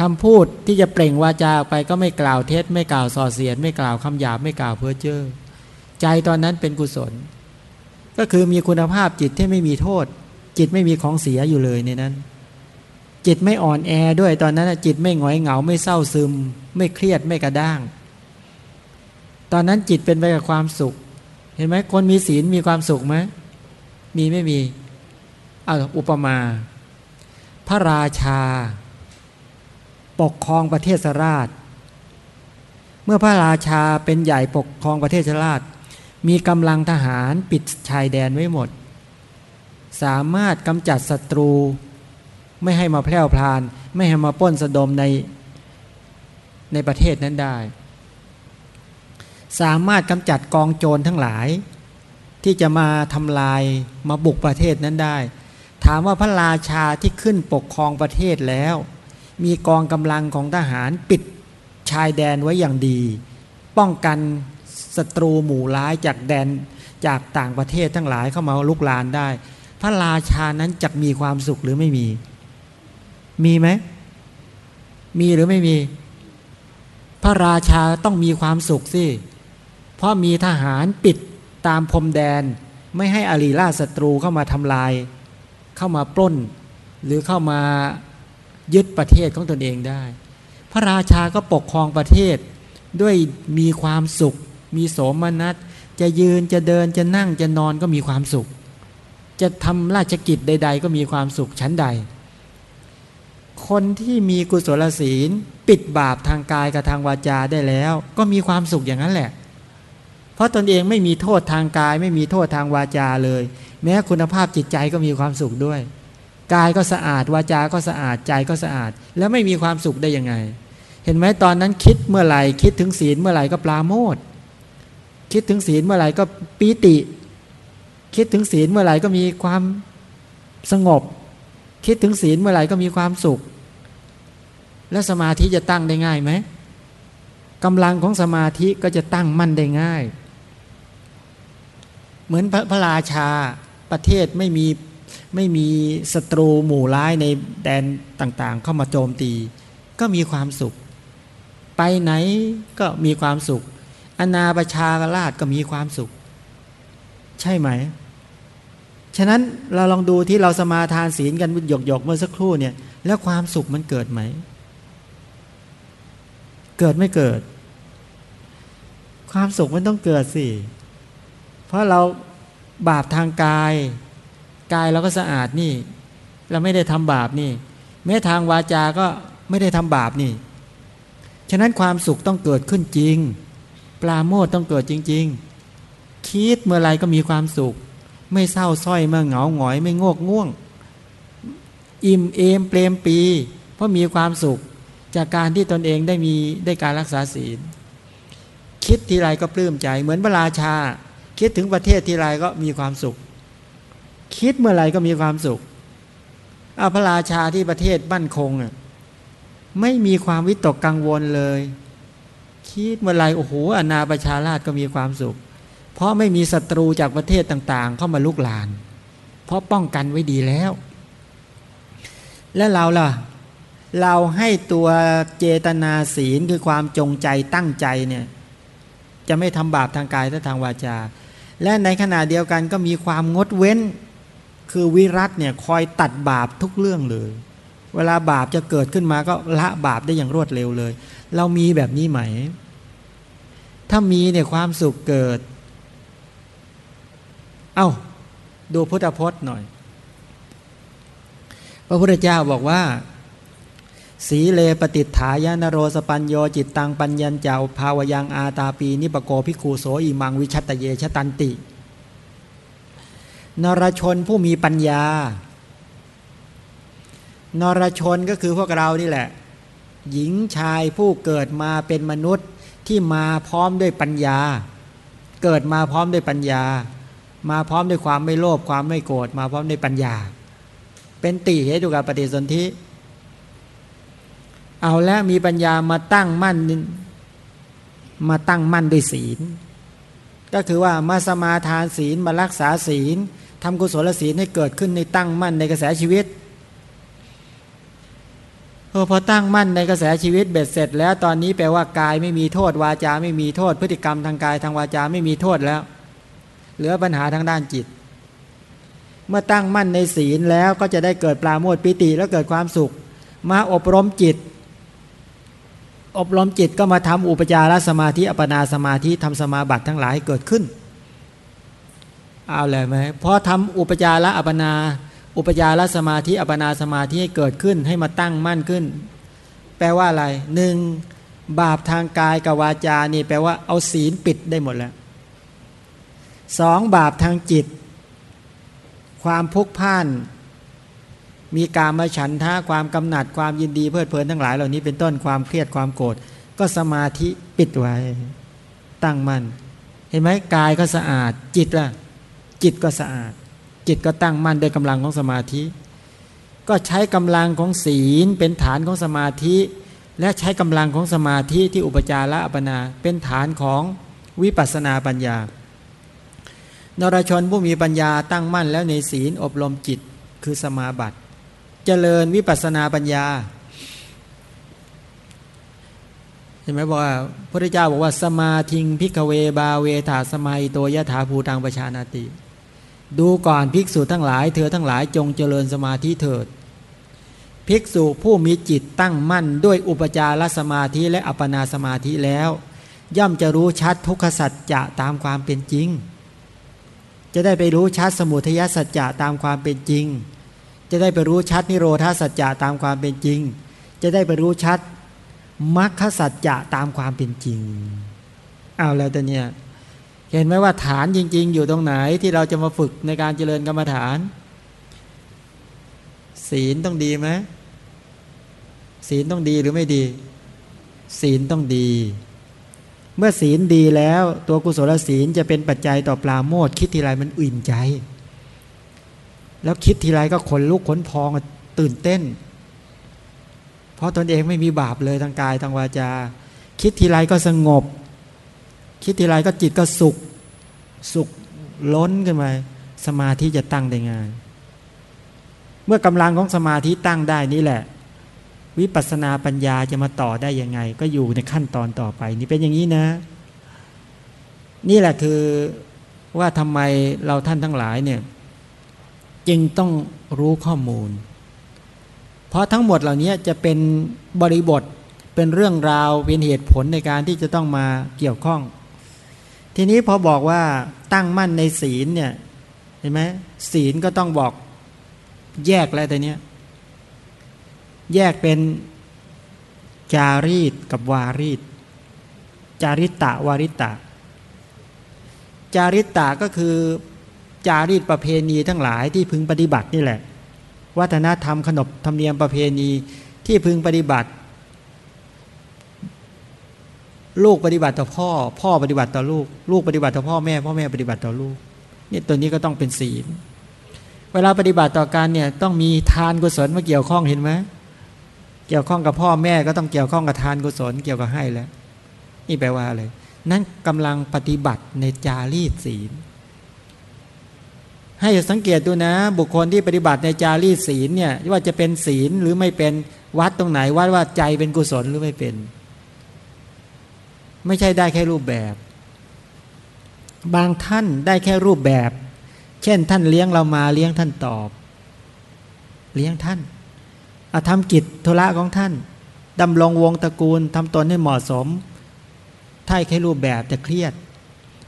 คำพูดที่จะเปล่งวาจาออกไปก็ไม่กล่าวเท็จ ไม่กล่าวส่อเสียด ไม่กล่าวคำหยาบไม่กล่าวเพ้อเจ้อใจตอนนั้นเป็นกุศล ก็คือมีคุณภาพจิตที่ไม่มีโทษ จิตไม่มีของเสียอยู่เลยในนั้น จิตไม่อ่อนแอด้วยตอนนั้นจิตไม่หงอยเหงาไม่เศร้าซึม ไม่เครียดไม่กระด้าง ตอนนั้นจิตเป็นไปกับความสุข เห็นไหมคนมีศีลมีความสุขไหมมีไม่มีเอาอุปมา พระราชา ปกครองประเทศราช เมื่อพระราชาเป็นใหญ่ปกครองประเทศราช มีกำลังทหารปิดชายแดนไว้หมด สามารถกำจัดศัตรู ไม่ให้มาแพร่พลาน ไม่ให้มาป้นสะดมในในประเทศนั้นได้ สามารถกำจัดกองโจรทั้งหลาย ที่จะมาทำลายมาบุกประเทศนั้นได้ ถามว่าพระราชาที่ขึ้นปกครองประเทศแล้ว มีกองกำลังของทหารปิดชายแดนไว้อย่างดี ป้องกันศัตรูหมู่ร้ายจากแดนจากต่างประเทศทั้งหลายเข้ามาลุกลานได้ พระราชานั้นจะมีความสุขหรือไม่มี มีไหม มีหรือไม่มี พระราชาต้องมีความสุขสิ ราะมีทหารปิดตามพรมแดน ไม่ให้อารีราศัตรูเข้ามาทำลาย เข้ามาปล้น หรือเข้ามายึดประเทศของตนเองได้ พระราชาก็ปกครองประเทศด้วยมีความสุข มีโสมนัส จะยืนจะเดินจะนั่งจะนอนก็มีความสุข จะทำราชกิจใด ๆ ก็มีความสุขชั้นใด คนที่มีกุศลศีล ปิดบาปทางกายกับทางวาจาได้แล้ว ก็มีความสุขอย่างนั้นแหละ เพราะตนเองไม่มีโทษทางกาย ไม่มีโทษทางวาจาเลย แม้คุณภาพจิตใจก็มีความสุขด้วย กายก็สะอาดวาจา ก็สะอาดใจก็สะอาด แล้วไม่มีความสุขได้ยังไง เห็นไหมตอนนั้นคิดเมื่อไหร่คิดถึงศีลเมื่อไหร่ก็ปลาโมดคิดถึงศีลเมื่อไหร่ก็ปีติ คิดถึงศีลเมื่อไหร่ก็มีความสงบ คิดถึงศีลเมื่อไหร่ก็มีความสุข แล้วสมาธิจะตั้งได้ง่ายไหมกำลังของสมาธิก็จะตั้งมั่นได้ง่าย เหมือนพระพระราชาประเทศไม่มีไม่มีศัตรูหมู่ร้ายในแดนต่างๆ เข้ามาโจมตี ก็มีความสุข ไปไหนก็มีความสุข อนาประชาราชก็มีความสุข ใช่ไหม ฉะนั้นเราลองดูที่เราสมาทานศีลกันหยกๆเมื่อสักครู่เนี่ย แล้วความสุขมันเกิดไหม เกิดไม่เกิด ความสุขมันต้องเกิดสิ เพราะเราบาปทางกาย กายเราก็สะอาดนี่ เราไม่ได้ทำบาปนี่ แม้ทางวาจาก็ไม่ได้ทำบาปนี่ ฉะนั้นความสุขต้องเกิดขึ้นจริง ปลาโมดต้องเกิดจริง ๆ คิดเมื่อไรก็มีความสุข ไม่เศร้าส้อยเมื่อเหงาหงอย ไม่งกง่วง อิ่มเอมเปลมปี เพราะมีความสุขจากการที่ตนเองได้มีได้การรักษาศีล คิดทีไรก็ปลื้มใจเหมือนพระราชา คิดถึงประเทศทีไรก็มีความสุข คิดเมื่อไรก็มีความสุขอาพระราชาที่ประเทศบ้านคงอะไม่มีความวิตกกังวลเลย คิดเมื่อไรโอ้โหอนาประชาราชก็มีความสุข เพราะไม่มีศัตรูจากประเทศต่าง ๆ เข้ามาลุกลาน เพราะป้องกันไว้ดีแล้ว และเราล่ะ เราให้ตัวเจตนาศีลคือความจงใจตั้งใจเนี่ย จะไม่ทำบาปทางกายและทางวาจา และในขณะเดียวกันก็มีความงดเว้น คือวิรัตเนี่ยคอยตัดบาปทุกเรื่องเลย เวลาบาปจะเกิดขึ้นมาก็ละบาปได้อย่างรวดเร็วเลย เรามีแบบนี้ไหม ถ้ามีเนี่ยความสุขเกิด เอ้าดูพุทธพจน์หน่อย พระพุทธเจ้าบอกว่า สีเล ปะติฏฐายะ นะโร สะปัญโญ จิตตังปัญญัญจะ ภาวะยังอาตาปีนิปะโกภิกขุ โสอิมังวิชะฏะเยชะฏันติ นรชนผู้มีปัญญา นรชนก็คือพวกเรานี่แหละ หญิงชายผู้เกิดมาเป็นมนุษย์ที่มาพร้อมด้วยปัญญา เกิดมาพร้อมด้วยปัญญา มาพร้อมด้วยความไม่โลภความไม่โกรธมาพร้อมด้วยปัญญา เป็นติเหตุกับปฏิสนธิ เอาแล้วมีปัญญามาตั้งมั่นมาตั้งมั่นด้วยศีล ก็คือว่ามาสมาทานศีลมารักษาศีลทำกุศลศีลให้เกิดขึ้นในตั้งมั่นในกระแสชีวิตออพอตั้งมั่นในกระแสชีวิตเบ็ดเสร็จ แล้วตอนนี้แปลว่ากายไม่มีโทษวาจาไม่มีโทษ พฤติกรรมทางกายทางวาจาไม่มีโทษแล้ว เหลือปัญหาทางด้านจิต เมื่อตั้งมั่นในศีลแล้วก็จะได้เกิดปราโมทปิติแล้วเกิดความสุข มาอบรมจิต อบรมจิตก็มาทำอุปจารสมาธิอัปนาสมาธิทำสมาบัติทั้งหลายเกิดขึ้น เอาเลยไหมพอทำอุปจาระอัปนา อุปจารสมาธิอัปนาสมาธิให้เกิดขึ้นให้มาตั้งมั่นขึ้น แปลว่าอะไรหนึ่งบาปทางกายกับวาจานี่แปลว่าเอาศีลปิดได้หมดแล้วสองบาปทางจิต ความพุกพ่าน มีการมาฉันท่าความกำหนัดความยินดีเพลิดเพลินทั้งหลายเหล่านี้เป็นต้นความเครียดความโกรธก็สมาธิปิดไว้ ตั้งมัน่นเห็นไหมกายก็สะอาด จิตล่ะ จิตก็สะอาด จิตก็ตั้งมั่นด้วยกำลังของสมาธิ ก็ใช้กำลังของศีลเป็นฐานของสมาธิ และใช้กำลังของสมาธิที่อุปจาระอัปนา เป็นฐานของวิปัสนาปัญญานรชนผู้มีปัญญาตั้งมั่นแล้วในศีลอบรมจิตคือสมาบัติ เจริญวิปัสนาปัญญาเห็นไหมบอกว่าพระเจ้าบอกว่าสมาทิงพิกเวบาเวถาสมัยตัวยะถาภูตังประชานาติ ดูก่อนภิกษุทั้งหลาย เธอทั้งหลายจงเจริญสมาธิเถิด ภิกษุผู้มีจิตตั้งมั่นด้วยอุปจารสมาธิและอัปปนาสมาธิแล้ว ย่อมจะรู้ชัดทุกขสัจจะตามความเป็นจริง จะได้ไปรู้ชัดสมุทัยสัจจะตามความเป็นจริง จะได้ไปรู้ชัดนิโรธาสัจจะตามความเป็นจริง จะได้ไปรู้ชัดมรรคสัจจะตามความเป็นจริง เอาแล้วแต่เนี่ยเห็นไหมว่าฐานจริง ๆ อยู่ตรงไหนที่เราจะมาฝึกในการเจริญกรรมฐาน ศีลต้องดีไหมศีลต้องดีหรือไม่ดี ศีลต้องดี เมื่อศีลดีแล้วตัวกุศลศีลจะเป็นปัจจัยต่อปลาโมดคิดทีไรมันอุ่นใจ แล้วคิดทีไรก็ขนลุกขนพองตื่นเต้น เพราะตนเองไม่มีบาปเลยทางกายทางวาจา คิดทีไรก็สงบ คิดทีไรก็จิตก็สุข สุขล้นขึ้นมาสมาธิจะตั้งได้ง่ายเมื่อกำลังของสมาธิตั้งได้นี่แหละ วิปัสสนาปัญญาจะมาต่อได้ยังไง ก็อยู่ในขั้นตอนต่อไป นี่เป็นอย่างนี้นะ นี่แหละคือว่าทำไมเราท่านทั้งหลายเนี่ย จึงต้องรู้ข้อมูล เพราะทั้งหมดเหล่านี้จะเป็นบริบทเป็นเรื่องราวเป็นเหตุผลในการที่จะต้องมาเกี่ยวข้อง ทีนี้พอบอกว่าตั้งมั่นในศีลเนี่ยเห็นไหมศีลก็ต้องบอกแยกแล้วแต่เนี้ยแยกเป็นจารีตกับวารีต จาริตะวาริตะ จาริตะก็คือ จารีตประเพณีทั้งหลายที่พึงปฏิบัตินี่แหละ วัฒนธรรมขนบธรรมเนียมประเพณีที่พึงปฏิบัติ ลูกปฏิบัติต่อพ่อ พ่อปฏิบัติต่อลูก ลูกปฏิบัติต่อพ่อแม่พ่อแม่ปฏิบัติต่อลูกนี่ตัวนี้ก็ต้องเป็นศีลเวลาปฏิบัติต่อการเนี่ยต้องมีทานกุศลมาเกี่ยวข้องเห็นไหมเกี่ยวข้องกับพ่อแม่ก็ต้องเกี่ยวข้องกับทานกุศลเกี่ยวกับให้แล้ว นี่แปลว่าอะไร นั่นกำลังปฏิบัติในจารีตศีล ให้สังเกตดูนะ บุคคลที่ปฏิบัติในจารีศีลเนี่ยว่าจะเป็นศีลหรือไม่เป็นวัดตรงไหนวัดว่าใจเป็นกุศลหรือไม่เป็น ไม่ใช่ได้แค่รูปแบบ บางท่านได้แค่รูปแบบ เช่นท่านเลี้ยงเรามาเลี้ยงท่านตอบ เลี้ยงท่านอาทำกิจธุระของท่านดำรงวงตระกูลทำตนให้เหมาะสมถ้าแค่รูปแบบจะเครียด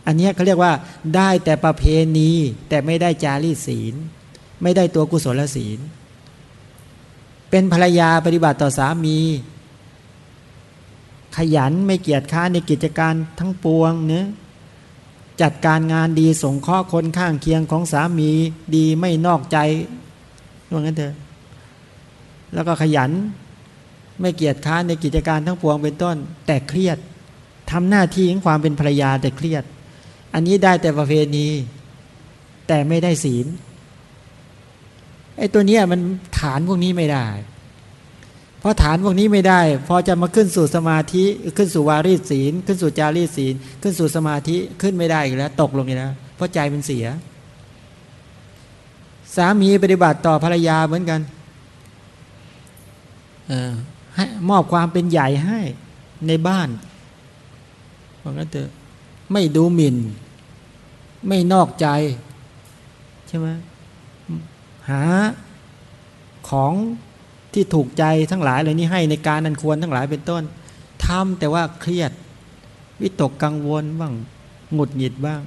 อันนี้เขาเรียกว่าได้แต่ประเพณีแต่ไม่ได้จารีศีล ไม่ได้ตัวกุศลศีล เป็นภรรยาปฏิบัติต่อสามี ขยันไม่เกียจค้าในกิจการทั้งปวงเนื้อจัดการงานดีส่งข้อคนข้างเคียงของสามีดีไม่นอกใจว่างั้นเถอะแล้วก็ขยันไม่เกียจค้านในกิจการทั้งปวงเป็นต้น แต่เครียดทำหน้าที่ของความเป็นภรรยาแต่เครียด อันนี้ได้แต่ประเพณี แต่ไม่ได้ศีลไอ้ตัวเนี้ยมันฐานพวกนี้ไม่ได้เพราะฐานพวกนี้ไม่ได้ พอจะมาขึ้นสู่สมาธิขึ้นสู่วารีศีล ขึ้นสู่จารีศีล ขึ้นสู่สมาธิขึ้นไม่ได้อีกแล้ว ตกลงอย่างนี้เพราะใจมันเสีย สามีปฏิบัติต่อภรรยาเหมือนกันให้มอบความเป็นใหญ่ให้ในบ้านเพราะงั้นเถอะไม่ดูหมิ่น ไม่นอกใจ ใช่ไหมหาของที่ถูกใจทั้งหลายเล่านี้ให้ในการนันควรทั้งหลายเป็นต้นทำแต่ว่าเครียด วิตกกังวลบ้างหงุดหงิดบ้าง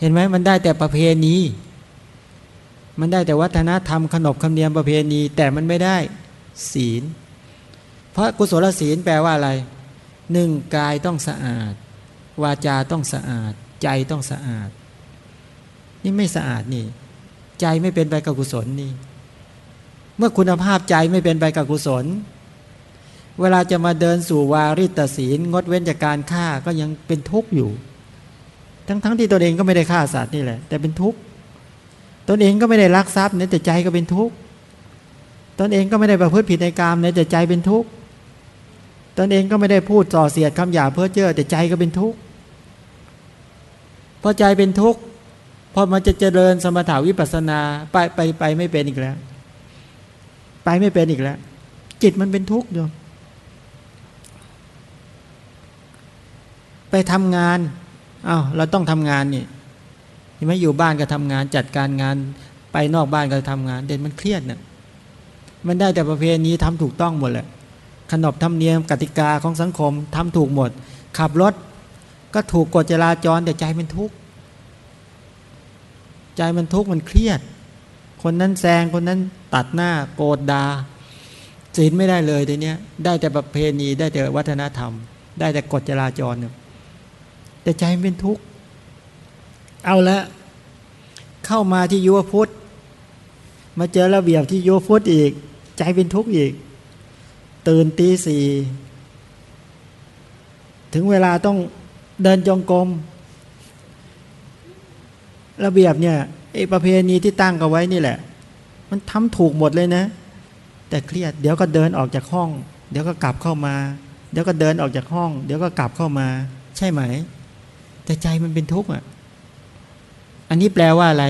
เห็นไหมมันได้แต่ประเพณี มันได้แต่วัฒนธรรมขนบธรรมเนียมประเพณี แต่มันไม่ได้ศีล เพราะกุศลศีลแปลว่าอะไรหนึ่งกายต้องสะอาด วาจาต้องสะอาด ใจต้องสะอาด นี่ไม่สะอาดนี่ ใจไม่เป็นไปกับกุศลนี่ เมื่อคุณภาพใจไม่เป็นไปกับกุศล เวลาจะมาเดินสู่วาริตศีลงดเว้นจากการฆ่าก็ยังเป็นทุกข์อยู่ ทั้งๆทที่ตนเองก็ไม่ได้ฆ่าสัตว์นี่แหละ แต่เป็นทุกข์ตนเองก็ไม่ได้ลักทรัพย์เนี่ยแต่ใจก็เป็นทุกข์ตนเองก็ไม่ได้ประพฤติผิดในกามเนี่ยแต่ใจเป็นทุกข์ตนเองก็ไม่ได้พูดส่อเสียดคำหยาเพ้อเจ้อแต่ใจก็เป็นทุกข์พอใจเป็นทุกข์ พอมันจะเจริญสมถาวิปัสนาไปไปไปไม่เป็นอีกแล้ว ไปไม่เป็นอีกแล้ว จิตมันเป็นทุกข์อยู่ไปทำงานอา้าวเราต้องทำงานนี่เห็นไหมอยู่บ้านก็ทำงาน จัดการงาน ไปนอกบ้านก็ทำงาน เด่นมันเครียดเนะ่ยมันได้แต่ประเพณีทำถูกต้องหมดแหละขนบธรรมเนียมกติกาของสังคมทำถูกหมด ขับรถก็ถูกกฎจราจรแต่ใจมันทุกข์ ใจมันทุกข์มันเครียด คนนั้นแซงคนนั้นตัดหน้าโกรธดาศีลไม่ได้เลยทีเนี้ย ได้แต่ประเพณีได้แต่วัฒนธรรม ได้แต่กฎจราจรเนี่ยแต่ใจมันเป็นทุกข์เอาละเข้ามาที่ยุวพุทธมาเจอระเบียบที่ยุวพุทธอีก ใจเป็นทุกข์อีก ตื่นตีสี่ถึงเวลาต้องเดินจงกรม ระเบียบเนี่ยไอ้ประเพณีที่ตั้งกันไว้นี่แหละ มันทำถูกหมดเลยนะ แต่เครียดเดี๋ยวก็เดินออกจากห้อง เดี๋ยวก็กลับเข้ามา เดี๋ยวก็เดินออกจากห้อง เดี๋ยวก็กลับเข้ามา ใช่ไหม แต่ใจมันเป็นทุกข์อะอันนี้แปลว่าอะไร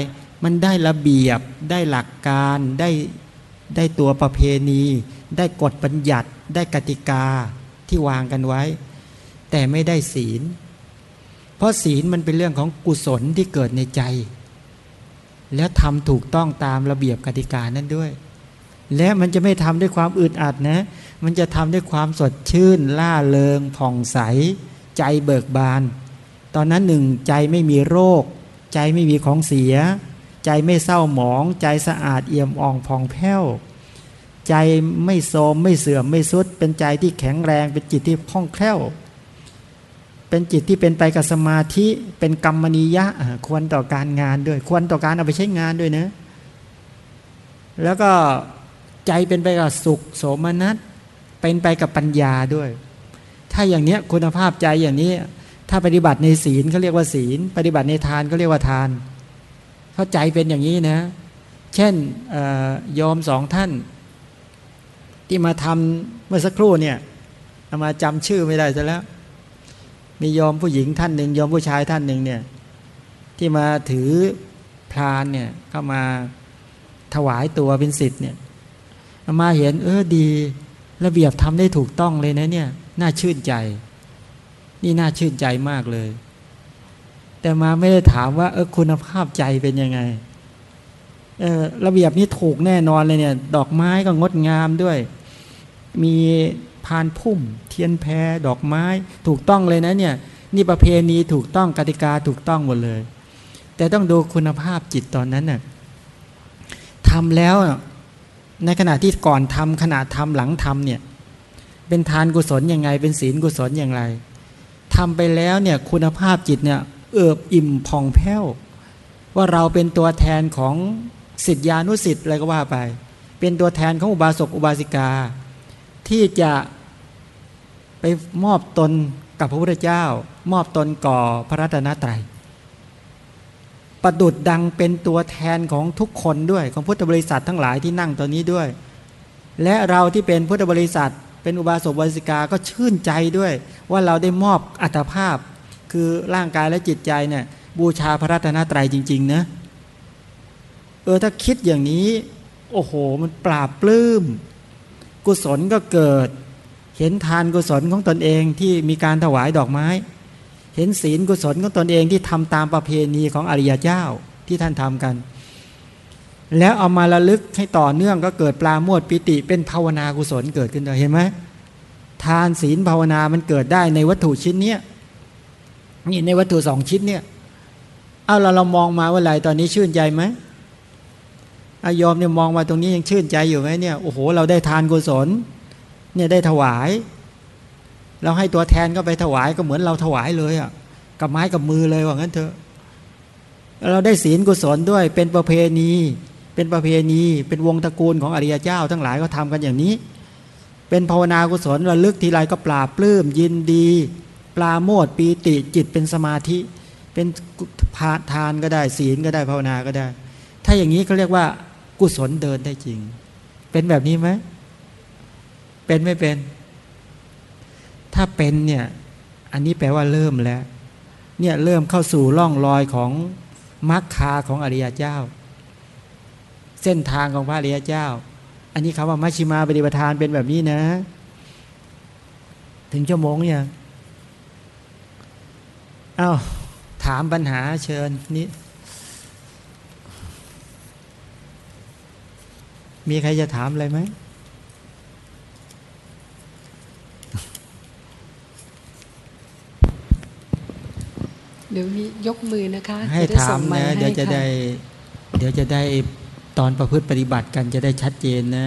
มันได้ระเบียบได้หลักการได้ได้ตัวประเพณี ได้กฎบัญญัติ ได้กติกาที่วางกันไว้ แต่ไม่ได้ศีล เพราะศีลมันเป็นเรื่องของกุศลที่เกิดในใจ แล้วทำถูกต้องตามระเบียบกติกานั้นด้วย และมันจะไม่ทำด้วยความอึดอัดนะ มันจะทำด้วยความสดชื่น ล่าเริง ผ่องใส ใจเบิกบาน ตอนนั้นหนึ่งใจไม่มีโรค ใจไม่มีของเสีย ใจไม่เศร้าหมอง ใจสะอาดเอี่ยมอ่องผ่องแผ้วใจไม่โทมไม่เสื่อมไม่สุด เป็นใจที่แข็งแรงเป็นจิตที่คล่องแคล่ว เป็นจิตที่เป็นไปกับสมาธิเป็นกรรมนิยะควรต่อการงานด้วย ควรต่อการเอาไปใช้งานด้วยนะ แล้วก็ใจเป็นไปกับสุขโสมนัสเป็นไปกับปัญญาด้วย ถ้าอย่างเนี้ยคุณภาพใจอย่างนี้ ถ้าปฏิบัติในศีลเขาเรียกว่าศีล ปฏิบัติในทานเขาเรียกว่าทาน เข้าใจเป็นอย่างนี้นะ เช่นยอมสองท่าน ที่มาทำเมื่อสักครู่เนี่ยามาจำชื่อไม่ได้ซะแล้ว มียอมผู้หญิงท่านหนึ่งยอมผู้ชายท่านหนึ่งเนี่ยที่มาถือพรานเนี่ยเข้ามาถวายตัวเป็นสิทธิ์เนี่ยมาเห็นเออดี ระเบียบทำได้ถูกต้องเลยนะเนี่ยน่าชื่นใจ นี่น่าชื่นใจมากเลย แต่มาไม่ได้ถามว่า เออคุณภาพใจเป็นยังไงเออระเบียบนี้ถูกแน่นอนเลยเนี่ย ดอกไม้ก็งดงามด้วย มี พานพุ่ม เทียนแพรดอกไม้ถูกต้องเลยนะเนี่ยนี่ประเพณีถูกต้องกติกาถูกต้องหมดเลย แต่ต้องดูคุณภาพจิตตอนนั้นน่ะทำแล้วในขณะที่ก่อนทำขณะทำหลังทำเนี่ยเป็นทานกุศลยังไง เป็นศีลกุศลอย่างไรทำไปแล้วเนี่ยคุณภาพจิตเนี่ยเอิบอิ่มผ่องแผ้ว ว่าเราเป็นตัวแทนของสิทธิานุสิทธิ์อะไรก็ว่าไป เป็นตัวแทนของอุบาสกอุบาสิกา ที่จะ ไปมอบตนกับพระพุทธเจ้า มอบตนก่อพระรัตนตรัยประดุดดังเป็นตัวแทนของทุกคนด้วยของพุทธบริษัททั้งหลายที่นั่งตอนนี้ด้วย และเราที่เป็นพุทธบริษัท เป็นอุบาสกบริสิกาก็ชื่นใจด้วย ว่าเราได้มอบอัตภาพ คือร่างกายและจิตใจเนี่ยบูชาพระรัตนตรัยจริง ๆ นะเออถ้าคิดอย่างนี้ โอ้โห มันปราบปลื้ม กุศลก็เกิด เห็นทานกุศลของตนเองที่มีการถวายดอกไม้ เห็นศีลกุศลของตนเองที่ทำตามประเพณีของอริยเจ้าที่ท่านทำกัน แล้วเอามาระลึกให้ต่อเนื่องก็เกิดปลาโมดปิติเป็นภาวนากุศลเกิดขึ้นเลยเห็นไหมทานศีลภาวนามันเกิดได้ในวัตถุชิ้นเนี้ยนี่ในวัตถุสองชิ้นเนี่ยเอาเราเรามองมาว่าอะไรตอนนี้ชื่นใจไหมอายอมเนี่ยมองมาตรงนี้ยังชื่นใจอยู่ไหมเนี่ยโอ้โหเราได้ทานกุศล เนี่ยได้ถวาย เราให้ตัวแทนก็ไปถวายก็เหมือนเราถวายเลยอะ่ะกับไม้กับมือเลยว่างั้นเถอะ เราได้ศีลกุศลด้วยเป็นประเพณี เป็นประเพณี เป็นวงตระกูลของอริยเจ้า ทั้งหลายก็ทำกันอย่างนี้ เป็นภาวนากุศลระลึกทีไรก็ปราบปลื้มยินดี ปลาโมดปีติจิตเป็นสมาธิ เป็นพาทานก็ได้ ศีลก็ได้ภาวนาก็ได้ ถ้าอย่างนี้เขาเรียกว่ากุศลเดินได้จริง เป็นแบบนี้ไหม เป็นไม่เป็น ถ้าเป็นเนี่ย อันนี้แปลว่าเริ่มแล้ว เนี่ยเริ่มเข้าสู่ร่องรอยของมรรคาของอริยเจ้า เส้นทางของพระอริยเจ้า อันนี้คำว่ามัชชิมาปฏิปทานเป็นแบบนี้นะ ถึงชั่วโมงเนี่ยอา้าวถามปัญหาเชิญนี่มีใครจะถามอะไรไหม ดี๋ยวมียกมือนะคะ ให้ถามนะเดี๋ยวจะได้ เดี๋ยวจะได้ตอนประพฤติปฏิบัติกันจะได้ชัดเจนนะ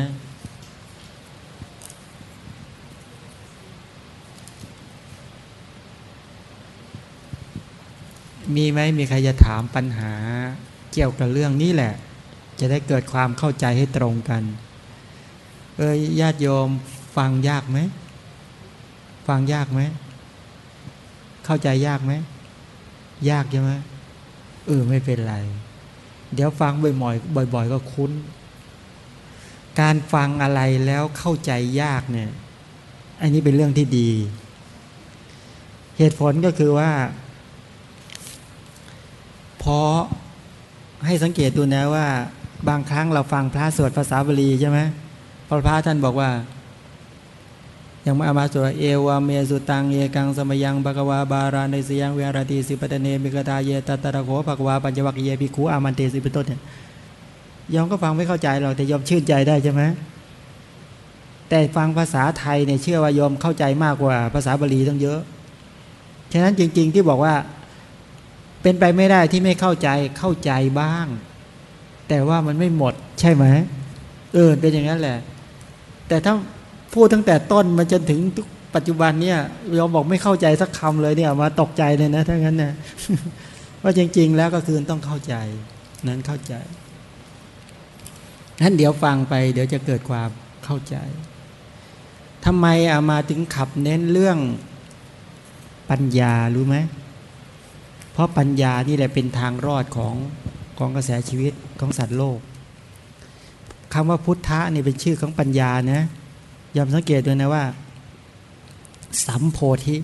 มีไหมมีใครจะถามปัญหาเกี่ยวกับเรื่องนี้แหละ จะได้เกิดความเข้าใจให้ตรงกัน เออญาติโยมฟังยากไหม ฟังยากไหม เข้าใจยากไหม ยากใช่ไหมเออไม่เป็นไร เดี๋ยวฟังบ่อยๆบ่อย ๆ ก็คุ้น การฟังอะไรแล้วเข้าใจยากเนี่ยอันนี้เป็นเรื่องที่ดี เหตุผลก็คือว่าเพราะให้สังเกตดูนะว่า บางครั้งเราฟังพระสวดภาษาบาลีใช่ไหมพระพระท่านบอกว่า ย่างมามาสวเอวาเมสุตังเอกังสมยังบกวาบาราในสยังเวรติสิปตเนมิกตาเยตตระโขภกวาปัญจวัคเยภิกขุอามันเตสิปต้นเนี่ยยอมก็ฟังไม่เข้าใจเราแต่ยอมชื่นใจได้ใช่ไหมแต่ฟังภาษาไทยเนี่ยเชื่อว่ายอมเข้าใจมากกว่าภาษาบาลีต้องเยอะ ฉะนั้นจริง ๆ ที่บอกว่าเป็นไปไม่ได้ที่ไม่เข้าใจเข้าใจบ้าง แต่ว่ามันไม่หมดใช่ไหมเออเป็นอย่างนั้นแหละ แต่ถ้า พูดตั้งแต่ต้นมาจนถึงทุกปัจจุบันเนี่ยยอมบอกไม่เข้าใจสักคำเลยเนี่ยมาตกใจเลยนะถ้างั้นนะว่าจริง ๆ แล้วก็คือต้องเข้าใจ นั้นเข้าใจนั้นเดี๋ยวฟังไป เดี๋ยวจะเกิดความเข้าใจทำไมอามาถึงขับเน้นเรื่องปัญญารู้ไหมเพราะปัญญานี่แหละเป็นทางรอดของของกระแสชีวิตของสัตว์โลกคำว่าพุทธะนี่เป็นชื่อของปัญญานะ ยอมสังเกตด้วยนะว่า สัมโพธิ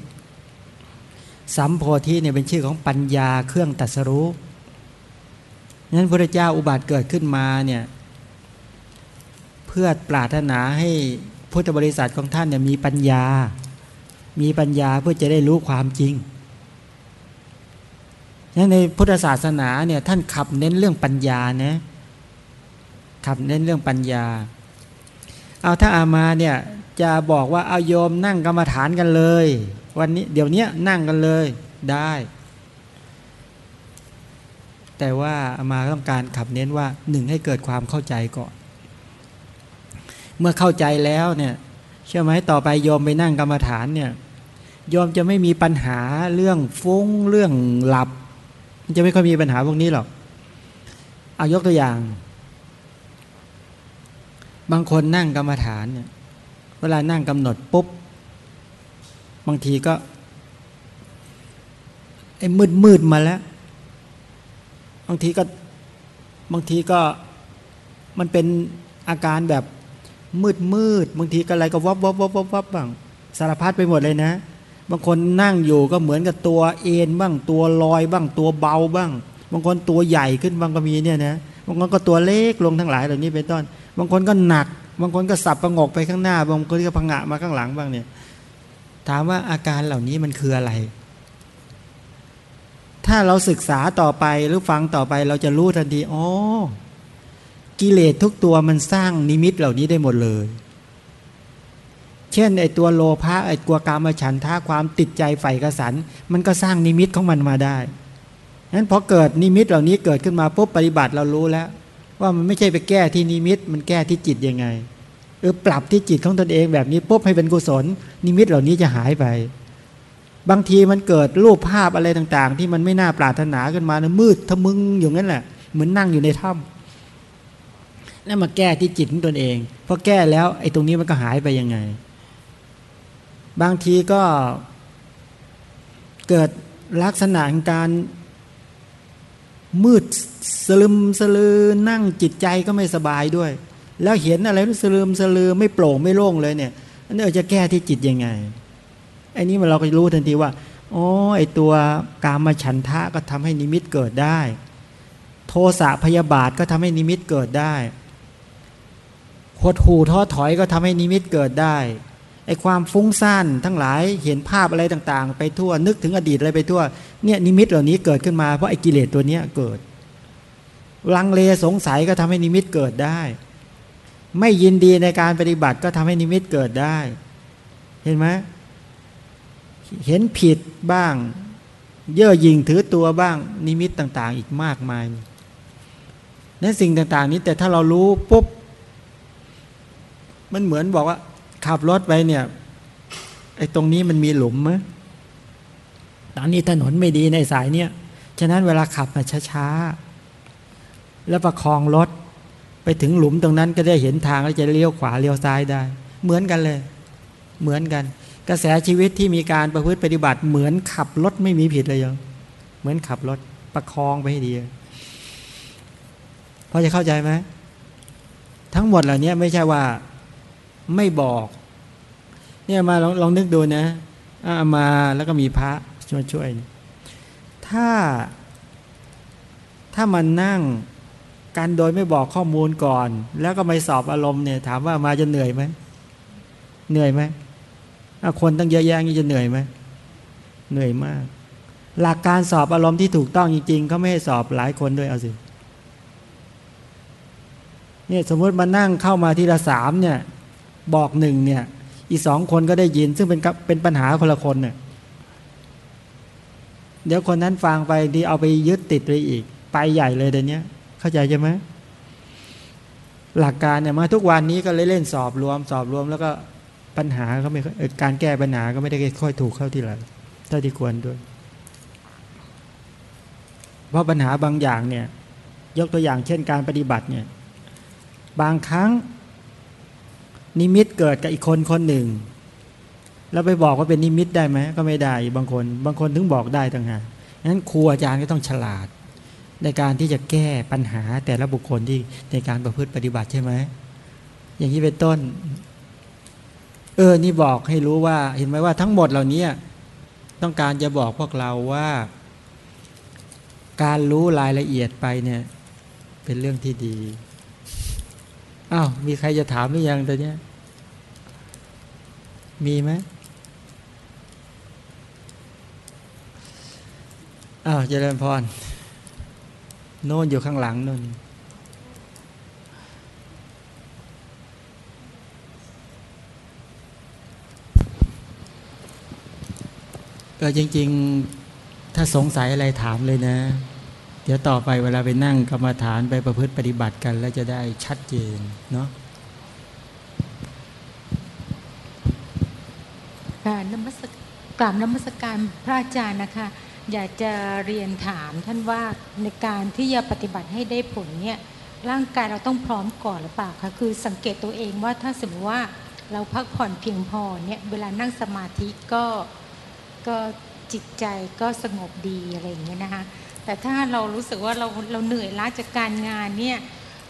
สัมโพธิเนี่ยเป็นชื่อของปัญญาเครื่องตัสรู้นั้นพระเจ้าอุบัติเกิดขึ้นมาเนี่ยเพื่อปรารถนาให้พุทธบริษัทของท่านเนี่ยมีปัญญา มีปัญญาเพื่อจะได้รู้ความจริงนั้นในพุทธศาสนาเนี่ยท่านขับเน้นเรื่องปัญญานะขับเน้นเรื่องปัญญา เอาถ้าอามาเนี่ยจะบอกว่าเอาโยมนั่งกรรมฐานกันเลย วันนี้เดี๋ยวนี้นั่งกันเลยได้ แต่ว่าอามาต้องการขับเน้นว่าหนึ่งให้เกิดความเข้าใจก่อน เมื่อเข้าใจแล้วเนี่ยเชื่อไหมต่อไปโยมไปนั่งกรรมฐานเนี่ยโยมจะไม่มีปัญหาเรื่องฟุ้งเรื่องหลับ จะไม่ค่อยมีปัญหาพวกนี้หรอกเอายกตัวอย่าง บางคนนั่งกรรมฐานเนี่ยเวลานั่งกำหนดปุ๊บบางทีก็ไอ้มืดมืดมาแล้ว บางทีก็บางทีก็มันเป็นอาการแบบมืดมืดบางทีก็อะไรก็วับวับวับวับวับบ้างสารพัดไปหมดเลยนะ บางคนนั่งอยู่ก็เหมือนกับตัวเอ็นบ้างตัวลอยบ้างตัวเบาบ้าง บางคนตัวใหญ่ขึ้นบางก็มีเนี่ยนะ บางคนก็ตัวเล็กลงทั้งหลายเหล่านี้เป็นต้น บางคนก็หนัก บางคนก็สับประงกไปข้างหน้า บางคนก็พังะมาข้างหลังบ้างเนี่ย ถามว่าอาการเหล่านี้มันคืออะไร ถ้าเราศึกษาต่อไปหรือฟังต่อไปเราจะรู้ทันทีอ๋อกิเลสทุกตัวมันสร้างนิมิตเหล่านี้ได้หมดเลย เช่นไอตัวโลภะไอตัวกามฉันทะความติดใจใฝ่กระสัน มันก็สร้างนิมิตของมันมาได้ นั้นพอเกิดนิมิตเหล่านี้เกิดขึ้นมาปุ๊บปฏิบัติเรารู้แล้ว ว่ามันไม่ใช่ไปแก้ที่นิมิต มันแก้ที่จิตยังไงเออปรับที่จิตของตนเองแบบนี้ปุ๊บให้เป็นกุศล นิมิตเหล่านี้จะหายไป บางทีมันเกิดรูปภาพอะไรต่าง ๆ ที่มันไม่น่าปรารถนาขึ้นมานะมืดทะมึงอย่างนั้นแหละเหมือนนั่งอยู่ในถ้ำนั่นมาแก้ที่จิตของตนเองพอแก้แล้วไอ้ตรงนี้มันก็หายไปยังไง บางทีก็เกิดลักษณะของการ มืดสลึมสลือนั่งจิตใจก็ไม่สบายด้วย แล้วเห็นอะไรสลืมสลือไม่โปร่งไม่โล่งเลยเนี่ยอันนี้จะแก้ที่จิตยังไงไอ้นี้มันเราก็รู้ทันทีว่าอ๋อไอตัวกามฉันทะก็ทำให้นิมิตเกิดได้ โทสะพยาบาทก็ทำให้นิมิตเกิดได้หดหูท้อถอยก็ทำให้นิมิตเกิดได้ ไอความฟุ้งซ่านทั้งหลายเห็นภาพอะไรต่างๆ ไปทั่วนึกถึงอดีตอะไรไปทั่วเนี่ยนิมิตเหล่านี้เกิดขึ้นมาเพราะไอกิเลสตัวเนี้ยเกิด ลังเลสงสัยก็ทำให้นิมิตเกิดได้ ไม่ยินดีในการปฏิบัติก็ทำให้นิมิตเกิดได้ เห็นไหมเห็นผิดบ้าง เย่อหยิ่งถือตัวบ้าง นิมิตต่างๆ อีกมากมายนั่นสิ่งต่างๆ นี้แต่ถ้าเรารู้ปุ๊บมันเหมือนบอกว่า ขับรถไปเนี่ยไอ้ตรงนี้มันมีหลุมมั้ยตอนนี้ถนนไม่ดีในสายเนี่ยฉะนั้นเวลาขับมาช้าๆ แล้วประคองรถไปถึงหลุมตรงนั้นก็ได้เห็นทางแล้วจะเลี้ยวขวาเลี้ยวซ้ายได้ เหมือนกันเลย เหมือนกัน กระแสชีวิตที่มีการประพฤติปฏิบัติ เหมือนขับรถไม่มีผิดเลยยังเหมือนขับรถประคองไปให้ดีพอจะเข้าใจไหมทั้งหมดเหล่านี้ไม่ใช่ว่า ไม่บอก เนี่ยมาลองลองนึกดูนะอามาแล้วก็มีพระช่วยช่วยถ้า ถ้ามันนั่งกันโดยไม่บอกข้อมูลก่อน แล้วก็ไม่สอบอารมณ์เนี่ย ถามว่ามาจะเหนื่อยไหมเหนื่อยไหมคนตั้งเยอะแยะนี่จะเหนื่อยไหมเหนื่อยมาก หลักการสอบอารมณ์ที่ถูกต้องจริงๆเขาไม่ให้สอบหลายคนด้วยเอาสิเนี่ยสมมติมานั่งเข้ามาทีละสามเนี่ย บอกหนึ่งเนี่ย อีสองคนก็ได้ยิน ซึ่งเป็นเป็นปัญหาคนละคนเนี่ยเดี๋ยวคนนั้นฟังไปดีเอาไปยึดติดไปอีก ไปใหญ่เลยเดี๋ยวนี้เข้าใจใช่ไหมหลักการเนี่ยมาทุกวันนี้ก็เลยเล่นสอบรวม สอบรวมแล้วก็ปัญหาก็ไม่การแก้ปัญหาก็ไม่ได้ค่อยถูกเข้าที่ไหนเท่าที่ควรด้วย เพราะปัญหาบางอย่างเนี่ย ยกตัวอย่างเช่นการปฏิบัติเนี่ย บางครั้ง นิมิตเกิดกับอีกคนคนหนึ่ง แล้วไปบอกว่าเป็นนิมิตได้ไหมก็ไม่ได้บางคน บางคนถึงบอกได้ต่างหากนั้นครูอาจารย์ก็ต้องฉลาด ในการที่จะแก้ปัญหาแต่ละบุคคลที่ในการประพฤติปฏิบัติใช่ไหมอย่างนี้เป็นต้น เออ นี่บอกให้รู้ว่า เห็นไหมว่าทั้งหมดเหล่านี้ต้องการจะบอกพวกเราว่า การรู้รายละเอียดไปเนี่ย เป็นเรื่องที่ดี อ้าวมีใครจะถามหรือยังตอนนี้มีไหมอ้าวเจริญพร โน่นอยู่ข้างหลังนู่นเออจริง ๆ ถ้าสงสัยอะไรถามเลยนะ เดี๋ยวต่อไปเวลาไปนั่งกรรมฐานไปประพฤติปฏิบัติกัน แล้วจะได้ชัดเจนเนาะการนมัสกราบนมัสการพระอาจารย์นะคะ อยากจะเรียนถามท่านว่าในการที่จะปฏิบัติให้ได้ผลเนี่ยร่างกายเราต้องพร้อมก่อนหรือเปล่าคะคือสังเกตตัวเองว่าถ้าสมมติว่าเราพักผ่อนเพียงพอเนี่ยเวลานั่งสมาธิก็ก็จิตใจก็สงบดีอะไรอย่างเงี้ยนะคะ แต่ถ้าเรารู้สึกว่าเราเราเหนื่อยล้าจากการงานเนี่ย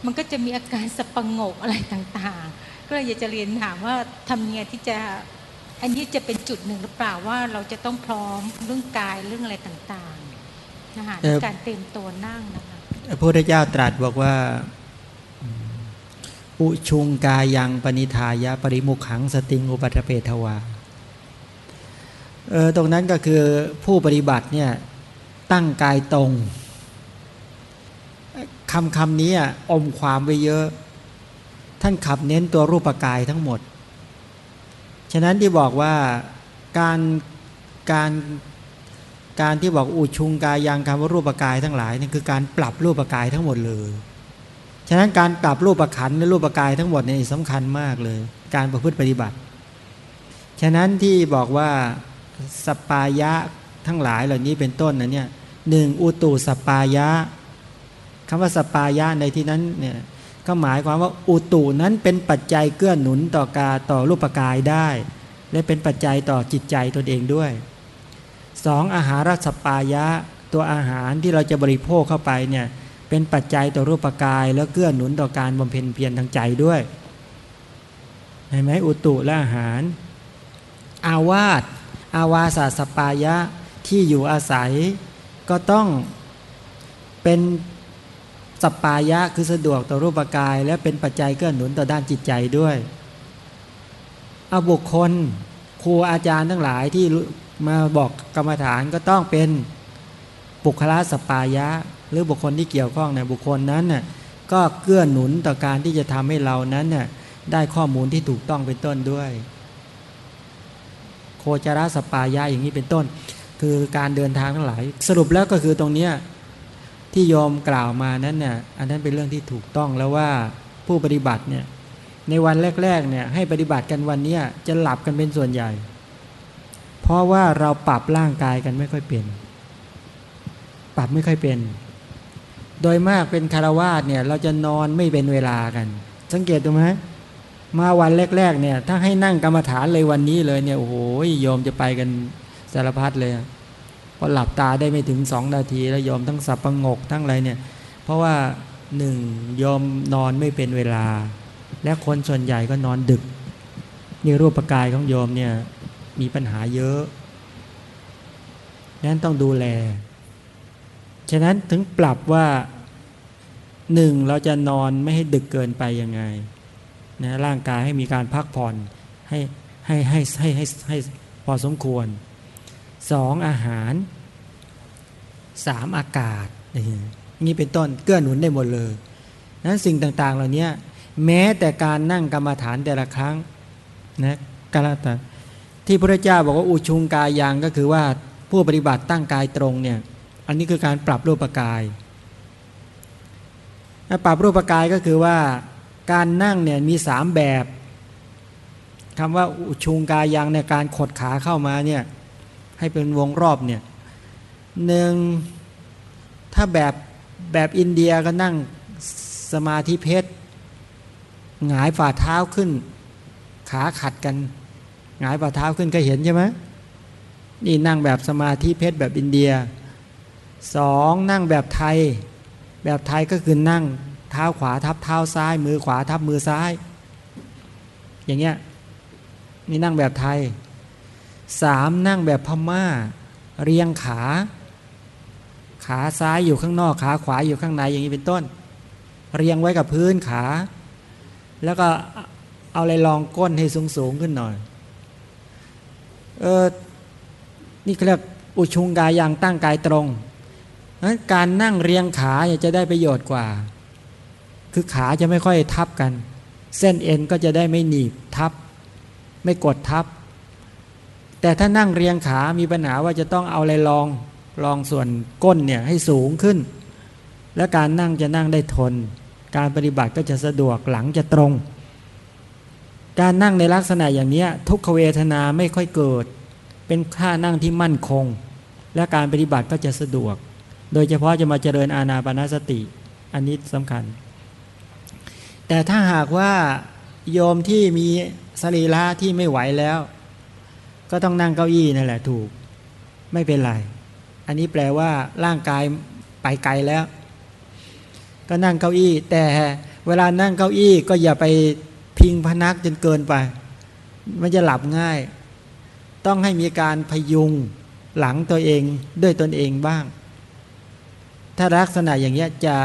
มันก็จะมีอาการสปงกอะไรต่างๆ ก็เลยอยากจะเรียนถามว่าทำยังไงที่จะอันนี้จะเป็นจุดหนึ่งหรือเปล่าว่าเราจะต้องพร้อมเรื่องกายเรื่องอะไรต่างๆนะคะการเตรียมตัวนั่งนะคะพระพุทธเจ้าตรัสบอกว่าอุชุงกายังปณิทายะปริมุขังสติงอุปัฏเปทวาเออตรงนั้นก็คือผู้ปฏิบัติเนี่ย ตั้งกายตรงคำคำนี้อมความไว้เยอะ ท่านขับเน้นตัวรูปกายทั้งหมด ฉะนั้นที่บอกว่าการการการที่บอกอุชุงกายยังคำว่ารูปกายทั้งหลายนี่คือการปรับรูปกายทั้งหมดเลย ฉะนั้นการปรับรูปขันและรูปกายทั้งหมดนี่สำคัญมากเลย การประพฤติปฏิบัติ ฉะนั้นที่บอกว่าสปายะ ทั้งหลายเหล่านี้เป็นต้นนะเนี่ยหนึ่งอุตุสปายะคำว่าสปายะในที่นั้นเนี่ยก็หมายความว่าอุตุนั้นเป็นปัจจัยเกื้อหนุนต่อการต่อรูปกายได้ และเป็นปัจจัยต่อจิตใจตนเองด้วยสองอาหารสปายะ ตัวอาหารที่เราจะบริโภคเข้าไปเนี่ยเป็นปัจจัยต่อรูปกาย แล้วเกื้อหนุนต่อการบำเพ็ญเพียรทางใจด้วยเห็นไหมอุตุและอาหาร อาวาสอาวาสสปายะ ที่อยู่อาศัย ก็ต้องเป็นสปายะคือสะดวกต่อรูปกาย และเป็นปัจจัยเกื้อหนุนต่อด้านจิตใจด้วยเอาบุคคลครูอาจารย์ทั้งหลายที่มาบอกกรรมฐานก็ต้องเป็นบุคลาสปายะ หรือบุคคลที่เกี่ยวข้องในบุคคลนั้นน่ะก็เกื้อหนุนต่อการที่จะทำให้เรานั้นน่ะได้ข้อมูลที่ถูกต้องเป็นต้นด้วย โคจรสปายะอย่างนี้เป็นต้น คือการเดินทางทั้งหลาย สรุปแล้วก็คือตรงเนี้ยที่โยมกล่าวมานั้นน่ะอันนั้นเป็นเรื่องที่ถูกต้องแล้วว่าผู้ปฏิบัติเนี่ยในวันแรกๆเนี่ยให้ปฏิบัติกันวันนี้จะหลับกันเป็นส่วนใหญ่ เพราะว่าเราปรับร่างกายกันไม่ค่อยเป็น ปรับไม่ค่อยเป็น โดยมากเป็นคารวาสเนี่ยเราจะนอนไม่เป็นเวลากัน สังเกตดูไหมมาวันแรกๆเนี่ยถ้าให้นั่งกรรมฐานเลยวันนี้เลยเนี่ยโอ้โหโยมจะไปกันสารพัดเลย พอหลับตาได้ไม่ถึงสองนาทีแล้วโยมทั้งสับประงกทั้งอะไรเนี่ย เพราะว่าหนึ่งโยมนอนไม่เป็นเวลา และคนส่วนใหญ่ก็นอนดึกนี่รูปกายของโยมเนี่ยมีปัญหาเยอะนั้นต้องดูแล ฉะนั้นถึงปรับว่าหนึ่งเราจะนอนไม่ให้ดึกเกินไปยังไงนะร่างกายให้มีการพักผ่อนให้ให้ให้ให้ให้ให้พอสมควร สองอาหารสามอากาศนี่เป็นต้นเกื้อหนุนได้หมดเลยนั้นสิ่งต่างๆ เหล่านี้แม้แต่การนั่งกรรมฐานแต่ละครั้งนะกาลตาที่พระเจ้าบอกว่าอุชุงกายยังก็คือว่าผู้ปฏิบัติตั้งกายตรงเนี่ยอันนี้คือการปรับรูปกายปรับรูปกายก็คือว่าการนั่งเนี่ยมีสามแบบคำว่าอุชุงกายยังในการขดขาเข้ามาเนี่ย ให้เป็นวงรอบเนี่ยหนึ่งถ้าแบบแบบอินเดียก็นั่งสมาธิเพชรหงายฝ่าเท้าขึ้น ขาขัดกันหงายฝ่าเท้าขึ้นก็เห็นใช่ไหมนี่นั่งแบบสมาธิเพชรแบบอินเดียสองนั่งแบบไทย แบบไทยก็คือนั่งเท้าขวาทับเท้าซ้าย มือขวาทับมือซ้าย อย่างเงี้ยนี่นั่งแบบไทย สามนั่งแบบพม่า เรียงขา ขาซ้ายอยู่ข้างนอกขาขวาอยู่ข้างในอย่างนี้เป็นต้น เรียงไว้กับพื้นขา แล้วก็เอาอะไรรองก้นให้สูงสูงขึ้นหน่อย เออนี่เรียกอุชุงกายอย่างตั้งกายตรงนั้นการนั่งเรียงขาจะได้ประโยชน์กว่า คือขาจะไม่ค่อยทับกัน เส้นเอ็นก็จะได้ไม่หนีบทับ ไม่กดทับ แต่ถ้านั่งเรียงขามีปัญหาว่าจะต้องเอาอะไรรองรองส่วนก้นเนี่ยให้สูงขึ้น และการนั่งจะนั่งได้ทน การปฏิบัติก็จะสะดวกหลังจะตรง การนั่งในลักษณะอย่างนี้ทุกขเวทนาไม่ค่อยเกิด เป็นท่านั่งที่มั่นคง และการปฏิบัติก็จะสะดวก โดยเฉพาะจะมาเจริญอาณาปณสติ อันนี้สำคัญ แต่ถ้าหากว่าโยมที่มีสรีระที่ไม่ไหวแล้ว ก็ต้องนั่งเก้าอี้นั่นแหละถูก ไม่เป็นไร อันนี้แปลว่าร่างกายไปไกลแล้ว ก็นั่งเก้าอี้ แต่เวลานั่งเก้าอี้ก็อย่าไปพิงพนักจนเกินไป มันจะหลับง่าย ต้องให้มีการพยุงหลังตัวเองด้วยตนเองบ้าง ถ้าลักษณะอย่างนี้จะ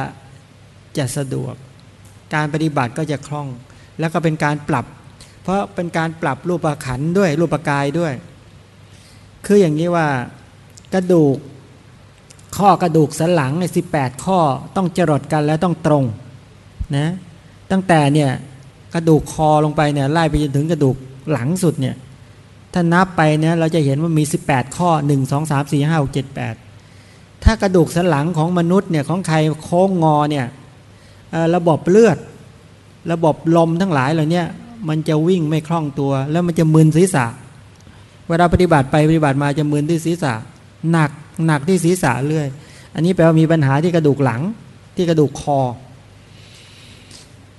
จะสะดวก การปฏิบัติก็จะคล่อง แล้วก็เป็นการปรับ ราะเป็นการปรับรูปขันด้วยรูปกายด้วย คืออย่างนี้ว่ากระดูกข้อกระดูกสันหลังในสิบแปดข้อต้องจรดกันแล้วต้องตรงนะตั้งแต่เนี่ยกระดูกคอลงไปเนี่ยไล่ไปจนถึงกระดูกหลังสุดเนี่ยถ้านับไปเนี่ยเราจะเห็นว่ามี 18 ข้อ 1 2 3 4 5 6 7 8 ถ้ากระดูกสันหลังของมนุษย์เนี่ยของใครโค้งงอเนี่ยระบบเลือด ระบบลมทั้งหลายเหล่านี้ มันจะวิ่งไม่คล่องตัว แล้วมันจะมึนศีรษะ เวลาปฏิบัติไปปฏิบัติมาจะมึนที่ศีรษะ หนักหนักที่ศีรษะเรื่อย อันนี้แปลว่ามีปัญหาที่กระดูกหลัง ที่กระดูกคอ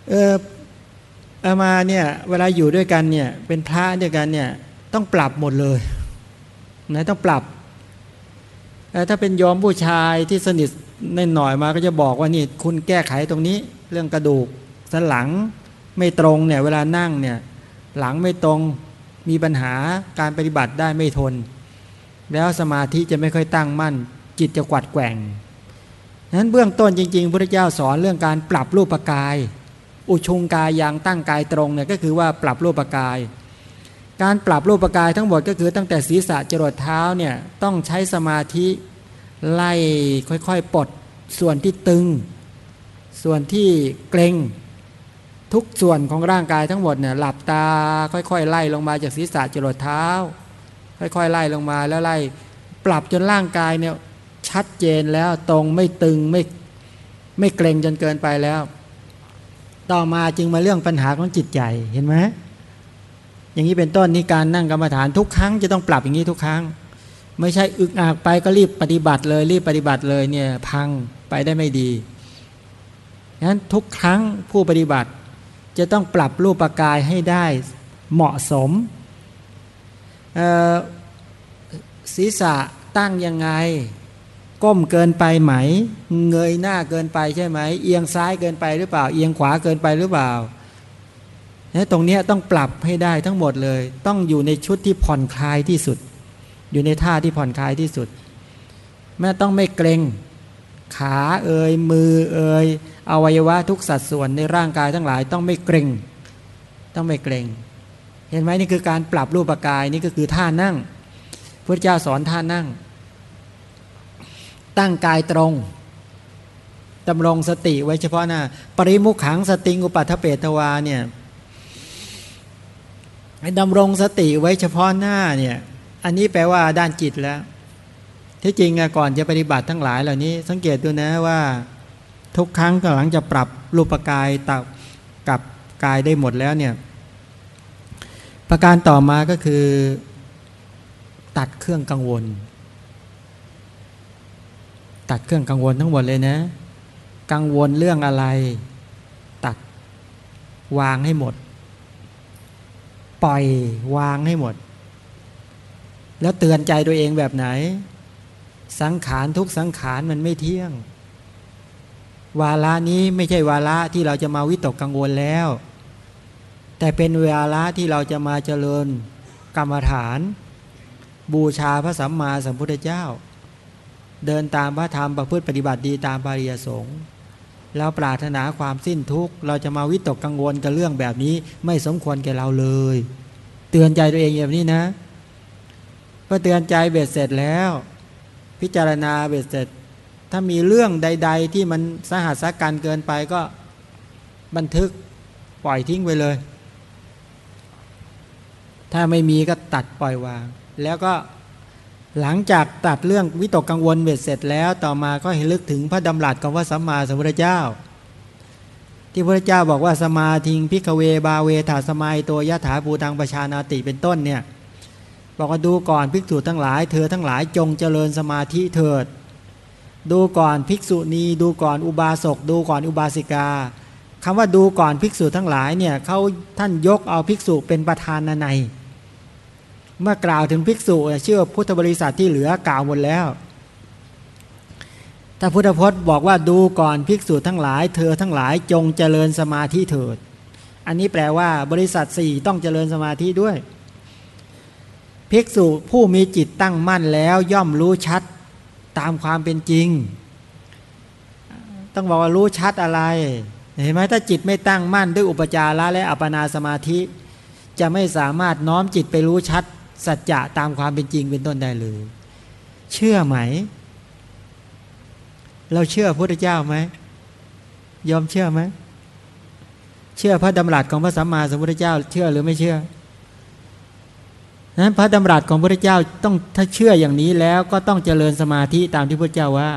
เออเอามาเนี่ยเวลาอยู่ด้วยกันเนี่ยเป็นพระด้วยกันเนี่ยต้องปรับหมดเลยนะต้องปรับถ้าเป็นยอมผู้ชายที่สนิทนหน่อยมาก็จะบอกว่านี่คุณแก้ไขตรงนี้ เรื่องกระดูกสันหลัง ไม่ตรงเนี่ยเวลานั่งเนี่ยหลังไม่ตรงมีปัญหาการปฏิบัติได้ไม่ทน แล้วสมาธิจะไม่ค่อยตั้งมั่น จิตจะกวัดแกว่งนั้นเบื้องต้นจริงๆพระเจ้าสอนเรื่องการปรับรูปกาย อุชุงกายอย่างตั้งกายตรงเนี่ยก็คือว่าปรับรูปกาย การปรับรูปกายทั้งหมดก็คือตั้งแต่ศีรษะจรดเท้าเนี่ยต้องใช้สมาธิไล่ค่อยๆปลดส่วนที่ตึง ส่วนที่เกรง ทุกส่วนของร่างกายทั้งหมดเนี่ยหลับตาค่อยๆ ไล่ลงมาจากศีรษะจรดเท้า ค่อยๆ ไล่ลงมาแล้วไล่ ปรับจนร่างกายเนี่ยชัดเจนแล้วตรงไม่ตึงไม่ไม่เกรงจนเกินไปแล้ว ต่อมาจึงมาเรื่องปัญหาของจิตใจเห็นไหมอย่างนี้เป็นต้นนี่การนั่งกรรมฐานทุกครั้งจะต้องปรับอย่างนี้ทุกครั้ง ไม่ใช่อึกอักไปก็รีบปฏิบัติเลยรีบปฏิบัติเลยเนี่ยพังไปได้ไม่ดีฉะนั้นทุกครั้งผู้ปฏิบัติ จะต้องปรับรูปกายให้ได้เหมาะสมศีรษะตั้งยังไง ก้มเกินไปไหม เงยหน้าเกินไปใช่ไหม เอียงซ้ายเกินไปหรือเปล่า เอียงขวาเกินไปหรือเปล่าตรงนี้ต้องปรับให้ได้ทั้งหมดเลย ต้องอยู่ในชุดที่ผ่อนคลายที่สุด อยู่ในท่าที่ผ่อนคลายที่สุด แม่ต้องไม่เกรงขาเอ่ยมือเอ่ย อวัยวะทุกสัดส่วนในร่างกายทั้งหลายต้องไม่เกรงต้องไม่เกรงเห็นไหมนี่คือการปรับรูปกายนี่ก็คือท่านั่งพระเจ้าสอนท่านั่ง ตั้งกายตรงดำรงสติไว้เฉพาะหน้า ปริมุขขังสติงอุปัฏฐเปตวาเนี่ยดำรงสติไว้เฉพาะหน้าเนี่ย อันนี้แปลว่าด้านจิตแล้ว ที่จริงก่อนจะปฏิบัติทั้งหลายเหล่านี้ สังเกตดูนะว่า ทุกครั้งหลังจะปรับรูปกายตับกับกายได้หมดแล้วเนี่ยประการต่อมาก็คือ ตัดเครื่องกังวล ตัดเครื่องกังวลทั้งหมดเลยนะ กังวลเรื่องอะไร ตัดวางให้หมด ปล่อยวางให้หมด แล้วเตือนใจตัวเองแบบไหน สังขารทุกสังขารมันไม่เที่ยง วาระนี้ไม่ใช่วาระที่เราจะมาวิตกกังวลแล้ว แต่เป็นวาระที่เราจะมาเจริญกรรมฐาน บูชาพระสัมมาสัมพุทธเจ้า เดินตามพระธรรมประพฤติปฏิบัติดีตามปริยสงฆ์เราปรารถนาความสิ้นทุกข์ เราจะมาวิตกกังวลกับเรื่องแบบนี้ไม่สมควรแก่เราเลย เตือนใจตัวเองอย่างนี้นะพอเตือนใจเบ็ดเสร็จแล้ว พิจารณาเบ็ดเสร็จ ถ้ามีเรื่องใด ๆ ที่มันสหัสการเกินไปก็บันทึกปล่อยทิ้งไปเลย ถ้าไม่มีก็ตัดปล่อยวาง แล้วก็หลังจากตัดเรื่องวิตกกังวลเบ็ดเสร็จแล้วต่อมาก็ให้ลึกถึงพระดำรัสของว่าสัมมาสัมพุทธเจ้า ที่พระเจ้าบอกว่าสมาทิงพิกเวบาเวถาสมัยตัวยะถาภูตังประชานาติเป็นต้นเนี่ยบอกว่าดูก่อนภิกษุทั้งหลาย เธอทั้งหลายจงเจริญสมาธิเถิด ดูก่อนภิกษุณี ดูก่อนอุบาสก ดูก่อนอุบาสิกาคำว่าดูก่อนภิกษุทั้งหลายเนี่ยเขาท่านยกเอาภิกษุเป็นประธานใน เมื่อกล่าวถึงภิกษุเชื่อพุทธบริษัทที่เหลือกล่าวหมดแล้วถ้าพุทธพจน์บอกว่าดูก่อนภิกษุทั้งหลาย เธอทั้งหลายจงเจริญสมาธิเถิด อันนี้แปลว่าบริษัทสี่ต้องเจริญสมาธิด้วย ภิกษุผู้มีจิตตั้งมั่นแล้วย่อมรู้ชัด ตามความเป็นจริง ต้องบอกว่ารู้ชัดอะไร เห็นไหมถ้าจิตไม่ตั้งมั่นด้วยอุปจาระและอัปนาสมาธิ จะไม่สามารถน้อมจิตไปรู้ชัด สัจจะตามความเป็นจริงเป็นต้นได้เลย เชื่อไหม เราเชื่อพระพุทธเจ้าไหมยอมเชื่อไหมเชื่อพระดำรัสของพระสัมมาสัมพุทธเจ้า เชื่อหรือไม่เชื่อ นั้นพระดำรัสของพระเจ้าต้องถ้าเชื่ออย่างนี้แล้วก็ต้องเจริญสมาธิตามที่พระเจ้าว่า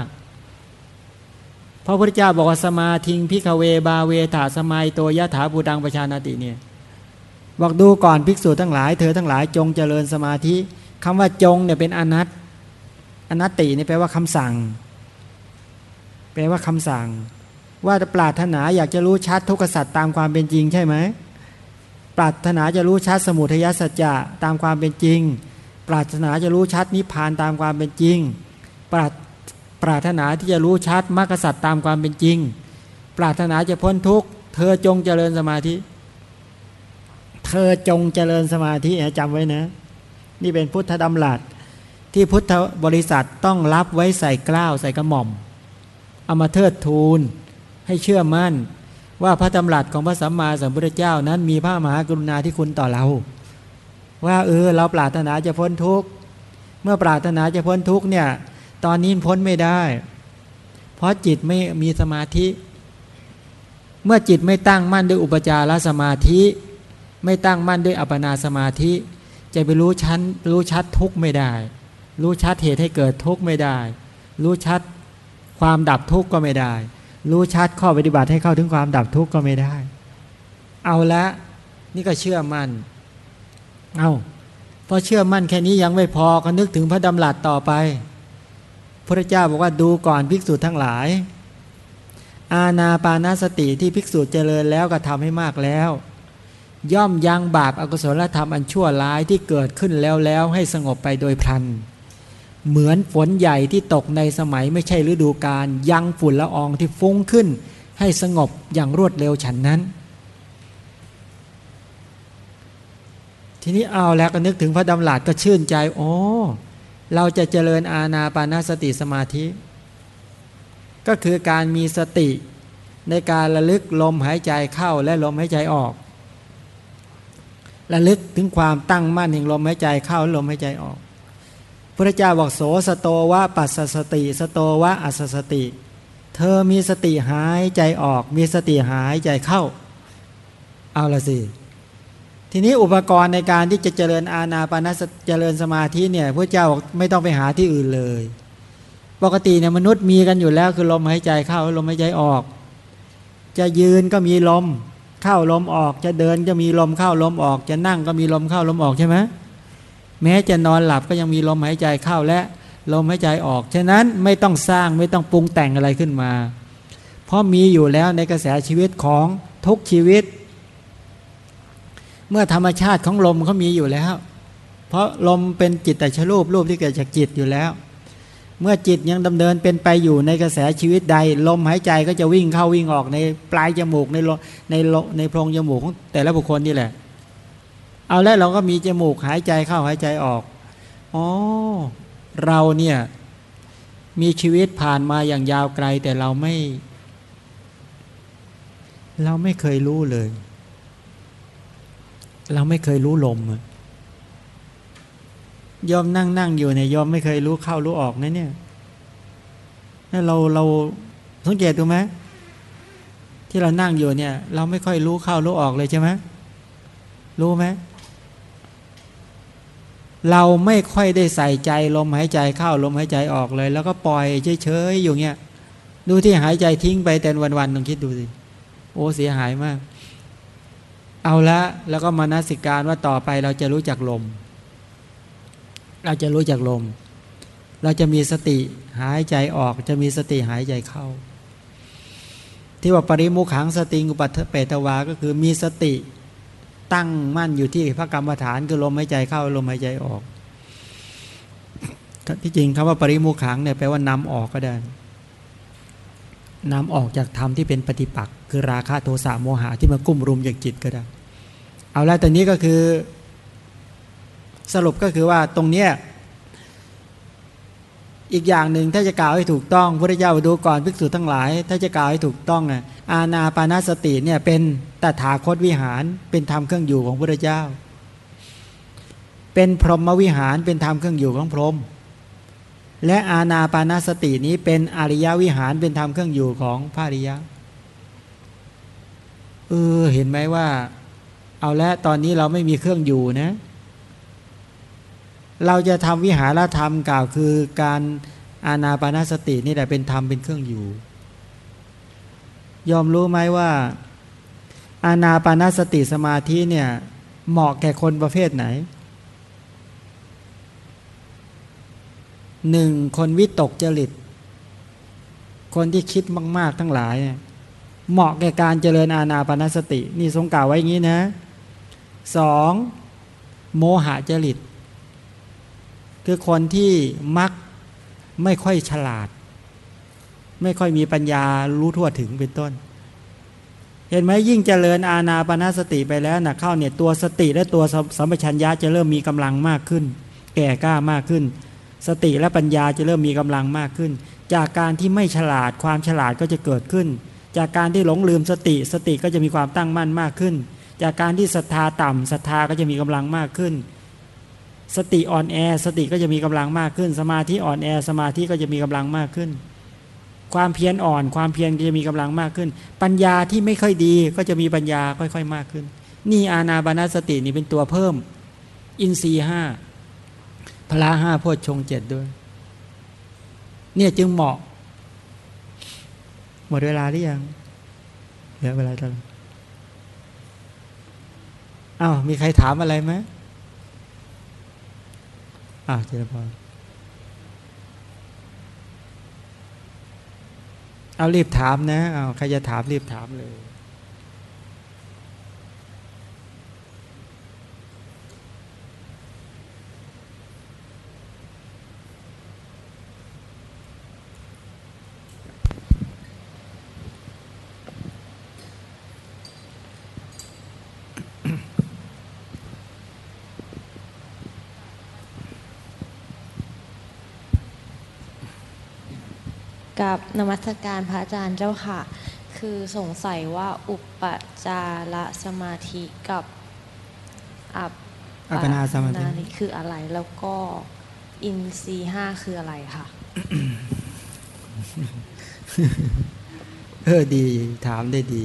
พระพุทธเจ้าบอกว่าสมาธิงพิคเวบาเวถาสมัยโตยะถาบูดังประชานาติเนี่ยบอกดูก่อนภิกษุทั้งหลายเธอทั้งหลายจงเจริญสมาธิคำว่าจงเนี่ยเป็นอนัตอนัตตินี่แปลว่าคำสั่ง แปลว่าคำสั่ง ว่าปรารถนาอยากจะรู้ชัดทุกขสัตว์ตามความเป็นจริงใช่ไหม ปรารถนาจะรู้ชัดสมุทัยสัจจะตามความเป็นจริง ปรารถนาจะรู้ชัดนิพพานตามความเป็นจริง ปรารปรารถนาที่จะรู้ชัดมรรคสัตว์ตามความเป็นจริง ปรารถนาจะพ้นทุกข์เธอจงเจริญสมาธิ เธอจงเจริญสมาธิจำไว้นะ นี่เป็นพุทธดำรัสที่พุทธบริษัทต้องรับไว้ใส่กล้าวใส่กระหม่อม เอามาเทิดทูนให้เชื่อมั่น ว่าพระดำรัสของพระสัมมาสัมพุทธเจ้านั้นมีพระมหากรุณาธิคุณต่อเรา ว่าเออเราปรารถนาจะพ้นทุกข์เมื่อปรารถนาจะพ้นทุกข์เนี่ย ตอนนี้พ้นไม่ได้ เพราะจิตไม่มีสมาธิ เมื่อจิตไม่ตั้งมั่นด้วยอุปจารสมาธิ ไม่ตั้งมั่นด้วยอัปนาสมาธิ จะไปรู้ชั้นรู้ชัดทุกข์ไม่ได้ รู้ชัดเหตุให้เกิดทุกข์ไม่ได้ รู้ชัดความดับทุกข์ก็ไม่ได้ รู้ชัดข้อปฏิบัติให้เข้าถึงความดับทุกข์ก็ไม่ได้ เอาละนี่ก็เชื่อมัน่น เอาพอเชื่อมั่นแค่นี้ยังไม่พอก็นึกถึงพระดำรัสต่อไป พระเจ้าบอกว่าดูก่อนภิกษุทั้งหลาย อาณาปานาสติที่ภิกษุเจริญแล้วก็ทำให้มากแล้ว ย่อมยังบาปอากุศลธรรมอันชั่วร้ายที่เกิดขึ้นแล้วแล้วให้สงบไปโดยพลัน เหมือนฝนใหญ่ที่ตกในสมัยไม่ใช่ฤดูกาลยังฝุ่นละอองที่ฟุ้งขึ้น ให้สงบอย่างรวดเร็วฉันนั้น ทีนี้เอาแล้วก็นึกถึงพระดำรัสก็ชื่นใจโอ้เราจะเจริญอาณาปานาสติสมาธิ ก็คือการมีสติในการระลึกลมหายใจเข้าและลมหายใจออก ระลึกถึงความตั้งมั่นแห่งลมหายใจเข้าและลมหายใจออก พระเจ้าบอกโสสโตวะปัสสติ สโตวะอัสสติ เธอมีสติหายใจออก มีสติหายใจเข้า เอาละสิทีนี้อุปกรณ์ในการที่จะเจริญอาณาปานสเจริญสมาธิเนี่ยพระเจ้าบอกไม่ต้องไปหาที่อื่นเลย ปกติเนี่ยมนุษย์มีกันอยู่แล้วคือลมหายใจเข้าลมหายใจออก จะยืนก็มีลม เข้าลมออก จะเดินจะมีลมเข้าลมออก จะนั่งก็มีลมเข้าลมออกใช่ไหม แม้จะนอนหลับก็ยังมีลมหายใจเข้าและลมหายใจออก ฉะนั้นไม่ต้องสร้างไม่ต้องปรุงแต่งอะไรขึ้นมา เพราะมีอยู่แล้วในกระแสชีวิตของทุกชีวิต เมื่อธรรมชาติของลมเขามีอยู่แล้ว เพราะลมเป็นจิตแต่ชรูปรูปที่เกิดจากจิตอยู่แล้ว เมื่อจิตยังดำเนินเป็นไปอยู่ในกระแสชีวิตใด ลมหายใจก็จะวิ่งเข้าวิ่งออกในปลายจมูกในในในโพรงจมูกของแต่ละบุคคลนี่แหละ เอาแล้วเราก็มีจมูกหายใจเข้าหายใจออก อ๋อ เราเนี่ยมีชีวิตผ่านมาอย่างยาวไกล แต่เราไม่ เราไม่เคยรู้เลย เราไม่เคยรู้ลมยอมนั่งนั่งอยู่เนี่ยยอมไม่เคยรู้เข้ารู้ออกนะเนี่ยนี่เราเราสังเกตดูไหมที่เรานั่งอยู่เนี่ย เราไม่ค่อยรู้เข้ารู้ออกเลยใช่ไหมรู้ไหม เราไม่ค่อยได้ใส่ใจลมหายใจเข้าลมหายใจออกเลย แล้วก็ปล่อยเฉยๆอยู่เงี้ยดูที่หายใจทิ้งไปแต่วันๆลองคิดดูสิโอ้เสียหายมาก เอาละแล้วก็มานาสิการว่าต่อไปเราจะรู้จักลม เราจะรู้จักลม เราจะมีสติหายใจออก จะมีสติหายใจเข้า ที่ว่าปริมุขังสติงุปัฏเปตวาก็คือมีสติ ตั้งมั่นอยู่ที่พระกรรมฐานคือลมหายใจเข้าลมหายใจออก ที่จริงคำว่าปริมุขังเนี่ยแปลว่านำออกก็ได้นำออกจากธรรมที่เป็นปฏิปักษ์คือราคะโทสะโมหะที่มากุ้มรุมอย่างจิตก็ได้ เอาแล้วตอนนี้ก็คือ สรุปก็คือว่าตรงเนี้ย อีกอย่างหนึ่งถ้าจะกล่าวให้ถูกต้องพระเจ้าดูก่อนภิกษุทั้งหลาย ถ้าจะกล่าวให้ถูกต้องอะอาณาปานาสติเนี่ยเป็นตถาคตวิหารเป็นธรรมเครื่องอยู่ของพระเจ้า เป็นพรหมวิหารเป็นธรรมเครื่องอยู่ของพรหมและอาณาปานาสตินี้เป็นอริยวิหารเป็นธรรมเครื่องอยู่ของพระอริยะเออเห็นไหมว่า เอาละตอนนี้เราไม่มีเครื่องอยู่นะ เราจะทำวิหารธรรมกล่าวคือการอาณาปานาสตินี่แหละเป็นธรรมเป็นเครื่องอยู่ ยอมรู้ไหมว่า อาณาปานาสติสมาธิเนี่ยเหมาะแก่คนประเภทไหนหนึ่งคนวิตกจริต คนที่คิดมาก ๆ ทั้งหลาย เหมาะแก่การเจริญอาณาปณสติ นี่ทรงกล่าวไว้อย่างนี้นะสองโมหะจริต คือคนที่มักไม่ค่อยฉลาด ไม่ค่อยมีปัญญารู้ทั่วถึงเป็นต้น เห็นไหมยิ่งเจริญอาณาปณสติไปแล้วนะเข้าเนี่ยตัวสติและตัวสัมปชัญญะจะเริ่มมีกำลังมากขึ้น แก่กล้ามากขึ้น สติและปัญญาจะเริ่มมีกำลังมากขึ้น จากการที่ไม่ฉลาดความฉลาดก็จะเกิดขึ้น จากการที่หลงลืมสติสติก็จะมีความตั้งมั่นมากขึ้น จากการที่ศรัทธาต่ำศรัทธาก็จะมีกำลังมากขึ้น สติอ่อนแอ สติก็จะมีกำลังมากขึ้น สมาธิอ่อนแอ สมาธิก็จะมีกำลังมากขึ้น ความเพียรอ่อน ความเพียรก็จะมีกำลังมากขึ้น ปัญญาที่ไม่ค่อยดีก็จะมีปัญญาค่อยๆมากขึ้น นี่อานาบานาสตินี่เป็นตัวเพิ่ม อินทรีห้าพละห้าโพชฌงเจ็ดด้วย เนี่ยจึงเหมาะ หมดเวลาหรือยังเหลือเวลาเท่าไหร่อ้าวมีใครถามอะไรไหม อ้าวเจริญพรเอารีบถามนะเอาใครจะถามรีบถามเลย กับนมัสการพระอาจารย์เจ้าค่ะ คือสงสัยว่าอุปจารสมาธิกับอัปอัปนาสมาธินี่คืออะไรแล้วก็อินทรีห้าคืออะไรค่ะเออดีถามได้ดี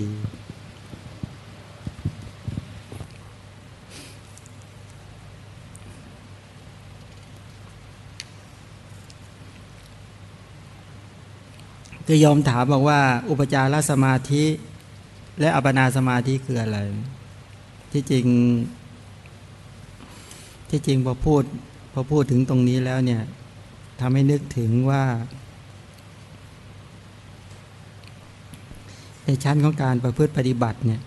คือยอมถามบอกว่า อุปจารสมาธิ และอัปนาสมาธิคืออะไร ที่จริง ที่จริงพอพูดพอพูดถึงตรงนี้แล้วเนี่ยทำให้นึกถึงว่า ในชั้นของการประพฤติปฏิบัติเนี่ย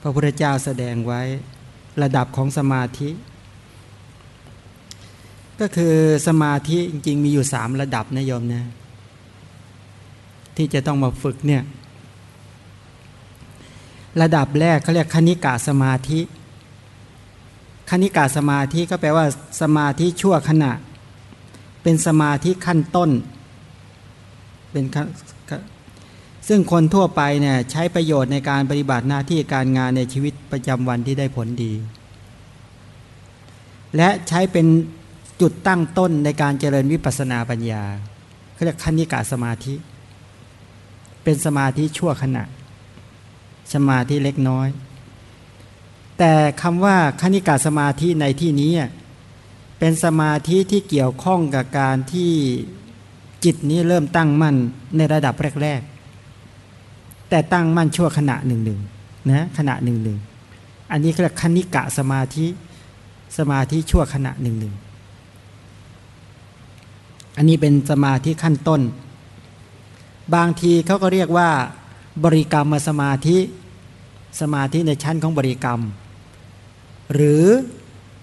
พระพุทธเจ้าแสดงไว้ระดับของสมาธิ ก็คือสมาธิจริงๆมีอยู่สามระดับนะโยมนะ ที่จะต้องมาฝึกเนี่ยระดับแรกเขาเรียกคณิกาสมาธิคณิกาสมาธิก็แปลว่า สมาธิชั่วขณะ เป็นสมาธิขั้นต้นเป็นซึ่งคนทั่วไปเนี่ยใช้ประโยชน์ในการปฏิบัติหน้าที่การงานในชีวิตประจำวันที่ได้ผลดี และใช้เป็นจุดตั้งต้นในการเจริญวิปัสนาปัญญาเขาเรียกคณิกาสมาธิ เป็นสมาธิชั่วขณะ สมาธิเล็กน้อย แต่คำว่าคณิกาสมาธิในที่นี้ เป็นสมาธิที่เกี่ยวข้องกับการที่จิตนี้เริ่มตั้งมั่นในระดับแรก ๆ แต่ตั้งมั่นชั่วขณะหนึ่งหนึ่งนะขณะหนึ่งหนึ่งอันนี้เรียกคณิกะสมาธิสมาธิชั่วขณะหนึ่งหนึ่งอันนี้เป็นสมาธิขั้นต้น บางทีเขาก็เรียกว่า บริกรรมสมาธิสมาธิในชั้นของบริกรรม หรือ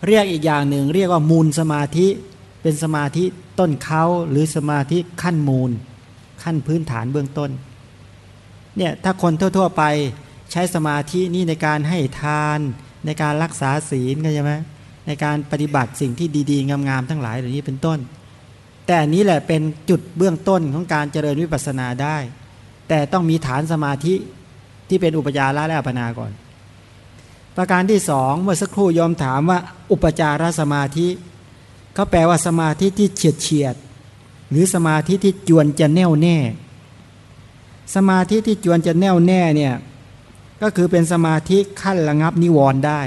เรียกอีกอย่างหนึ่ง เรียกว่ามูลสมาธิเป็นสมาธิต้นเขาหรือสมาธิขั้นมูล ขั้นพื้นฐานเบื้องต้นเนี่ยถ้าคนทั่ว ๆ ไปใช้สมาธินี่ในการให้ทานในการรักษาศีลก็ใช่ไหมในการปฏิบัติสิ่งที่ดี ๆ งามๆทั้งหลายเหล่านี้เป็นต้น แต่นี้แหละเป็นจุดเบื้องต้นของการเจริญวิปัสสนาได้ แต่ต้องมีฐานสมาธิที่เป็นอุปจาระและอัปนาก่อน ประการที่สองเมื่อสักครู่ยอมถามว่าอุปจารสมาธิเขาแปลว่าสมาธิที่เฉียดเฉียด หรือสมาธิที่จวนจะแน่วแน่ สมาธิที่จวนจะแน่วแน่เนี่ยก็คือเป็นสมาธิขั้นระงับนิวรณ์ได้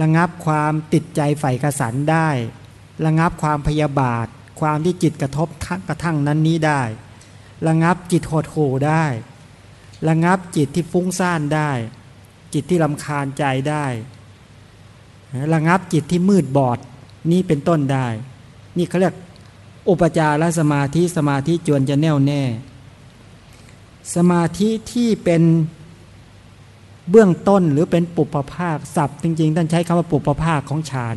ระงับความติดใจใฝ่กระสันได้ ระงับความพยาบาท ความที่จิตกระทบกระทั่งนั้นนี้ได้ ระงับจิตหดโหได้ ระงับจิตที่ฟุ้งซ่านได้ จิตที่ลำคาญใจได้ ระงับจิตที่มืดบอดนี้เป็นต้นได้ นี่เขาเรียกอุปจารสมาธิสมาธิจวนจะแน่วแน่ สมาธิที่เป็นเบื้องต้นหรือเป็นปุปภาคศัพท์จริงๆท่านใช้คำว่าปุปภาคของฌาน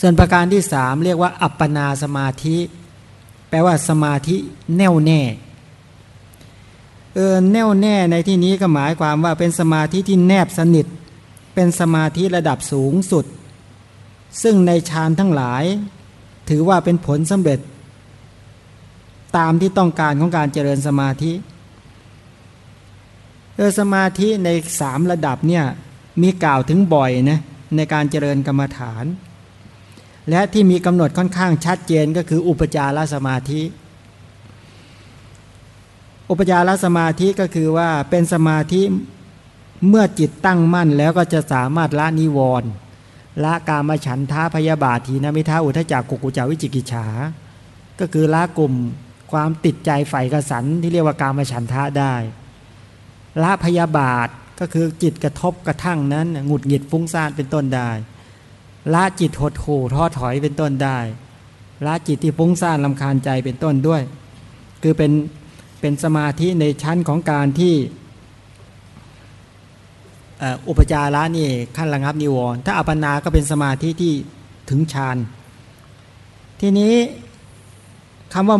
ส่วนประการที่สามเรียกว่าอัปปนาสมาธิ แปลว่าสมาธิแน่วแน่เออแน่วแน่ในที่นี้ก็หมายความว่าเป็นสมาธิที่แนบสนิท เป็นสมาธิระดับสูงสุด ซึ่งในฌานทั้งหลาย ถือว่าเป็นผลสำเร็จ ตามที่ต้องการของการเจริญสมาธิเออสมาธิในสามระดับเนี่ยมีกล่าวถึงบ่อยนะในการเจริญกรรมฐาน และที่มีกำหนดค่อนข้างชัดเจนก็คืออุปจารสมาธิ อุปจารสมาธิก็คือว่าเป็นสมาธิเมื่อจิตตั้งมั่นแล้วก็จะสามารถละนิวรณ์ละกามฉันทาพยาบาทีนมิท้าอุทจักกุกุจาวิจิกิจฉา ก็คือละกลุ่มความติดใจใฝ่กระสันที่เรียกว่ากามฉันทะได้ ละพยาบาทก็คือจิตกระทบกระทั่งนั้นหงุดหงิดฟุ้งซ่านเป็นต้นได้ ละจิตหดหู่ท้อถอยเป็นต้นได้ละจิตที่ฟุ้งซ่านลำคาญใจเป็นต้นด้วย คือเป็นเป็นสมาธิในชั้นของการที่อุปจาระนี่ขั้นระงับนิวรณ์ถ้าอัปปนาก็เป็นสมาธิที่ถึงฌานทีนี้คำว่า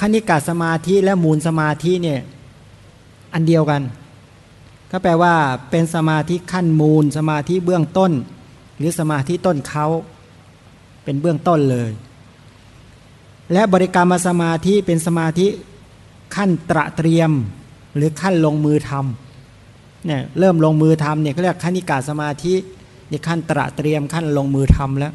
คณิกาสมาธิและมูลสมาธิเนี่ยอันเดียวกัน ก็แปลว่าเป็นสมาธิขั้นมูลสมาธิเบื้องต้น รือสมาธิต้นเขาเป็นเบื้องต้นเลย และบริกรรมสมาธิเป็นสมาธิขั้นตระเตรียมหรือขั้นลงมือทำเนี่ยเริ่มลงมือทำเนี่ยเขาเรียกขั้นิกาสมาธินี่ขั้นตระเตรียมขั้นลงมือทำแล้ว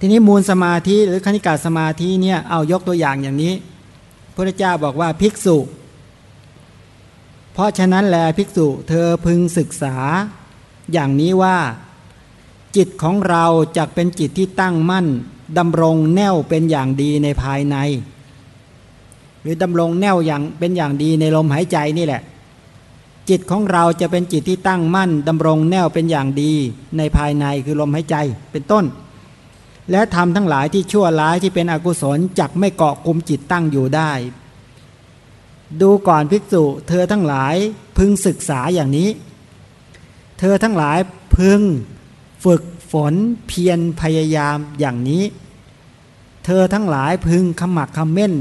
ทีนี้มูลสมาธิหรือคณิกาสมาธิเนี่ยเอายกตัวอย่างอย่างนี้พระเจ้าบอกว่าภิกษุ เพราะฉะนั้นแลภิกษุเธอพึงศึกษา อย่างนี้ว่า จิตของเราจะเป็นจิตที่ตั้งมั่นดำรงแน่วเป็นอย่างดีในภายใน หรือดำรงแน่วอย่างเป็นอย่างดีในลมหายใจนี่แหละ จิตของเราจะเป็นจิตที่ตั้งมั่นดำรงแน่วเป็นอย่างดีในภายในคือลมหายใจเป็นต้น และทำทั้งหลายที่ชั่วร้ายที่เป็นอกุศลจักไม่เกาะกลุ่มจิตตั้งอยู่ได้ ดูก่อนภิกษุ เธอทั้งหลายพึงศึกษาอย่างนี้ เธอทั้งหลายพึงฝึกฝนเพียรพยายามอย่างนี้ เธอทั้งหลายพึงขมักขม้น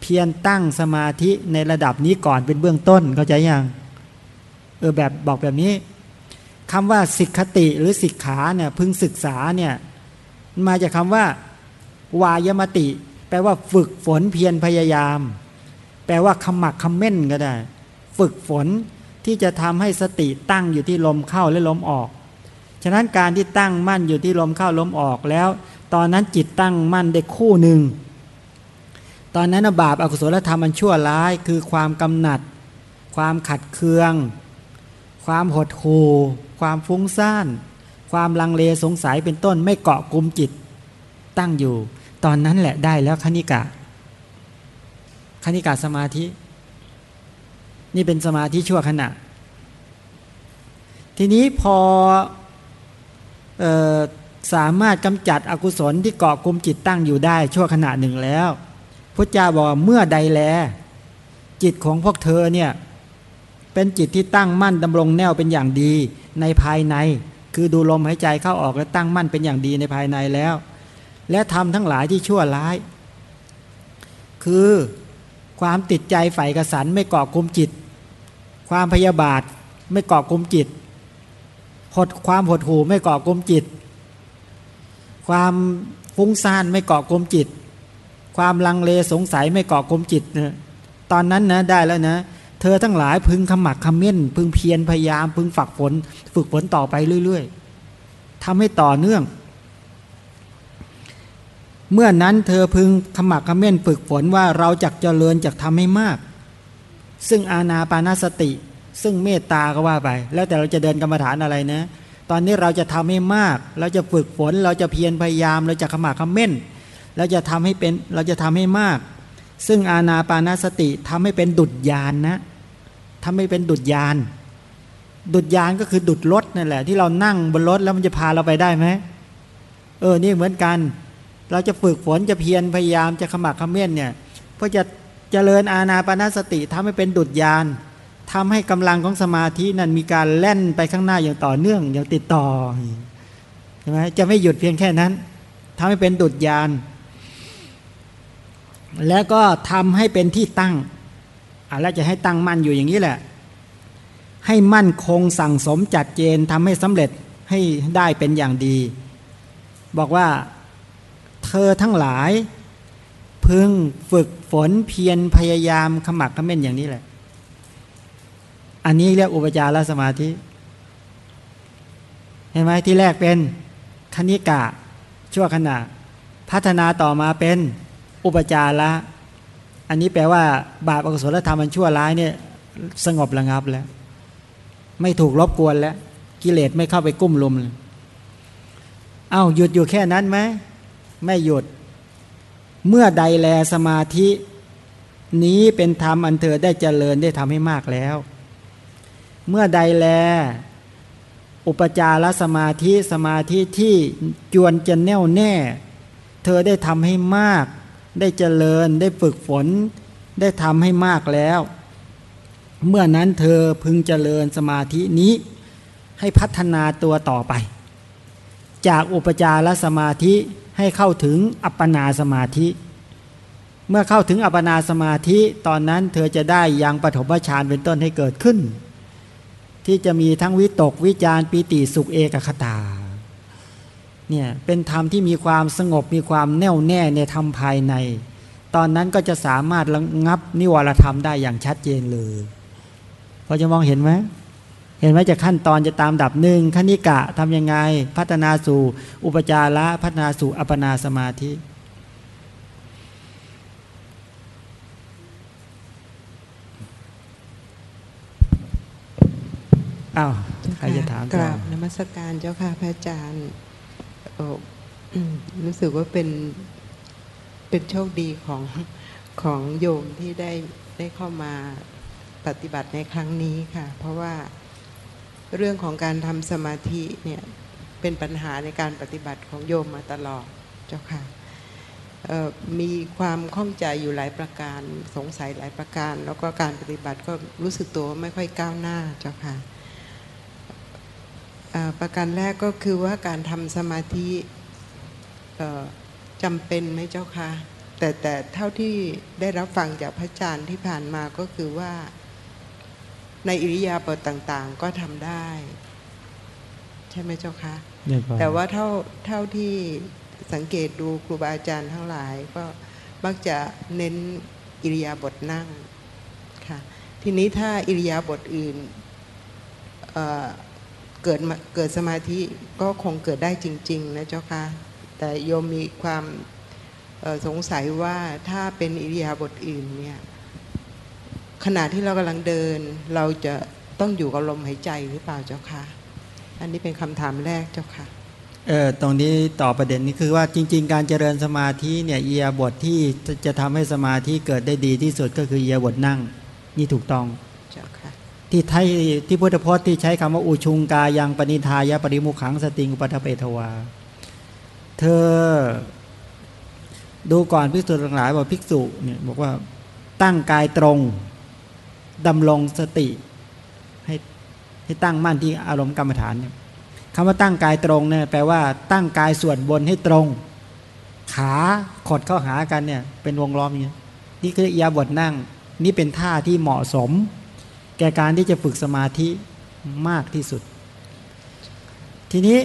เพียรตั้งสมาธิในระดับนี้ก่อนเป็นเบื้องต้นเข้าใจยังเออแบบบอกแบบนี้คำว่าสิกขติหรือสิกขาเนี่ยพึงศึกษาเนี่ยมาจากคาว่า วายมติ แปลว่าฝึกฝนเพียรพยายาม แปลว่าขมักขม้นก็ได้ ฝึกฝน ที่จะทำให้สติตั้งอยู่ที่ลมเข้าและลมออก ฉะนั้นการที่ตั้งมั่นอยู่ที่ลมเข้าลมออกแล้ว ตอนนั้นจิตตั้งมั่นได้คู่หนึ่ง ตอนนั้นบาปอากุศลธรรมมันชั่วร้ายคือความกำหนัด ความขัดเคือง ความหดหู่ ความฟุ้งซ่าน ความลังเลสงสัยเป็นต้นไม่เกาะกลุ่มจิต ตั้งอยู่ ตอนนั้นแหละได้แล้วคณิกะคณิกาสมาธิ นี่เป็นสมาธิชั่วขณะ ทีนี้พอออสามารถกำจัดอกุศลที่เกาะกลุ่มจิตตั้งอยู่ได้ชั่วขณะหนึ่งแล้วพระเจ้าบอกเมื่อใดแล จิตของพวกเธอเนี่ยเป็นจิตที่ตั้งมั่นดำรงแนวเป็นอย่างดีในภายใน คือดูลมหายใจเข้าออกและตั้งมั่นเป็นอย่างดีในภายในแล้ว และทำทั้งหลายที่ชั่วร้าย คือความติดใจใฝ่กระสันไม่เกาะกลุมจิต ความพยาบาทไม่เกาะกลุมจิต หดความหดหู่ไม่เกาะกลุมจิต ความฟุ้งซ่านไม่เกาะกลุมจิต ความลังเลสงสัยไม่เกาะกลุมจิตนะตอนนั้นนะได้แล้วนะ เธอทั้งหลายพึงขมักขม้น พึงเพียรพยายาม พึงฝักฝน ฝึกฝนต่อไปเรื่อยๆทำให้ต่อเนื่อง เมื่อนั้นเธอพึงขมักขม้นฝึกฝนว่าเราจักเจริญจักทำให้มาก ซึ่งอาณาปานาสติ ซึ่งเมตตาก็ว่าไป แล้วแต่เราจะเดินกรรมฐานอะไรนะตอนนี้เราจะทำให้มาก เราจะฝึกฝน เราจะเพียรพยายาม เราจะขมักขม้น เราจะทำให้เป็น เราจะทำให้มาก ซึ่งอาณาปานาสติทำให้เป็นดุจยานนะทำให้เป็นดุจยาน ดุจยานก็คือดุจรถนั่นแหละ ที่เรานั่งบนรถแล้วมันจะพาเราไปได้ไหม เออ นี่เหมือนกัน เราจะฝึกฝน จะเพียรพยายาม จะขมักขม้นเนี่ย เพื่อจะ เจริญอาณาปานาสติทำให้เป็นดุจยานทำให้กำลังของสมาธินั้นมีการแล่นไปข้างหน้าอย่างต่อเนื่องอย่างติดต่อใช่ไหมจะไม่หยุดเพียงแค่นั้นทำให้เป็นดุจยานแล้วก็ทำให้เป็นที่ตั้งอะแล้วจะให้ตั้งมั่นอยู่อย่างนี้แหละ ให้มั่นคงสั่งสมจัดเจนทำให้สำเร็จให้ได้เป็นอย่างดี บอกว่าเธอทั้งหลาย พึงฝึกฝนเพียรพยายามขมักขม้นอย่างนี้แหละ อันนี้เรียกอุปจารสมาธิ เห็นไหมที่แรกเป็นคณิกะ ชั่วขณะ พัฒนาต่อมาเป็นอุปจาระ อันนี้แปลว่า บาปอกุศลธรรมมันชั่วร้ายเนี่ยสงบระงับแล้ว ไม่ถูกรบกวนแล้ว กิเลสไม่เข้าไปกุ้มลุมเลยเอา้าหยุดอยู่แค่นั้นไหมไม่หยุด เมื่อใดแลสมาธินี้เป็นธรรมอันเธอได้เจริญได้ทำให้มากแล้ว เมื่อใดแล อุปจารสมาธิสมาธิที่จวนจะแน่วแน่ เธอได้ทำให้มาก ได้เจริญได้ฝึกฝน ได้ทำให้มากแล้ว เมื่อนั้นเธอพึงเจริญสมาธินี้ ให้พัฒนาตัวต่อไป จากอุปจารสมาธิ ให้เข้าถึงอัปปนาสมาธิ เมื่อเข้าถึงอัปปนาสมาธิตอนนั้นเธอจะได้ยังปฐมฌานเป็นต้นให้เกิดขึ้น ที่จะมีทั้งวิตกวิจารปีติสุขเอกคตาเนี่ยเป็นธรรมที่มีความสงบมีความแน่วแน่ในธรรมภายใน ตอนนั้นก็จะสามารถระงับนิวรธรรมได้อย่างชัดเจนเลยพอจะมองเห็นไหม เห็นไหมจะขั้นตอนจะตามดับหนึ่งขณิกะทำยังไง พัฒนาสู่ อุปจาระพัฒนาสู่อัปนาสมาธิ อ้าวใครจะถามกราบนมัสการเจ้าค่ะพระอาจารย์รู้สึกว่าเป็นเป็นโชคดีของของโยมที่ได้ได้เข้ามาปฏิบัติในครั้งนี้ค่ะ เพราะว่า เรื่องของการทำสมาธิเนี่ยเป็นปัญหาในการปฏิบัติของโยมมาตลอดเจ้าค่ะมีความข้องใจอยู่หลายประการสงสัยหลายประการ แล้วก็การปฏิบัติก็รู้สึกตัวไม่ค่อยก้าวหน้าเจ้าค่ะประการแรกก็คือว่าการทำสมาธิจำเป็นไหมเจ้าค่ะแต่แต่เท่าที่ได้รับฟังจากพระอาจารย์ที่ผ่านมาก็คือว่า ในอิริยาบถต่างๆ ก็ทำได้ ใช่ไหมเจ้าคะเนี่ยพอแต่ว่าเท่าเท่าที่สังเกตดูครูบาอาจารย์ทั้งหลายก็มักจะเน้นอิริยาบถนั่งค่ะทีนี้ถ้าอิริยาบถอื่นเอ่อเกิดมาเกิดสมาธิก็คงเกิดได้จริง ๆ นะเจ้าค่ะแต่โยมมีความเอ่อสงสัยว่าถ้าเป็นอิริยาบถอื่นเนี่ย ขณะที่เรากำลังเดิน เราจะต้องอยู่กับลมหายใจหรือเปล่าเจ้าค่ะ อันนี้เป็นคำถามแรกเจ้าค่ะเออตรงนี้ต่อประเด็นนี้คือว่าจริง ๆ การเจริญสมาธิเนี่ยเอียาบทที่จะจะทำให้สมาธิเกิดได้ดีที่สุดก็คือเอียาบทนั่งนี่ถูกต้องเจ้าค่ะที่ไทยที่พุทธพจน์ที่ใช้คำว่าอุชุงกายังปณิทายะปริมุขังสติงอุปัฏฐเปทวา เธอ ดูก่อนภิกษุทั้งหลายบอกภิกษุเนี่ยบอกว่าตั้งกายตรง ดำรงสติให้ให้ตั้งมั่นที่อารมณ์กรรมฐานเนี่ยคำว่าตั้งกายตรงเนี่ยแปลว่าตั้งกายส่วนบนให้ตรง ขาขดเข้าหากันเนี่ยเป็นวงล้อมอย่างนี้ยนี่คืออิยาบทนั่ง นี่เป็นท่าที่เหมาะสม แก่การที่จะฝึกสมาธิมากที่สุด ทีนี้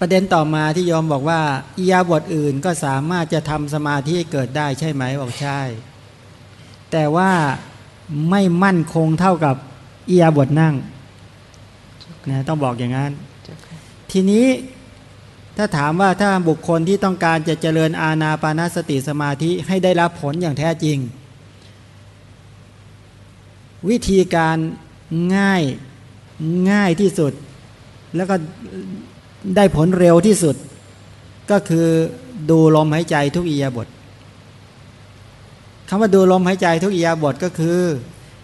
ประเด็นต่อมาที่ยอมบอกว่าอิยาบทอื่นก็สามารถจะทำสมาธิให้เกิดได้ใช่ไหมบอกใช่ แต่ว่าไม่มั่นคงเท่ากับอิยาบทนั่งนะต้องบอกอย่างนั้นเจ้าค่ะทีนี้ถ้าถามว่าถ้าบุคคลที่ต้องการจะเจริญอาณาปานาสติสมาธิให้ได้รับผลอย่างแท้จริง วิธีการง่ายง่ายที่สุด แล้วก็ได้ผลเร็วที่สุด ก็คือดูลมหายใจทุกอิยาบท คำว่าดูลมหายใจทุกอิยาบทก็คือ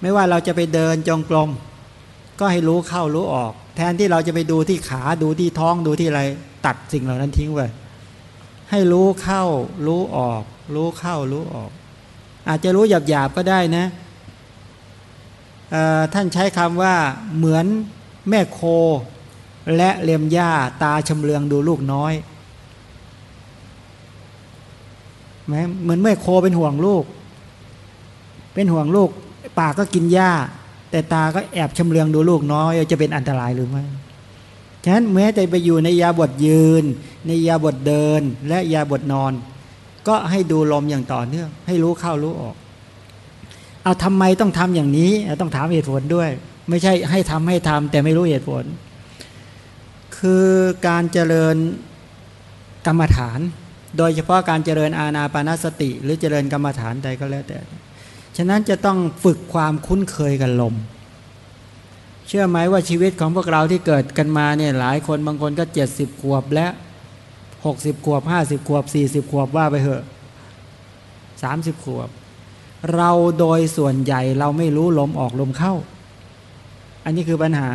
ไม่ว่าเราจะไปเดินจงกรมก็ให้รู้เข้ารู้ออก แทนที่เราจะไปดูที่ขาดูที่ท้องดูที่อะไร ตัดสิ่งเหล่านั้นทิ้งไปให้รู้เข้ารู้ออก รู้เข้ารู้ออก อาจจะรู้หยาบๆก็ได้นะท่านใช้คำว่าเหมือนแม่โค และเลียมหญ้าตาชำเลืองดูลูกน้อยไหมเหมือนแม่โคเป็นห่วงลูก เป็นห่วงลูกปากก็กินหญ้า แต่ตาก็แอบชำเลืองดูลูกน้อย จะเป็นอันตรายหรือไม่ฉะนั้นแม้แต่ไปอยู่ในยาบทยืน ในยาบทเดิน และยาบทนอน ก็ให้ดูลมอย่างต่อเนื่อง ให้รู้เข้ารู้ออก เอาทำไมต้องทำอย่างนี้ ต้องถามเหตุผลด้วย ไม่ใช่ให้ทำให้ทำแต่ไม่รู้เหตุผล คือการเจริญกรรมฐาน โดยเฉพาะการเจริญอาณาปานสติ หรือเจริญกรรมฐานใดก็แล้วแต่ ฉะนั้นจะต้องฝึกความคุ้นเคยกับลม เชื่อไหมว่าชีวิตของพวกเราที่เกิดกันมาเนี่ยหลายคนบางคนก็เจ็ดสิบขวบและหกสิบขวบห้าสิบขวบสี่สิบขวบว่าไปเถอะสามสิบขวบ เราโดยส่วนใหญ่เราไม่รู้ลมออกลมเข้า อันนี้คือปัญหา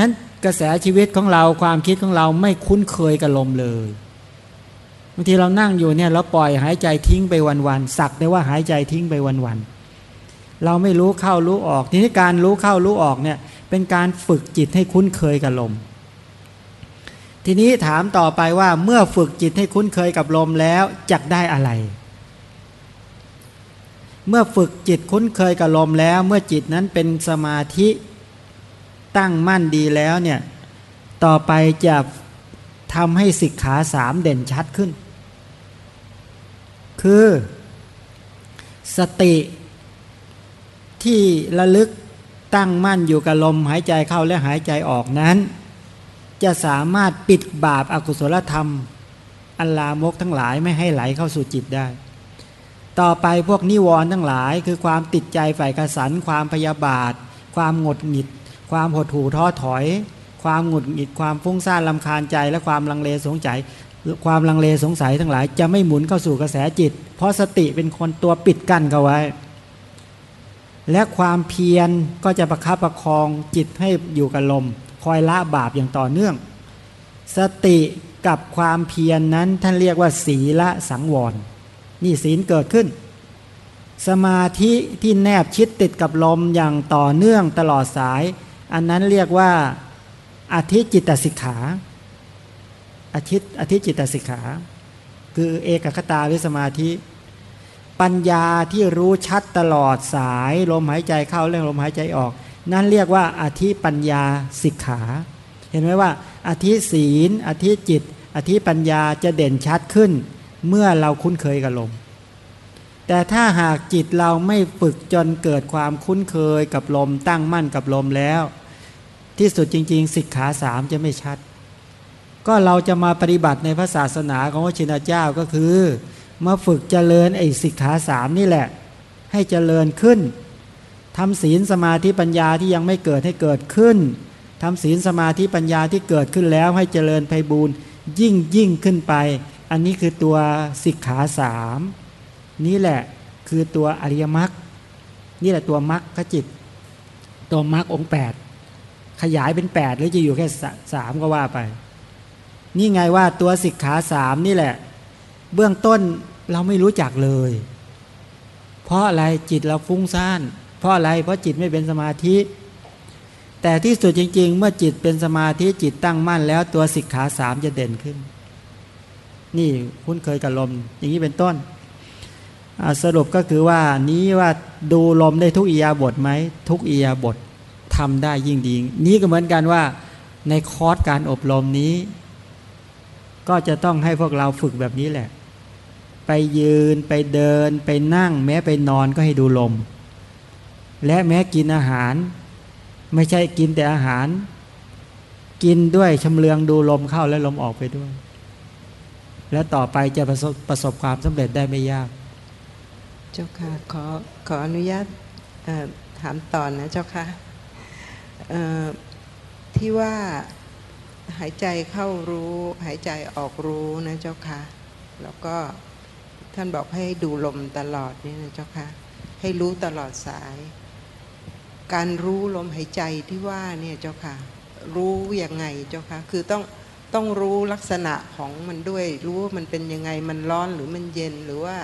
นั้นกระแสชีวิตของเราความคิดของเราไม่คุ้นเคยกับลมเลย บางทีเรานั่งอยู่เนี่ยเราปล่อยหายใจทิ้งไปวันๆสักได้ว่าหายใจทิ้งไปวันๆเราไม่รู้เข้ารู้ออก ทีนี้การรู้เข้ารู้ออกเนี่ยเป็นการฝึกจิตให้คุ้นเคยกับลม ทีนี้ถามต่อไปว่าเมื่อฝึกจิตให้คุ้นเคยกับลมแล้วจะได้อะไร เมื่อฝึกจิตคุ้นเคยกับลมแล้ว เมื่อจิตนั้นเป็นสมาธิตั้งมั่นดีแล้วเนี่ยต่อไปจะทำให้สิกขาสามเด่นชัดขึ้น คือ สติที่ระลึกตั้งมั่นอยู่กับลมหายใจเข้าและหายใจออกนั้น จะสามารถปิดบาปอากุศลธรรม อันลามกทั้งหลายไม่ให้ไหลเข้าสู่จิตได้ ต่อไปพวกนิวรณ์ทั้งหลาย คือความติดใจฝ่ายกสันความพยาบาท ความหงดหงิด ความหดหู่ท้อถอย ความหงุดหงิดความฟุ้งซ่านลำคาญใจและความลังเลสงสัย ความลังเลสงสัยทั้งหลาย จะไม่หมุนเข้าสู่กระแสจิต เพราะสติเป็นคนตัวปิดกั้นเขาไว้ และความเพียรก็จะประคับประคองจิตให้อยู่กับลม คอยละบาปอย่างต่อเนื่อง สติกับความเพียรนนั้นท่านเรียกว่า ศีละสังวร นี่ศีลเกิดขึ้น สมาธิที่แนบชิดติดกับลมอย่างต่อเนื่องตลอดสาย อันนั้นเรียกว่าอธิจิตสิกขา อธิตอธิจิตสิกขา คือเอกคตาวิสมาธิ ปัญญาที่รู้ชัดตลอดสายลมหายใจเข้าเรื่องลมหายใจออก นั่นเรียกว่าอาธิปัญญาสิกขา เห็นไหมว่าอาธิศีลอาธิจิตอาธิปัญญาจะเด่นชัดขึ้น เมื่อเราคุ้นเคยกับลม แต่ถ้าหากจิตเราไม่ฝึกจนเกิดความคุ้นเคยกับลมตั้งมั่นกับลมแล้ว ที่สุดจริง ๆ สิกขาสามจะไม่ชัด ก็เราจะมาปฏิบัติในพระศาสนาของพระชินเจ้าก็คือ มาฝึกเจริญไอ้สิกขาสามนี่แหละ ให้เจริญขึ้นทำศีลสมาธิปัญญาที่ยังไม่เกิดให้เกิดขึ้นทำศีลสมาธิปัญญาที่เกิดขึ้นแล้วให้เจริญไพบูรยิ่งยิ่งขึ้นไป อันนี้คือตัวสิกขาสามนี่แหละคือตัวอริยมรรคนี่แหละตัวมรรคจิต ตัวมรรคองแปดขยายเป็นแปดหรือจะอยู่แค่สามก็ว่าไป นี่ไงว่าตัวสิกขาสามนี่แหละ เบื้องต้นเราไม่รู้จักเลย เพราะอะไรจิตเราฟุ้งซ่าน เพราะอะไรเพราะจิตไม่เป็นสมาธิ แต่ที่สุดจริง ๆ เมื่อจิตเป็นสมาธิจิตตั้งมั่นแล้วตัวสิกขาสามจะเด่นขึ้น นี่คุ้นเคยกับลม อย่างนี้เป็นต้นสรุปก็คือว่านี้ว่าดูลมได้ทุกอียาบทไหมทุกอียาบททำได้ยิ่งดี นี้ก็เหมือนกันว่าในคอร์สการอบรมนี้ ก็จะต้องให้พวกเราฝึกแบบนี้แหละ ไปยืนไปเดินไปนั่ง แม้ไปนอนก็ให้ดูลม และแม้กินอาหาร ไม่ใช่กินแต่อาหาร กินด้วยชำเลืองดูลมเข้าและลมออกไปด้วย แล้วต่อไปจะประสบประสบความสำเร็จได้ไม่ยาก เจ้าค่ะขอขออนุญาตถามต่อนนะเจ้าค่ะที่ว่า หายใจเข้ารู้ หายใจออกรู้นะเจ้าค่ะ แล้วก็ท่านบอกให้ดูลมตลอดนี่นะเจ้าค่ะ ให้รู้ตลอดสาย การรู้ลมหายใจที่ว่าเนี่ยเจ้าค่ะ รู้ยังไงเจ้าค่ะ คือต้องต้องรู้ลักษณะของมันด้วย รู้ว่ามันเป็นยังไงมันร้อนหรือมันเย็นหรือว่า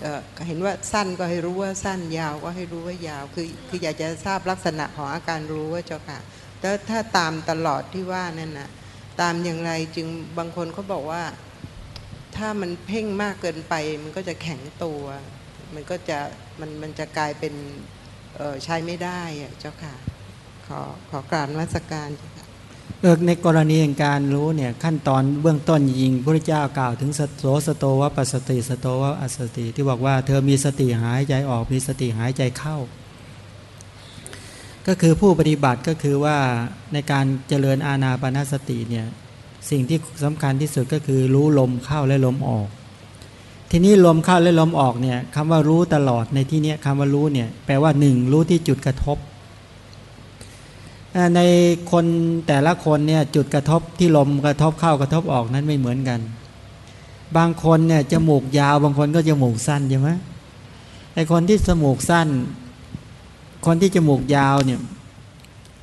เเห็นว่าสั้นก็ให้รู้ว่าสั้นยาวก็ให้รู้ว่ายาว คือคืออยากจะทราบลักษณะของอาการรู้ว่าเจ้าค่ะ แล้วถ้าตามตลอดที่ว่านั่นนะตามอย่างไรจึงบางคนเขาบอกว่า ถ้ามันเพ่งมากเกินไป มันก็จะแข็งตัว มันก็จะมันมันจะกลายเป็นใช้ไม่ได้อะเจ้าค่ะ ขอขอกราบนมัสการเจ้าค่ะเออในกรณีแห่งการรู้เนี่ยขั้นตอนเบื้องต้นยิงพระเจ้ากล่าวถึงสโสสโตวะปัสสติสโตวะอัสสติ ที่บอกว่าเธอมีสติหายใจออกมีสติหายใจเข้า ก็คือผู้ปฏิบัติก็คือว่าในการเจริญอาณาปณสติเนี่ยสิ่งที่สำคัญที่สุดก็คือรู้ลมเข้าและลมออก ทีนี้ลมเข้าและลมออกเนี่ยคำว่ารู้ตลอดในที่นี้คำว่ารู้เนี่ยแปลว่าหนึ่งรู้ที่จุดกระทบ ในคนแต่ละคนเนี่ยจุดกระทบที่ลมกระทบเข้ากระทบออกนั้นไม่เหมือนกัน บางคนเนี่ยจมูกยาวบางคนก็จมูกสั้นใช่ไหมไอคนที่จมูกสั้น คนที่จมูกยาวเนี่ย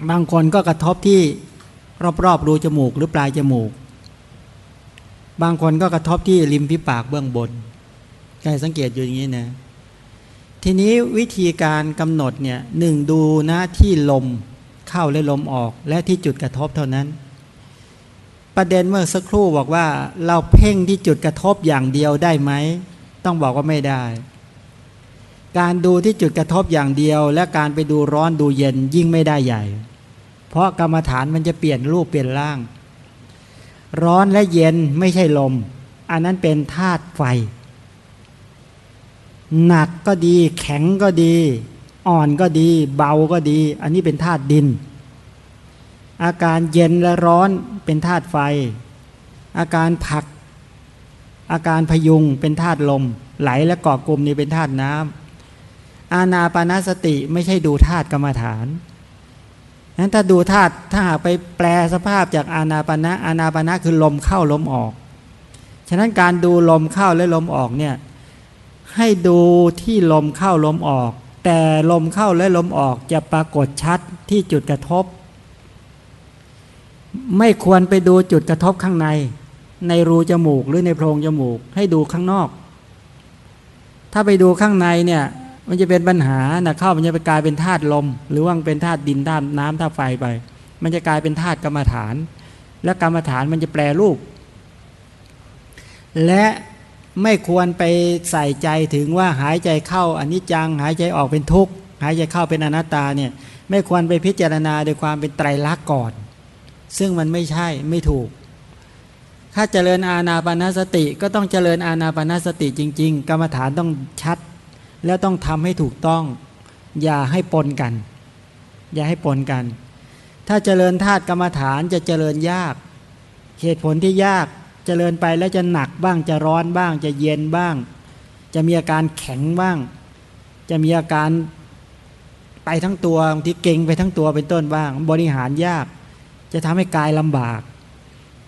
บางคนก็กระทบที่รอบๆรูจมูกหรือปลายจมูก บางคนก็กระทบที่ริมฝีปากเบื้องบนใครสังเกตอยู่อย่างนี้นะทีนี้วิธีการกำหนดเนี่ยหนึ่งดูนะที่ลมเข้าและลมออกและที่จุดกระทบเท่านั้น ประเด็นเมื่อสักครู่บอกว่าเราเพ่งที่จุดกระทบอย่างเดียวได้ไหม ต้องบอกว่าไม่ได้ การดูที่จุดกระทบอย่างเดียว และการไปดูร้อนดูเย็นยิ่งไม่ได้ใหญ่ เพราะกรรมฐานมันจะเปลี่ยนรูปเปลี่ยนร่าง ร้อนและเย็นไม่ใช่ลม อันนั้นเป็นธาตุไฟ หนักก็ดี แข็งก็ดี อ่อนก็ดี เบาก็ดี อันนี้เป็นธาตุดิน อาการเย็นและร้อนเป็นธาตุไฟ อาการผัก อาการพยุงเป็นธาตุลม ไหลและเกาะกลุ่มนี่เป็นธาตุน้ำ อาณาปานสติไม่ใช่ดูธาตุกรรมฐานนั้นถ้าดูธาตุถ้าหากไปแปลสภาพจากอานาปณะอานาปณะคือลมเข้าลมออก ฉะนั้นการดูลมเข้าและลมออกเนี่ยให้ดูที่ลมเข้าลมออก แต่ลมเข้าและลมออกจะปรากฏชัดที่จุดกระทบ ไม่ควรไปดูจุดกระทบข้างใน ในรูจมูกหรือในโพรงจมูก ให้ดูข้างนอก ถ้าไปดูข้างในเนี่ย มันจะเป็นปัญหานะเข้ามันจะไปกลายเป็นธาตุลม หรือว่าเป็นธาตุดินธาตุน้ำธาตุไฟไป มันจะกลายเป็นธาตุกรรมฐาน และกรรมฐานมันจะแปลรูป และไม่ควรไปใส่ใจถึงว่าหายใจเข้าอันนี้จัง หายใจออกเป็นทุกข์หายใจเข้าเป็นอนัตตาเนี่ยไม่ควรไปพิจารณาโดยความเป็นไตรลักษณ์ก่อน ซึ่งมันไม่ใช่ไม่ถูก ถ้าเจริญอาณาปณสติก็ต้องเจริญอาณาปณสติจริง ๆ กรรมฐานต้องชัด แล้วต้องทำให้ถูกต้อง อย่าให้ปนกัน อย่าให้ปนกัน ถ้าเจริญธาตุกรรมฐานจะเจริญยาก เหตุผลที่ยากเจริญไปแล้วจะหนักบ้างจะร้อนบ้าง จะเย็นบ้าง จะมีอาการแข็งบ้าง จะมีอาการไปทั้งตัวบางทีเก่งไปทั้งตัวเป็นต้นบ้าง บริหารยาก จะทำให้กายลำบาก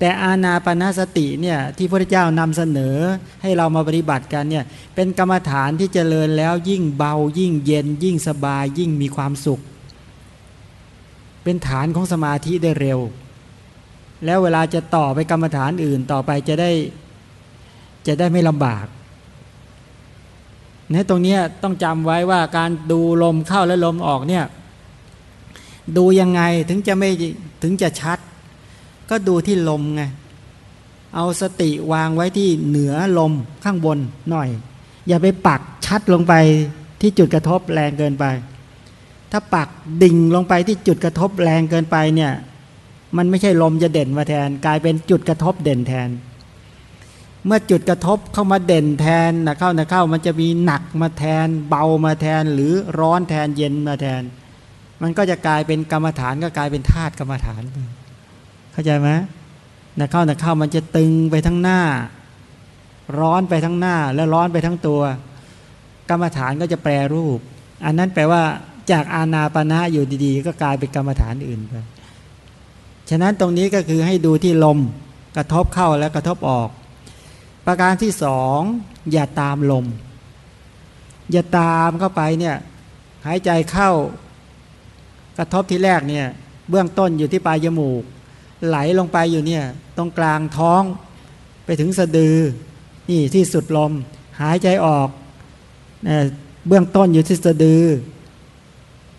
แต่อาณาปณสติเนี่ยที่พระเจ้านำเสนอให้เรามาปฏิบัติกันเนี่ยเป็นกรรมฐานที่เจริญแล้วยิ่งเบายิ่งเย็น ยิ่งสบายยิ่งมีความสุข เป็นฐานของสมาธิได้เร็ว แล้วเวลาจะต่อไปกรรมฐานอื่นต่อไปจะได้จะได้ไม่ลำบากนะตรงนี้ต้องจำไว้ว่าการดูลมเข้าและลมออกเนี่ยดูยังไงถึงจะไม่ถึงจะชัด ก็ดูที่ลมไง เอาสติวางไว้ที่เหนือลมข้างบนหน่อย อย่าไปปักชัดลงไปที่จุดกระทบแรงเกินไป ถ้าปักดิ่งลงไปที่จุดกระทบแรงเกินไปเนี่ย มันไม่ใช่ลมจะเด่นมาแทน กลายเป็นจุดกระทบเด่นแทน เมื่อจุดกระทบเข้ามาเด่นแทนนะเข้านะเข้ามันจะมีหนักมาแทน เบามาแทนหรือร้อนแทนเย็นมาแทน มันก็จะกลายเป็นกรรมฐานก็กลายเป็นธาตุกรรมฐาน เข้าใจไหมนะเข้านะเข้ามันจะตึงไปทั้งหน้า ร้อนไปทั้งหน้า แล้วร้อนไปทั้งตัว กรรมฐานก็จะแปรรูป อันนั้นแปลว่าจากอาณาปณะอยู่ดีๆ ก็กลายเป็นกรรมฐานอื่นไปฉะนั้นตรงนี้ก็คือให้ดูที่ลมกระทบเข้าและกระทบออก ประการที่สองอย่าตามลม อย่าตามเข้าไปเนี่ยหายใจเข้ากระทบที่แรกเนี่ยเบื้องต้นอยู่ที่ปลายจมูก ไหลลงไปอยู่เนี่ย ตรงกลางท้องไปถึงสะดือ นี่ที่สุดลม หายใจออกเบื้องต้นอยู่ที่สะดือ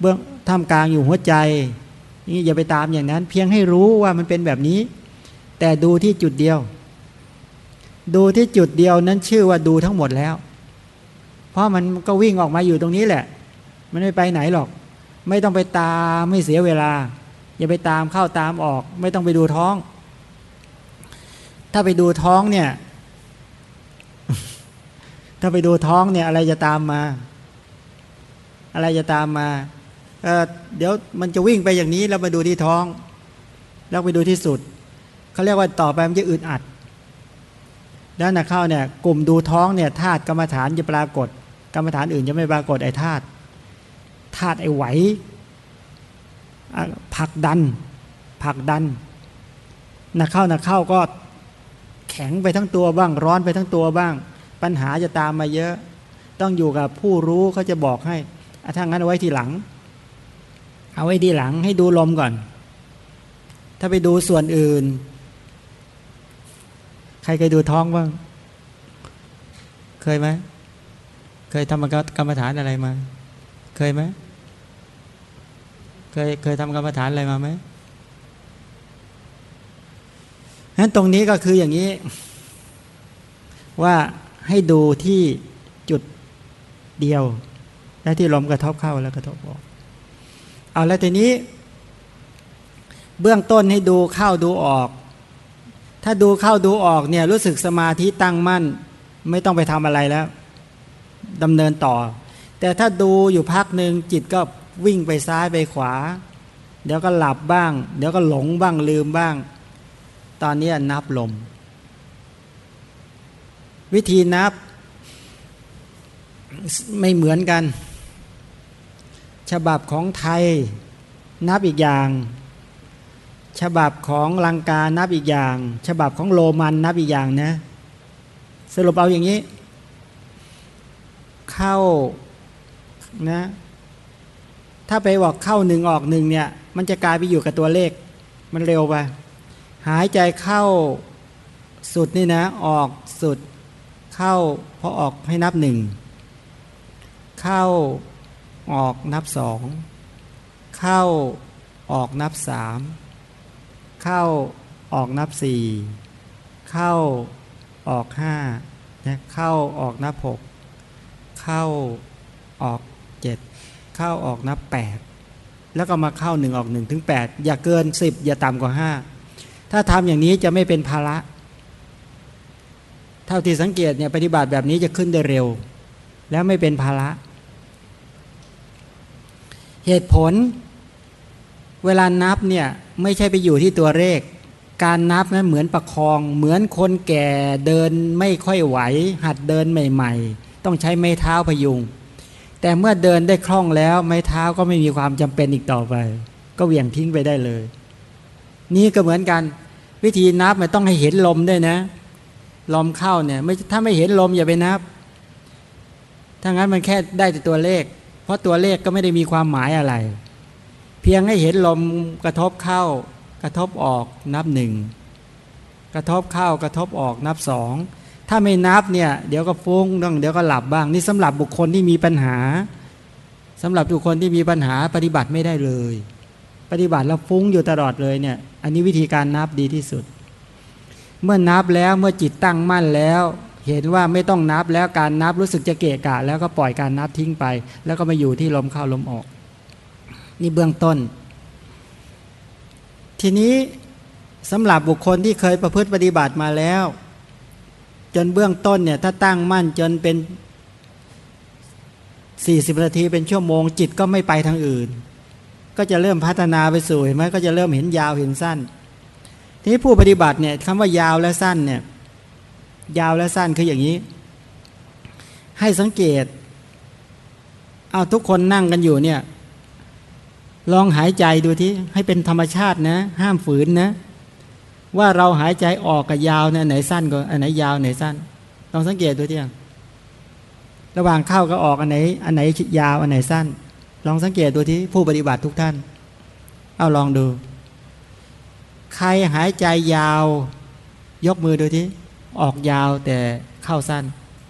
เบื้องท่ามกลางอยู่หัวใจ นี่อย่าไปตามอย่างนั้น เพียงให้รู้ว่ามันเป็นแบบนี้ แต่ดูที่จุดเดียว ดูที่จุดเดียวนั้นชื่อว่าดูทั้งหมดแล้ว เพราะมันก็วิ่งออกมาอยู่ตรงนี้แหละ มันไม่ไปไหนหรอก ไม่ต้องไปตามไม่เสียเวลา อย่าไปตามเข้าตามออก ไม่ต้องไปดูท้อง ถ้าไปดูท้องเนี่ย ถ้าไปดูท้องเนี่ยอะไรจะตามมา อะไรจะตามมาเเดี๋ยวมันจะวิ่งไปอย่างนี้แล้วมาดูที่ท้อง แล้วไปดูที่สุดเขาเรียกว่าต่อไปมันจะอึดอัดด้านหนักเข้าเนี่ยกลุ่มดูท้องเนี่ยธาตุกรรมฐานจะปรากฏ กรรมฐานอื่นจะไม่ปรากฏไอ้ธาตุธาตุไอ้ไหว ผักดันผักดันนักเข้านักเข้าก็แข็งไปทั้งตัวบ้าง ร้อนไปทั้งตัวบ้าง ปัญหาจะตามมาเยอะ ต้องอยู่กับผู้รู้เขาจะบอกให้ถ้างั้นเอาไว้ทีหลัง เอาไว้ทีหลังให้ดูลมก่อน ถ้าไปดูส่วนอื่น ใครเคยดูท้องบ้าง เคยไหม เคยทำกรรมฐานอะไรมา เคยไหม เคยเคยทำกรรมฐานอะไรมาไหมนั้นตรงนี้ก็คืออย่างนี้ ว่าให้ดูที่จุดเดียว และที่ลมกระทบเข้าแล้วกระทบออก เอาแล้วทีนี้ เบื้องต้นให้ดูเข้าดูออก ถ้าดูเข้าดูออกเนี่ยรู้สึกสมาธิตั้งมั่น ไม่ต้องไปทำอะไรแล้วดำเนินต่อ แต่ถ้าดูอยู่พักหนึ่งจิตก็ วิ่งไปซ้ายไปขวา เดี๋ยวก็หลับบ้าง เดี๋ยวก็หลงบ้างลืมบ้าง ตอนนี้นับลม วิธีนับ ไม่เหมือนกัน ฉบับของไทยนับอีกอย่าง ฉบับของลังกานับอีกอย่าง ฉบับของโรมันนับอีกอย่างนะ สรุปเอาอย่างนี้ เข้านะ ถ้าไปบอกเข้าหนึ่งออกหนึ่งเนี่ย มันจะกลายไปอยู่กับตัวเลข มันเร็วไป หายใจเข้าสุดนี่นะ ออกสุด เข้าพอออกให้นับหนึ่ง เข้าออกนับสอง เข้าออกนับสาม เข้าออกนับสี่ เข้าออกห้านะเข้าออกนับหก เข้าออก เข้าออกนับแปดแล้วก็มาเข้าหนึ่งออกหนึ่งถึงแปดอย่าเกินสิบอย่าต่ำกว่าห้าถ้าทำอย่างนี้จะไม่เป็นภาระ เท่าที่สังเกตเนี่ยปฏิบัติแบบนี้จะขึ้นได้เร็ว แล้วไม่เป็นภาระ เหตุผล เวลานับเนี่ยไม่ใช่ไปอยู่ที่ตัวเลขการนับนะเหมือนประคอง เหมือนคนแก่เดินไม่ค่อยไหว หัดเดินใหม่ ๆ ต้องใช้ไม้เท้าพยุง แต่เมื่อเดินได้คล่องแล้ว ไม้เท้าก็ไม่มีความจำเป็นอีกต่อไป ก็เหวี่ยงทิ้งไปได้เลย นี่ก็เหมือนกัน วิธีนับมันต้องให้เห็นลมด้วยนะ ลมเข้าเนี่ยไม่ถ้าไม่เห็นลมอย่าไปนับ ถ้างั้นมันแค่ได้แต่ตัวเลข เพราะตัวเลขก็ไม่ได้มีความหมายอะไร เพียงให้เห็นลมกระทบเข้ากระทบออกนับหนึ่งกระทบเข้ากระทบออกนับสอง ถ้าไม่นับเนี่ย เดี๋ยวก็ฟุ้งต้องเดี๋ยวก็หลับบ้าง นี่สำหรับบุคคลที่มีปัญหาสำหรับบุคคลที่มีปัญหาปฏิบัติไม่ได้เลย ปฏิบัติแล้วฟุ้งอยู่ตลอดเลยเนี่ย อันนี้วิธีการนับดีที่สุด เมื่อนับแล้วเมื่อจิตตั้งมั่นแล้ว เห็นว่าไม่ต้องนับแล้วการนับรู้สึกจะเกะกะ แล้วก็ปล่อยการนับทิ้งไป แล้วก็มาอยู่ที่ลมเข้าลมออก นี่เบื้องต้น ทีนี้สำหรับบุคคลที่เคยประพฤติปฏิบัติมาแล้ว จนเบื้องต้นเนี่ยถ้าตั้งมั่นจนเป็น 40 นาทีเป็นชั่วโมง จิตก็ไม่ไปทางอื่น ก็จะเริ่มพัฒนาไปสู่เห็นไหมก็จะเริ่มเห็นยาวเห็นสั้น ทีนี้ผู้ปฏิบัติเนี่ยคำว่ายาวและสั้นเนี่ยยาวและสั้นคืออย่างนี้ ให้สังเกต เอาทุกคนนั่งกันอยู่เนี่ยลองหายใจดูที่ให้เป็นธรรมชาตินะ ห้ามฝืนนะ ว่าเราหายใจออกกับยาวเนี่ยไหนสั้นกว่าอันไหนยาวไหนสั้นลองสังเกตดูที่ระหว่างเข้ากับออกอันไหน อันไหนยาวอันไหนสั้น ลองสังเกตดูที่ผู้ปฏิบัติทุกท่าน เอาลองดู ใครหายใจยาว ยกมือดูที่ออกยาวแต่เข้าสั้น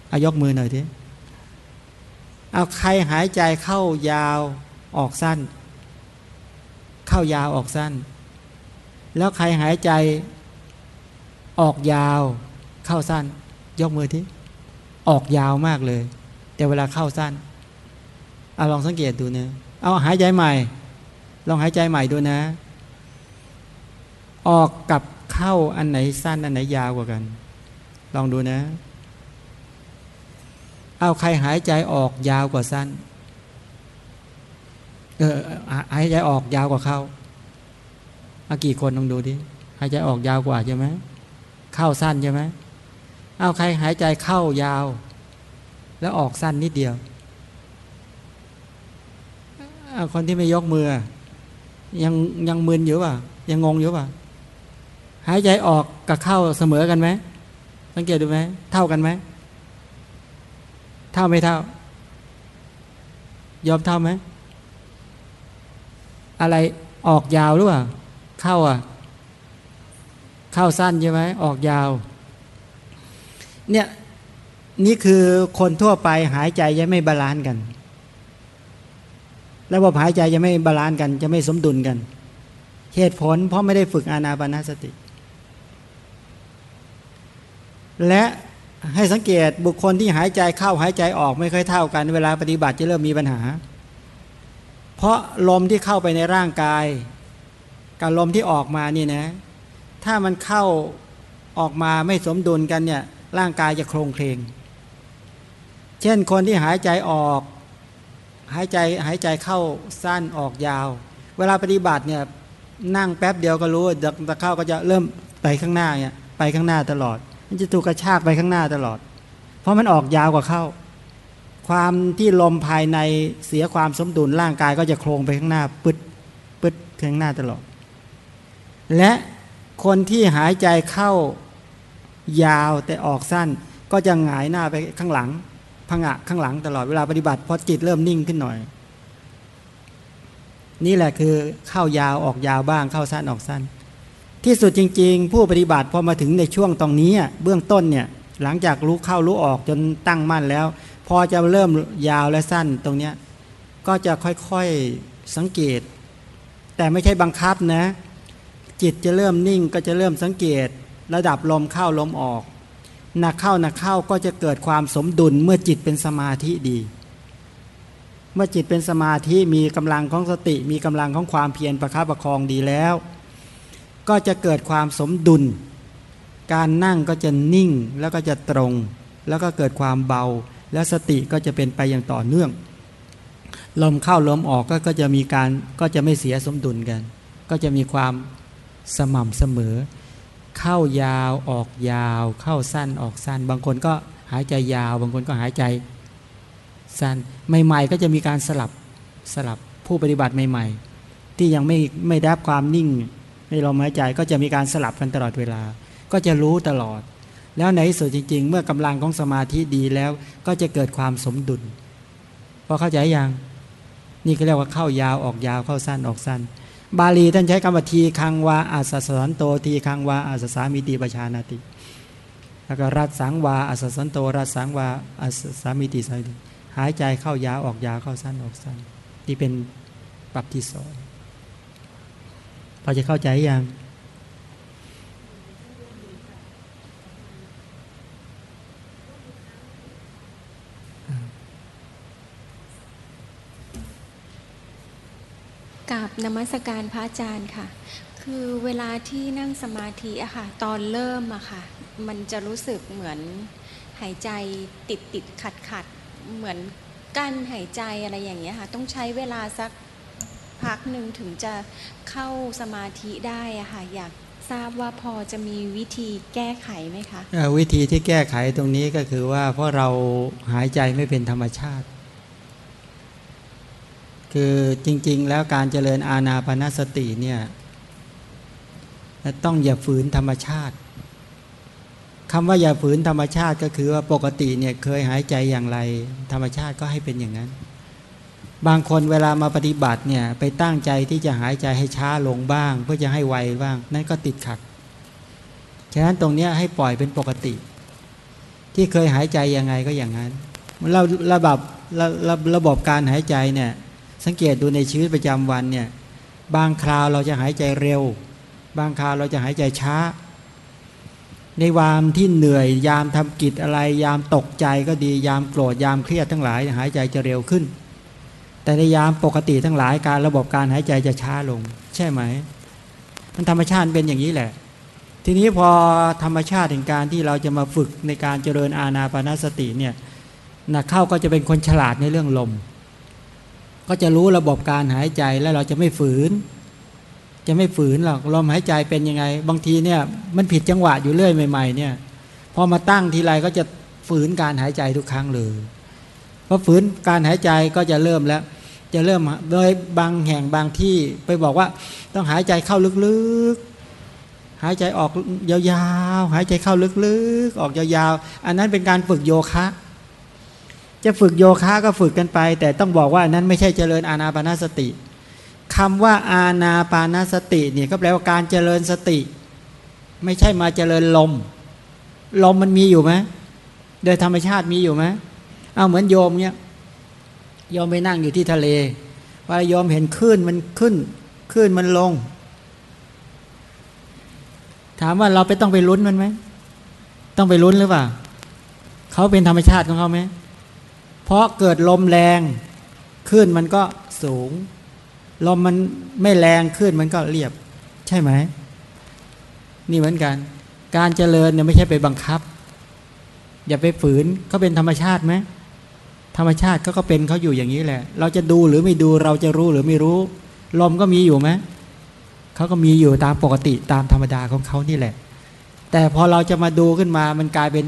เอายกมือหน่อยทีเอาใครหายใจเข้ายาวออกสั้น เข้ายาวออกสั้น แล้วใครหายใจ ออกยาวเข้าสั้น ยกมือที่ออกยาวมากเลย แต่เวลาเข้าสั้นเอาลองสังเกตดูนะเอาหายใจใหม่ ลองหายใจใหม่ดูนะ ออกกับเข้าอันไหนสั้นอันไหนยาวกว่ากัน ลองดูนะ เอาใครหายใจออกยาวกว่าสั้นเออหายใจออกยาวกว่าเข้าเอากี่คนลองดูดิหายใจออกยาวกว่าใช่ไหม เข้าสั้นใช่ไหมเอาใครหายใจเข้ายาว แล้วออกสั้นนิดเดียวเอาคนที่ไม่ยกมือ ยังยังมึนอยู่ป่ะ ยังงงอยู่ป่ะ หายใจออกกับเข้าเสมอกันไหมสังเกตดูไหมเท่ากันไหมเท่าไม่เท่า ยอมเท่าไหมอะไรออกยาวหรือเปล่าเข้าอะ เข้าสั้นใช่ไหมออกยาว เนี่ยนี่คือคนทั่วไปหายใจยังไม่ balance กันระบบหายใจจะไม่ balance กัน จะไม่สมดุลกัน เหตุผลเพราะไม่ได้ฝึกอานาปนาสติ และให้สังเกตบุคคลที่หายใจเข้าหายใจออกไม่ค่อยเท่ากัน เวลาปฏิบัติจะเริ่มมีปัญหา เพราะลมที่เข้าไปในร่างกาย กับลมที่ออกมานี่นะ ถ้ามันเข้าออกมาไม่สมดุลกันเนี่ยร่างกายจะโครงเคลงเช่นคนที่หายใจออก หายใจหายใจเข้าสั้นออกยาว เวลาปฏิบัติเนี่ยนั่งแป๊บเดียวก็รู้ตะเข้าก็จะเริ่มไปข้างหน้าเนี่ยไปข้างหน้าตลอด มันจะถูกกระชากไปข้างหน้าตลอด เพราะมันออกยาวกว่าเข้า ความที่ลมภายในเสียความสมดุลร่างกายก็จะโครงไปข้างหน้าปึดปึดข้างหน้าตลอด และ คนที่หายใจเข้ายาวแต่ออกสั้น ก็จะหงายหน้าไปข้างหลังพังะข้างหลังตลอดเวลาปฏิบัติพอจิตเริ่มนิ่งขึ้นหน่อย นี่แหละคือเข้ายาวออกยาวบ้างเข้าสั้นออกสั้น ที่สุดจริง ๆ ผู้ปฏิบัติพอมาถึงในช่วงตรงนี้เบื้องต้นเนี่ยหลังจากรู้เข้ารู้ออกจนตั้งมั่นแล้ว พอจะเริ่มยาวและสั้นตรงเนี้ยก็จะค่อยๆสังเกต แต่ไม่ใช่บังคับนะ จิตจะเริ่มนิ่งก็จะเริ่มสังเกต ระดับลมเข้าลมออกหนักเข้าหนักเข้าก็จะเกิดความสมดุลเมื่อจิตเป็นสมาธิดี เมื่อจิตเป็นสมาธิมีกำลังของสติมีกำลังของความเพียรประคับประคองดีแล้ว ก็จะเกิดความสมดุล การนั่งก็จะนิ่งแล้วก็จะตรง แล้วก็เกิดความเบา แล้วสติก็จะเป็นไปอย่างต่อเนื่อง ลมเข้าลมออกก็จะมีการก็จะไม่เสียสมดุลกัน ก็จะมีความ สม่ำเสมอ เข้ายาวออกยาว เข้าสั้นออกสั้น บางคนก็หายใจยาว บางคนก็หายใจสั้นใหม่ ๆ ก็จะมีการสลับสลับผู้ปฏิบัติใหม่ ๆ ที่ยังไม่ไม่ได้ความนิ่งไม่ลมหายใจก็จะมีการสลับกันตลอดเวลา ก็จะรู้ตลอด แล้วในที่สุดจริง ๆ เมื่อกำลังของสมาธิดีแล้วก็จะเกิดความสมดุลพอเข้าใจยังนี่ก็เรียกว่าเข้ายาวออกยาวเข้าสั้นออกสั้น บาลีท่านใช้คำว่าทีคังวาอาสสันโตทีคังวาอาสสามิติปชานาติแล้วก็รัดสังวาอาสสันโตรัดสังวาอาสสามิติสติหายใจเข้ายาวออกยาวเข้าสั้นออกสั้นที่เป็นปรับที่สองพอจะเข้าใจยัง กับนมัสการพระอาจารย์ค่ะ คือเวลาที่นั่งสมาธิอะค่ะ ตอนเริ่มอะค่ะ มันจะรู้สึกเหมือนหายใจติดติดขัดขัดเหมือนกั้นหายใจอะไรอย่างเงี้ยค่ะ ต้องใช้เวลาสักพักหนึ่งถึงจะเข้าสมาธิได้อะค่ะ อยากทราบว่าพอจะมีวิธีแก้ไขไหมคะวิธีที่แก้ไขตรงนี้ก็คือว่าเพราะเราหายใจไม่เป็นธรรมชาติ คือจริง ๆ แล้วการเจริญอาณาปณสติเนี่ยต้องอย่าฝืนธรรมชาติคำว่าอย่าฝืนธรรมชาติก็คือว่าปกติเนี่ยเคยหายใจอย่างไร ธรรมชาติก็ให้เป็นอย่างนั้น บางคนเวลามาปฏิบัติเนี่ยไปตั้งใจที่จะหายใจให้ช้าลงบ้าง เพื่อจะให้ไวบ้าง นั่นก็ติดขัดฉะนั้นตรงนี้ให้ปล่อยเป็นปกติ ที่เคยหายใจยังไงก็อย่างนั้นเราระบบระระระบบการหายใจเนี่ย สังเกตดูในชีวิตประจำวันเนี่ยบางคราวเราจะหายใจเร็ว บางคราวเราจะหายใจช้า ในวามที่เหนื่อยยามทำกิจอะไร ยามตกใจก็ดียามโกรธยามเครียดทั้งหลาย หายใจจะเร็วขึ้น แต่ในยามปกติทั้งหลายการระบบการหายใจจะช้าลง ใช่ไหม มันธรรมชาติเป็นอย่างนี้แหละ ทีนี้พอธรรมชาติแห่งการที่เราจะมาฝึกในการเจริญอาณาปณสติเนี่ยนะเข้าก็จะเป็นคนฉลาดในเรื่องลม ก็จะรู้ระบบการหายใจแล้วเราจะไม่ฝืน จะไม่ฝืนหรอกลมหายใจเป็นยังไง บางทีเนี่ยมันผิดจังหวะอยู่เรื่อยใหม่ ๆ เนี่ยพอมาตั้งทีไรก็จะฝืนการหายใจทุกครั้งเลยพอฝืนการหายใจก็จะเริ่มแล้ว จะเริ่มโดยบางแห่งบางที่ไปบอกว่า ต้องหายใจเข้าลึกๆ หายใจออกยาวๆ หายใจเข้าลึกๆ ออกยาวๆ อันนั้นเป็นการฝึกโยคะ จะฝึกโยคะก็ฝึกกันไป แต่ต้องบอกว่าอันนั้นไม่ใช่เจริญอานาปานสติคำว่าอาณาปานสติเนี่ยก็แปลว่าการเจริญสติ ไม่ใช่มาเจริญลม ลมมันมีอยู่ไหมโดยธรรมชาติมีอยู่ไหมเอาเหมือนโยมเนี่ยโยมไปนั่งอยู่ที่ทะเล ว่าโยมเห็นคลื่นมันขึ้นคลื่นมันลง ถามว่าเราไปต้องไปลุ้นมันไหมต้องไปลุ้นหรือเปล่าเขาเป็นธรรมชาติของเขาไหม เพราะเกิดลมแรงคลื่นมันก็สูง ลมมันไม่แรงขึ้นมันก็เรียบ ใช่ไหม นี่เหมือนกัน การเจริญเนี่ยไม่ใช่ไปบังคับ อย่าไปฝืนเขาเป็นธรรมชาติไหมธรรมชาติเขาก็เป็นเขาอยู่อย่างนี้แหละ เราจะดูหรือไม่ดูเราจะรู้หรือไม่รู้ ลมก็มีอยู่ไหมเขาก็มีอยู่ตามปกติตามธรรมดาของเขานี่แหละ แต่พอเราจะมาดูขึ้นมามันกลายเป็น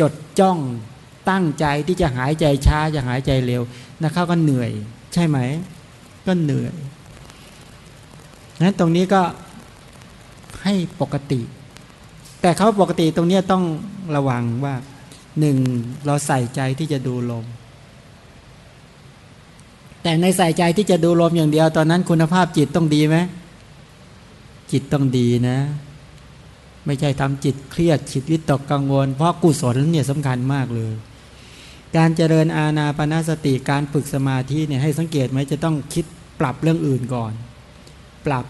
จดจ้อง ตั้งใจที่จะหายใจช้าจะหายใจเร็วนะเขาก็เหนื่อย ใช่ไหม ก็เหนื่อยนั้นตรงนี้ก็ให้ปกติ แต่เขาปกติตรงนี้ต้องระวังว่าหนึ่งเราใส่ใจที่จะดูลม แต่ในใส่ใจที่จะดูลมอย่างเดียว ตอนนั้นคุณภาพจิตต้องดีไหมจิตต้องดีนะ ไม่ใช่ทำจิตเครียดจิตวิตกกังวล เพราะกุศลเนี่ยสำคัญมากเลย การเจริญอาณาปณสติการฝึกสมาธิเนี่ยให้สังเกตไหมจะต้องคิดปรับเรื่องอื่นก่อน ปรับ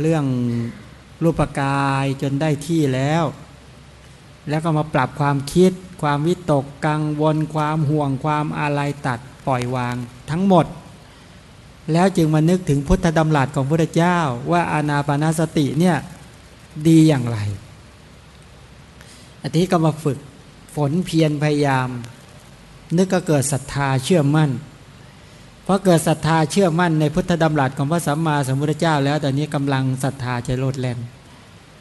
เรื่องรูปกายจนได้ที่แล้ว แล้วก็มาปรับความคิด ความวิตกกังวล ความห่วงความอาลัยตัดปล่อยวางทั้งหมด แล้วจึงมานึกถึงพุทธดำรัสของพระเจ้า ว่าอาณาปณสติเนี่ยดีอย่างไรอันนี้ก็มาฝึกฝนเพียรพยายาม นึกก็เกิดศรัทธาเชื่อมั่นพอเกิดศรัทธาเชื่อมั่นในพุทธดำรัสของพระสัมมาสัมพุทธเจ้า แล้วตอนนี้กำลังศรัทธาจะโลดแล่น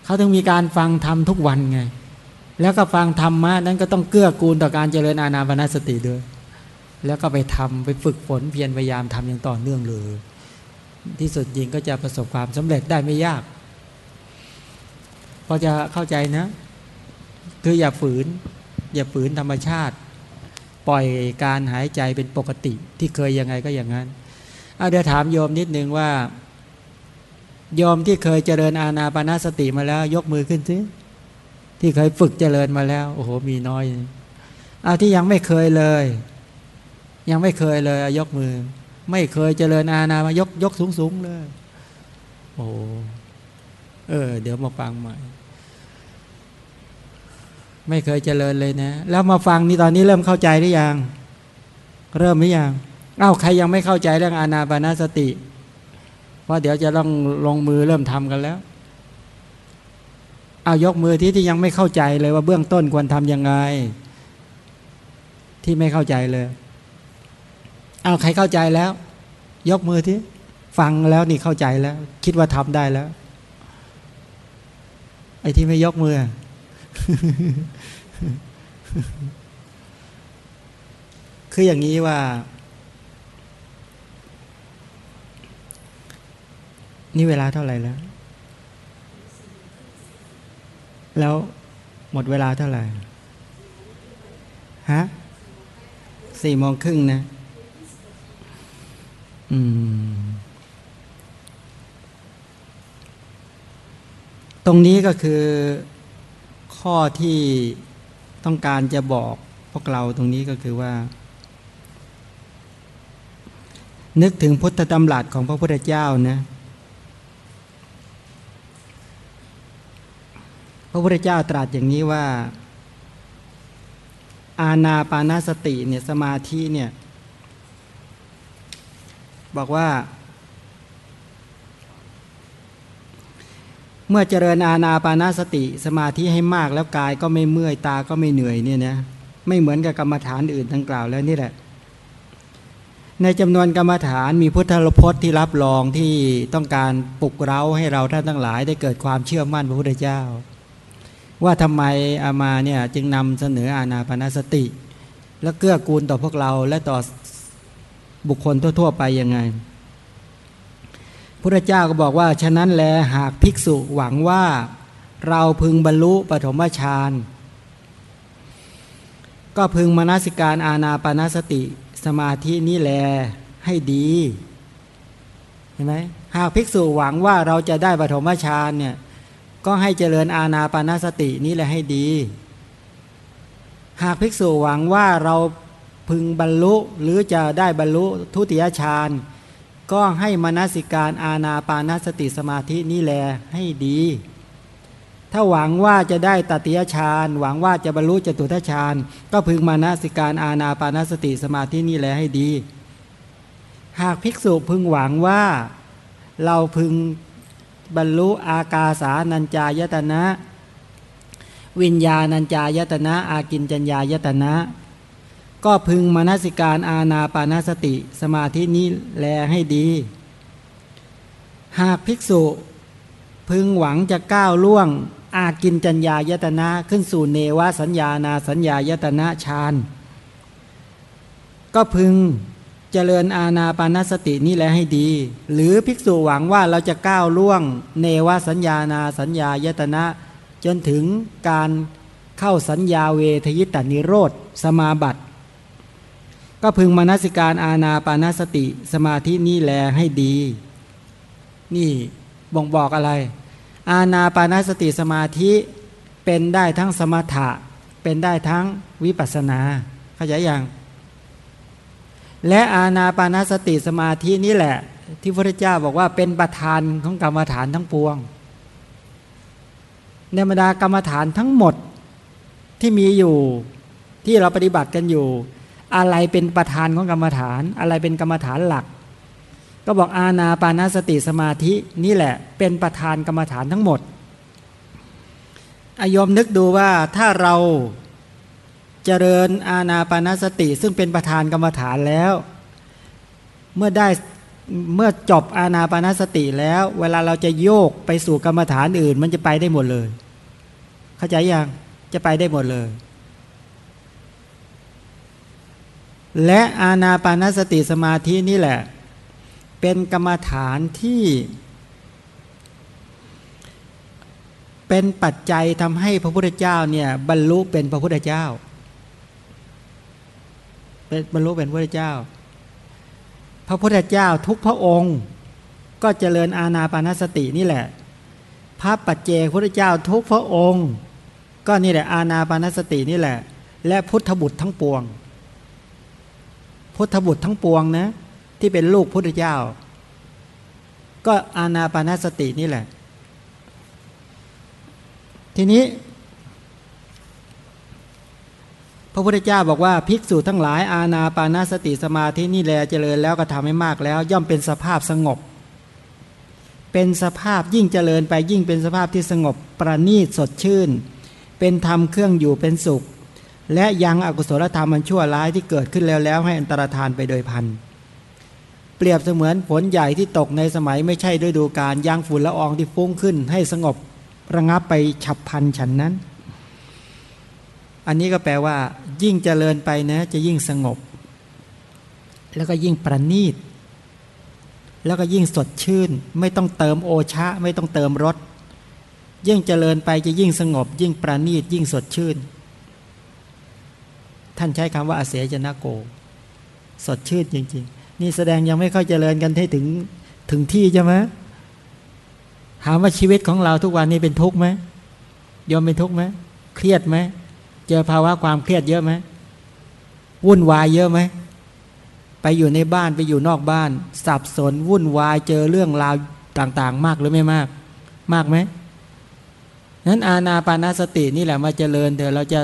เขาต้องมีการฟังธรรมทุกวันไง แล้วก็ฟังธรรมะนั้นก็ต้องเกื้อกูลต่อการเจริญอาณาปณสติด้วย แล้วก็ไปทำไปฝึกฝนเพียรพยายามทำอย่างต่อเนื่องเลยที่สุดจริงก็จะประสบความสำเร็จได้ไม่ยาก พอจะเข้าใจนะ คืออย่าฝืน อย่าฝืนธรรมชาติ ปล่อยการหายใจเป็นปกติที่เคยยังไงก็อย่างนั้นเอาเดี๋ยวถามโยมนิดนึงว่า โยมที่เคยเจริญอาณาปณสติมาแล้ว ยกมือขึ้นสิที่เคยฝึกเจริญมาแล้ว โอ้โหมีน้อยเอาที่ยังไม่เคยเลย ยังไม่เคยเลยยกมือ ไม่เคยเจริญอาณามายกยกสูงสูงเลย โอ้เออ เดี๋ยวมาฟังใหม่ ไม่เคยเจริญเลยนะ แล้วมาฟังนี่ตอนนี้เริ่มเข้าใจหรือยัง เริ่มหรือยังอ้าวใครยังไม่เข้าใจเรื่องอานาปนาสติ เพราะเดี๋ยวจะต้องลงมือเริ่มทำกันแล้วเอายกมือที่ที่ยังไม่เข้าใจเลยว่าเบื้องต้นควรทำยังไง ที่ไม่เข้าใจเลย เอาใครเข้าใจแล้ว ยกมือที่ฟังแล้วนี่เข้าใจแล้ว คิดว่าทำได้แล้ว ไอ้ที่ไม่ยกมือ คืออย่างนี้ว่า นี่เวลาเท่าไหร่แล้ว แล้วหมดเวลาเท่าไหร่ ฮะสี่โมงครึ่งนะ อืม ตรงนี้ก็คือข้อที่ ต้องการจะบอกพวกเราตรงนี้ก็คือว่า นึกถึงพุทธตำรัสของพระพุทธเจ้านะพระพุทธเจ้าตรัสอย่างนี้ว่า อาณาปานาสติเนี่ยสมาธิเนี่ยบอกว่า เมื่อเจริญอาณาปานาสติสมาธิให้มากแล้วกายก็ไม่เมื่อยตาก็ไม่เหนื่อยเนี่ยนะไม่เหมือนกับกรรมฐานอื่นทั้งกล่าวแล้วนี่แหละ ในจำนวนกรรมฐานมีพุทธลพจน์ที่รับรองที่ต้องการปลุกเร้าให้เราท่านทั้งหลาย ได้เกิดความเชื่อมั่นพระพุทธเจ้า ว่าทำไมอามาเนี่ยจึงนำเสนออาณาปานาสติ และเกื้อกูลต่อพวกเราและต่อบุคคลทั่ว ๆ ไปยังไง พระเจ้าก็บอกว่า ฉะนั้นแลหากภิกษุหวังว่าเราพึงบรรลุปฐมฌานก็พึงมนสิการอาณาปานาสติสมาธินี้แลให้ดีเห็นไหมหากภิกษุหวังว่าเราจะได้ปฐมฌานเนี่ยก็ให้เจริญอาณาปานาสตินี้แหละให้ดี หากภิกษุหวังว่าเราพึงบรรลุหรือจะได้บรรลุทุติยฌาน ก็ให้มนสิการอาณาปานาสติสมาธินี่แลให้ดี ถ้าหวังว่าจะได้ตติยฌานหวังว่าจะบรรลุจตุทัชฌานก็พึงมนสิการอาณาปานาสติสมาธินี่แลให้ดี หากภิกษุพึงหวังว่าเราพึงบรรลุอากาสานัญจายตนะ วิญญาณัญจายตนะ อากินจัญญายตนะ ก็พึงมนสิการอาณาปานาสติ สมาธินี้แลให้ดี หากภิกษุ พึงหวังจะก้าวล่วง อากินจัญญายตนะขึ้นสู่เนวสัญญานาสัญญายตนะฌานก็พึงเจริญอาณาปานสตินี่แหละให้ดี หรือภิกษุหวังว่าเราจะก้าวล่วง เนวสัญญานาสัญญายตนะ จนถึงการเข้าสัญญาเวทยิตานิโรธสมาบัติ ก็พึงมนสิการอาณาปานสติ สมาธินี่แลให้ดี นี่บ่งบอกอะไร อาณาปานสติสมาธิเป็นได้ทั้งสมถะ เป็นได้ทั้งวิปัสนาเข้าใจยังและอาณาปานสติสมาธินี่แหละ ที่พระเจ้าบอกว่าเป็นประธานของกรรมฐานทั้งปวงในบรรดากรรมฐานทั้งหมดที่มีอยู่ที่เราปฏิบัติกันอยู่ อะไรเป็นประธานของกรรมฐาน อะไรเป็นกรรมฐานหลัก ก็บอกอาณาปานสติสมาธินี่แหละเป็นประธานกรรมฐานทั้งหมดอายมนึกดูว่าถ้าเราเจริญอาณาปานสติ ซึ่งเป็นประธานกรรมฐานแล้ว เมื่อได้เมื่อจบอาณาปานสติแล้ว เวลาเราจะโยกไปสู่กรรมฐานอื่น มันจะไปได้หมดเลย เข้าใจยังจะไปได้หมดเลย และอาณาปานสติสมาธินี่แหละ เป็นกรรมฐานที่ เป็นปัจจัยทำให้พระพุทธเจ้าเนี่ยบรรลุเป็นพระพุทธเจ้า เป็นบรรลุเป็นพระพุทธเจ้า พระพุทธเจ้าทุกพระองค์ก็เจริญอาณาปานสตินี่แหละ พระปัจเจกพุทธเจ้าทุกพระองค์ ก็นี่แหละอาณาปานสตินี่แหละ และพุทธบุตรทั้งปวง พุทธบุตรทั้งปวงนะที่เป็นลูกพุทธเจ้า ก็อาณาปานสตินี่แหละ ทีนี้ พระพุทธเจ้าบอกว่าภิกษุทั้งหลายอาณาปานาสติสมาธินี่แลเจริญแล้วก็ทำให้มากแล้ว ย่อมเป็นสภาพสงบ เป็นสภาพยิ่งเจริญไปยิ่งเป็นสภาพที่สงบประณีตสดชื่น เป็นธรรมเครื่องอยู่เป็นสุข และยังอกุศลธรรมมันชั่วร้ายที่เกิดขึ้นแล้วแล้วให้อันตรธานไปโดยพัน เปรียบเสมือนฝนใหญ่ที่ตกในสมัยไม่ใช่ฤดูกาลยังฝุ่นละอองที่ฟุ้งขึ้น ให้สงบระงับไปฉับพันฉันนั้น อันนี้ก็แปลว่า ยิ่งเจริญไปนะจะยิ่งสงบ แล้วก็ยิ่งประณีต แล้วก็ยิ่งสดชื่น ไม่ต้องเติมโอชะ ไม่ต้องเติมรสยิ่งเจริญไปจะยิ่งสงบ ยิ่งประณีตยิ่งสดชื่น ท่านใช้คำว่าอาเสจนะโก สดชื่นจริง ๆ นี่แสดงยังไม่ค่อยเจริญกันให้ถึงถึงที่ใช่ไหมถามว่าชีวิตของเราทุกวันนี้เป็นทุกข์ไหมยอมเป็นทุกข์ไหมเครียดไหมเจอภาวะความเครียดเยอะไหมวุ่นวายเยอะไหมไปอยู่ในบ้านไปอยู่นอกบ้าน สับสนวุ่นวายเจอเรื่องราวต่างๆ มากหรือไม่มาก มากไหมนั้นอาณาปานาสตินี่แหละมาเจริญเดี๋ยวเราจะ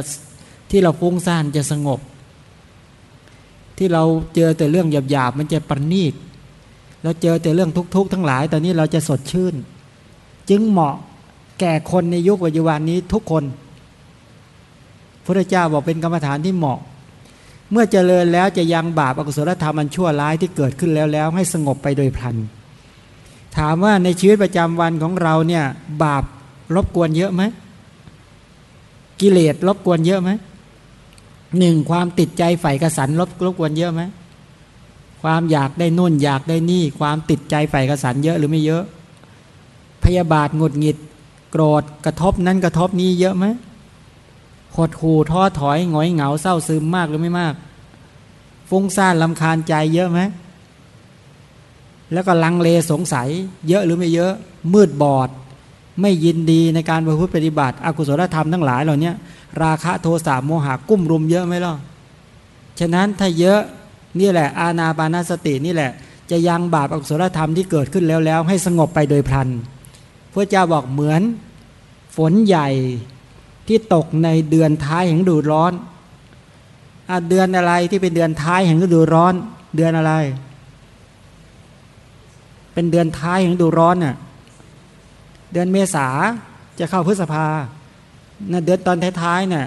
ที่เราฟุ้งซ่านจะสงบ ที่เราเจอแต่เรื่องหยาบๆมันจะประณีตเราเจอแต่เรื่องทุกข์ๆทั้งหลาย ตอนนี้เราจะสดชื่น จึงเหมาะแก่คนในยุคปัจจุบันนี้ทุกคนพระเจ้าบอกเป็นกรรมฐานที่เหมาะ เมื่อเจริญแล้วจะยังบาปอกุศลธรรมมันชั่วร้ายที่เกิดขึ้นแล้วแล้ว ให้สงบไปโดยพลัน ถามว่าในชีวิตประจำวันของเราเนี่ย บาปรบกวนเยอะไหมกิเลสรบกวนเยอะไหม หนึ่งความติดใจใฝ่กระสันรบรบกวนเยอะไหมความอยากได้นุ่นอยากได้นี่ ความติดใจใฝ่กระสันเยอะหรือไม่เยอะ พยาบาทหงุดหงิด โกรธกระทบนั้นกระทบนี้เยอะไหมหดหู่ท้อถอยหงอยเหงาเศร้าซึมมากหรือไม่มาก ฟุ้งซ่านลำคาญใจเยอะไหมแล้วก็ลังเลสงสัย เยอะหรือไม่เยอะ มืดบอด ไม่ยินดีในการประพฤติปฏิบัติอกุศลธรรมทั้งหลายเหล่านี้ ราคะโทสะโมหะกุ้มรุมเยอะไหมล่ะฉะนั้นถ้าเยอะนี่แหละ อาณาปานาสตินี่แหละ จะยังบาปอกุศลธรรมที่เกิดขึ้นแล้วแล้ว ให้สงบไปโดยพลันพระเจ้าบอกเหมือนฝนใหญ่ที่ตกในเดือนท้ายแห่งฤดูร้อนอเดือนอะไรที่เป็นเดือนท้ายแห่งฤดูร้อน เดือนอะไร เป็นเดือนท้ายแห่งฤดูร้อนน่ะเดือนเมษาจะเข้าพฤษภา น่ะเดือนตอนท้ายๆน่ะ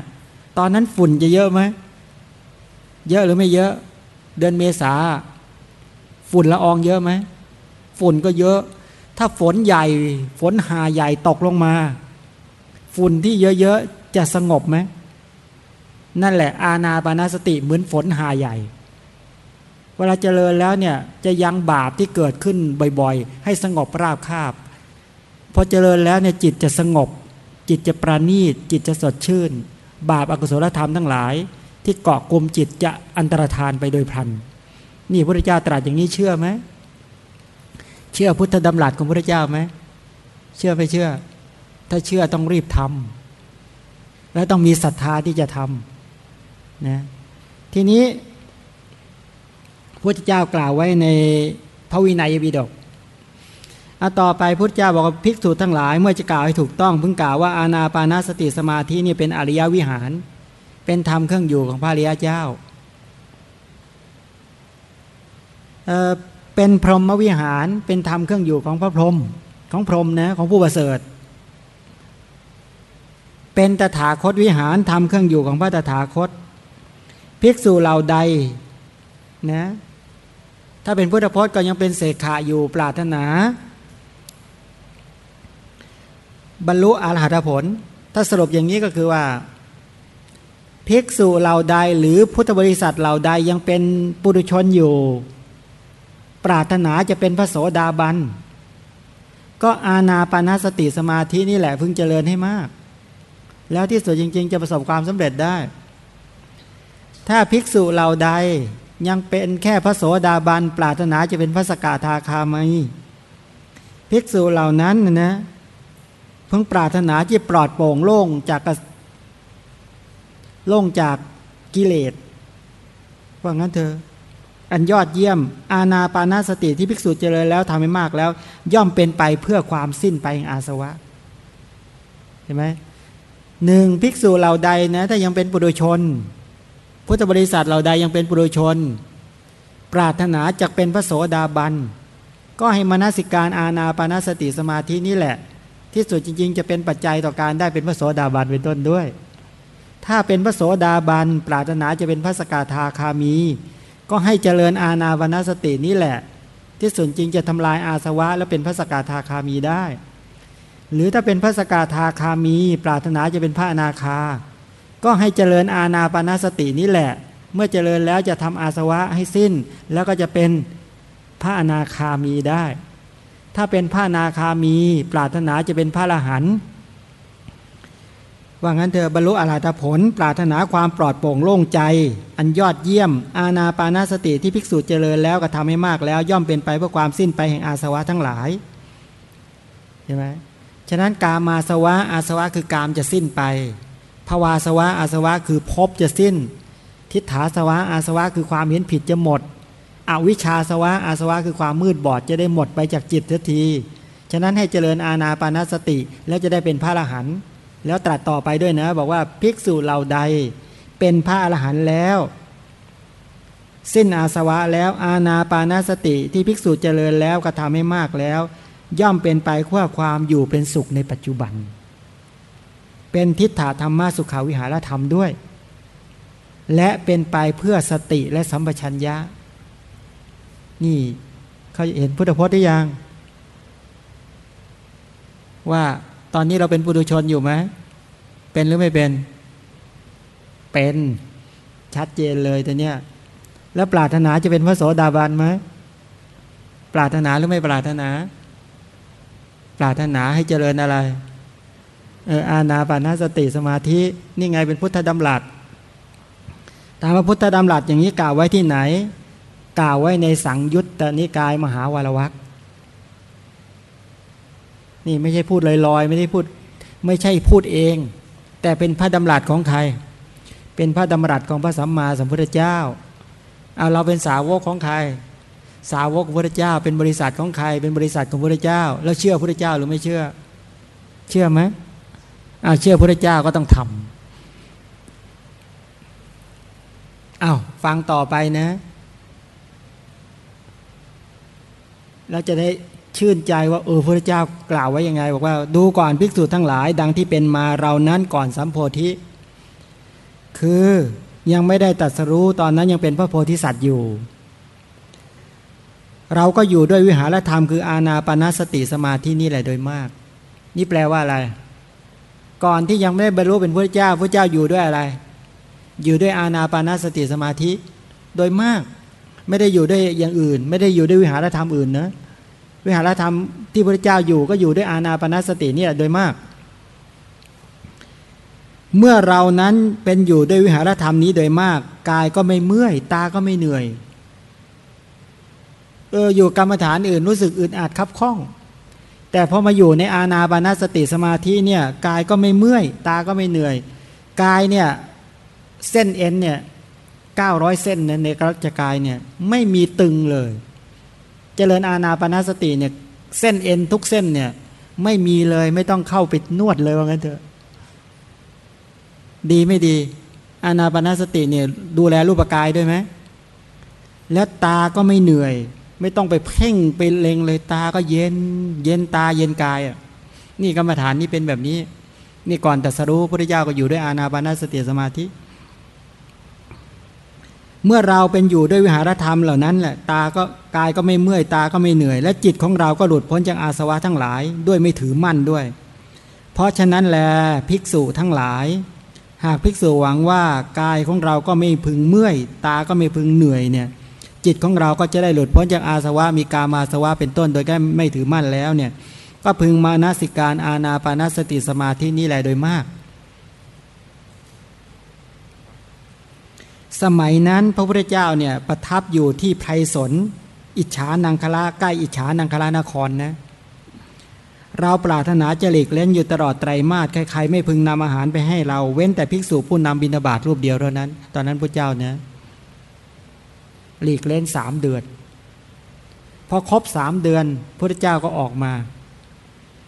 ตอนนั้นฝุ่นจะเยอะไหมเยอะหรือไม่เยอะ เดือนเมษาฝุ่นละอองเยอะไหมฝุ่นก็เยอะ ถ้าฝนใหญ่ ฝนหาใหญ่ตกลงมา ฝุ่นที่เยอะๆจะสงบไหมนั่นแหละ อาณาปานาสติเหมือนฝนหาใหญ่ เวลาเจริญแล้วเนี่ยจะยังบาปที่เกิดขึ้นบ่อยๆ ให้สงบราบคาบ พอเจริญแล้วเนี่ยจิตจะสงบ จิตจะประณีตจิตจะสดชื่น บาปอากุศลธรรมทั้งหลาย ที่เกาะกลุ่มจิตจะอันตรธานไปโดยพลัน นี่พระเจ้าตรัสอย่างนี้เชื่อไหมเชื่อพุทธดำรัสของพระเจ้าไหมเชื่อไม่เชื่อ ถ้าเชื่อต้องรีบทำและต้องมีศรัทธาที่จะทำนะทีนี้พระเจ้ากล่าวไว้ในพระวินัยบิดก อาต่อไปพุทธเจ้าบอกภิกษุทั้งหลายเมื่อจะกล่าวให้ถูกต้องพึงกล่าวว่าอาณาปานาสติสมาธินี่เป็นอริยวิหาร เป็นธรรมเครื่องอยู่ของพระริยเจ้าเเป็นพรหมวิหารเป็นธรรมเครื่องอยู่ของพระพรหมของพรหมนะของผู้ประเสริฐ เป็นตถาคตวิหารทำเครื่องอยู่ของพระตถาคต ภิกษุเหล่าใดนะถ้าเป็นพุทธพจน์ก็ยังเป็นเศษขาอยู่ปรารถนา บรรลุอรหัตผล ถ้าสรุปอย่างนี้ก็คือว่า ภิกษุเหล่าใดหรือพุทธบริษัทเหล่าใดยังเป็นปุถุชนอยู่ ปรารถนาจะเป็นพระโสดาบัน ก็อาณาปานาสติสมาธินี่แหละพึงเจริญให้มาก แล้วที่สุดจริง ๆ จะประสบความสำเร็จได้ ถ้าภิกษุเหล่าใดยังเป็นแค่พระโสดาบัน ปรารถนาจะเป็นพระสกทาคามีภิกษุเหล่านั้นนะ พิ่งปรารถนาที่ปลอดโปร่งโล่งจากโล่งจากกิเลสว่างั้นเธอ อันยอดเยี่ยม อาณาปานาสติที่ภิกษุเจริญแล้วทำให้มากแล้ว ย่อมเป็นไปเพื่อความสิ้นไปแห่งอาสวะเห็นไหมหนึ่งภิกษุเหล่าใดนะถ้ายังเป็นปุถุชน พุทธบริษัทเหล่าใดยังเป็นปุถุชน ปรารถนาจะเป็นพระโสดาบัน ก็ให้มนสิการอาณาปานาสติสมาธินี่แหละ ที่สุดจริง ๆ จะเป็นปัจจัยต่อการได้เป็นพระโสดาบันเป็นต้นด้วย ถ้าเป็นพระโสดาบันปรารถนาจะเป็นพระสกทาคามี ก็ให้เจริญอาณาปานาสตินี่แหละ ที่สุดจริงจะทำลายอาสวะ และเป็นพระสกทาคามีได้ หรือถ้าเป็นพระสกาทาคามี ปรารถนาจะเป็นพระอนาคา ก็ให้เจริญอาณาปณสตินี่แหละ เมื่อเจริญแล้วจะทำอาสวะให้สิ้น แล้วก็จะเป็นพระอนาคามีได้ ถ้าเป็นพระอนาคามี ปรารถนาจะเป็นพระอรหันว่างั้นเธอบรรลุอรหัตผล ปรารถนาความปลอดโปร่งโล่งใจ อันยอดเยี่ยม อาณาปานาสติที่ภิกษุเจริญแล้วก็ทำให้มากแล้ว ย่อมเป็นไปเพื่อความสิ้นไปแห่งอาสวะทั้งหลายใช่ไหมฉะนั้นกามาสวะอาสวะคือกามจะสิ้นไปภาวาสวะอาสวะคือภพจะสิ้น ทิฏฐาสวะอาสวะคือความเห็นผิดจะหมด อวิชชาสวะอาสวะคือความมืดบอดจะได้หมดไปจากจิตทันที ฉะนั้นให้เจริญอาณาปานาสติ แล้วจะได้เป็นพระอรหันต์แล้วตรัสต่อไปด้วยนะ บอกว่าภิกษุเหล่าใด เป็นพระอรหันต์แล้ว สิ้นอาสวะแล้วอาณาปานาสติที่ภิกษุเจริญแล้วกระทำให้มากแล้ว ย่อมเป็นไปเพื่อความอยู่เป็นสุขในปัจจุบัน เป็นทิฏฐาธรรมะสุขาวิหารธรรมด้วย และเป็นไปเพื่อสติและสัมปชัญญะ นี่เขาเห็นพุทธพจน์ได้ยัง ว่าตอนนี้เราเป็นปุถุชนอยู่ไหมเป็นหรือไม่เป็น เป็นชัดเจนเลยแต่เนี้ยแล้วปรารถนาจะเป็นพระโสดาบันไหมปรารถนาหรือไม่ปรารถนา ปรารถนาให้เจริญอะไรเอออาณาปานาสติสมาธินี่ไงเป็นพุทธดำรัสตามพระพุทธดำรัสอย่างนี้กล่าวไว้ที่ไหน กล่าวไว้ในสังยุตตนิกายมหาวารวักนี่ไม่ใช่พูดลอยๆ ไม่ได้พูดไม่ใช่พูดเอง แต่เป็นพระดำรัสของใคร เป็นพระดำรัสของพระสัมมาสัมพุทธเจ้าเอาเราเป็นสาวกของใคร สาวกพระเจ้า เป็นบริษัทของใคร เป็นบริษัทของพระเจ้า แล้วเชื่อพระเจ้าหรือไม่เชื่อ เชื่อไหมอ้าวเชื่อพระเจ้าก็ต้องทำอ้าวฟังต่อไปนะ เราจะได้ชื่นใจว่าเออพระเจ้ากล่าวไว้ยังไง บอกว่าดูก่อนภิกษุทั้งหลาย ดังที่เป็นมาเรานั้นก่อนสัมโพธิ คือยังไม่ได้ตัดสรู้ตอนนั้นยังเป็นพระโพธิสัตว์อยู่ เราก็อยู่ด้วยวิหารธรรมคืออาณาปณสติสมาธินี่แหละโดยมาก นี่แปลว่าอะไร ก่อนที่ยังไม่ได้บรรลุเป็นพระเจ้าพระเจ้าอยู่ด้วยอะไร อยู่ด้วยอาณาปณสติสมาธิโดยมาก ไม่ได้อยู่ด้วยอย่างอื่น ไม่ได้อยู่ด้วยวิหารธรรมอื่นนะวิหารธรรมที่พระเจ้าอยู่ก็อยู่ด้วยอาณาปณสติเนี่แหละโดยมาก เมื่อเรานั้นเป็นอยู่ด้วยวิหารธรรมนี้โดยมาก กายก็ไม่เมื่อย ตาก็ไม่เหนื่อยเอออยู่กรรมฐานอื่นรู้สึกอึดอัดคับข้อง แต่พอมาอยู่ในอาณาปณสติสมาธิเนี่ยกายก็ไม่เมื่อย ตาก็ไม่เหนื่อย กายเนี่ยเส้นเอ็นเนี่ย เก้าร้อยเส้นในกระจกายเนี่ยไม่มีตึงเลย เจริญอาณาปณสติเนี่ยเส้นเอ็นทุกเส้นเนี่ยไม่มีเลยไม่ต้องเข้าไปนวดเลยว่างั้นเถอะ ดีไม่ดี อาณาปณสติเนี่ยดูแลรูปกายด้วยไหมและตาก็ไม่เหนื่อย ไม่ต้องไปเพ่งไปเล็งเลยตาก็เย็น เย็นตาเย็นกายอะนี่กรรมฐานนี่เป็นแบบนี้ นี่ก่อนแต่สรู้พระเจ้าก็อยู่ด้วยอาณาปณสติสมาธิ เมื่อเราเป็นอยู่ด้วยวิหารธรรมเหล่านั้นแหละตาก็กายก็ไม่เมื่อยตาก็ไม่เหนื่อย และจิตของเราก็หลุดพ้นจากอาสวะทั้งหลาย ด้วยไม่ถือมั่นด้วย เพราะฉะนั้นแลภิกษุทั้งหลาย หากภิกษุหวังว่ากายของเราก็ไม่พึงเมื่อย ตาก็ไม่พึงเหนื่อยเนี่ยจิตของเราก็จะได้หลุดพ้นจากอาสวะมีกามาสวะเป็นต้นโดยแก็ไม่ถือมั่นแล้วเนี่ยก็พึงมานาสิการอาณาปานาสติสมาธินี่แหละโดยมาก สมัยนั้นพระพุทธเจ้าเนี่ยประทับอยู่ที่ไพรสน อิจฉานังคละใกล้อิจฉานังคลานครนะเราปรารถนาจะหลีกเล่นอยู่ตลอดไตรมาสใครๆไม่พึงนำอาหารไปให้เราเว้นแต่ภิกษุผู้นำบิณฑบาตรูปเดียวเท่านั้น ตอนนั้นพระเจ้าเนี่ยหลีกเล่นสามเดือนพอครบสามเดือนพระเจ้าก็ออกมา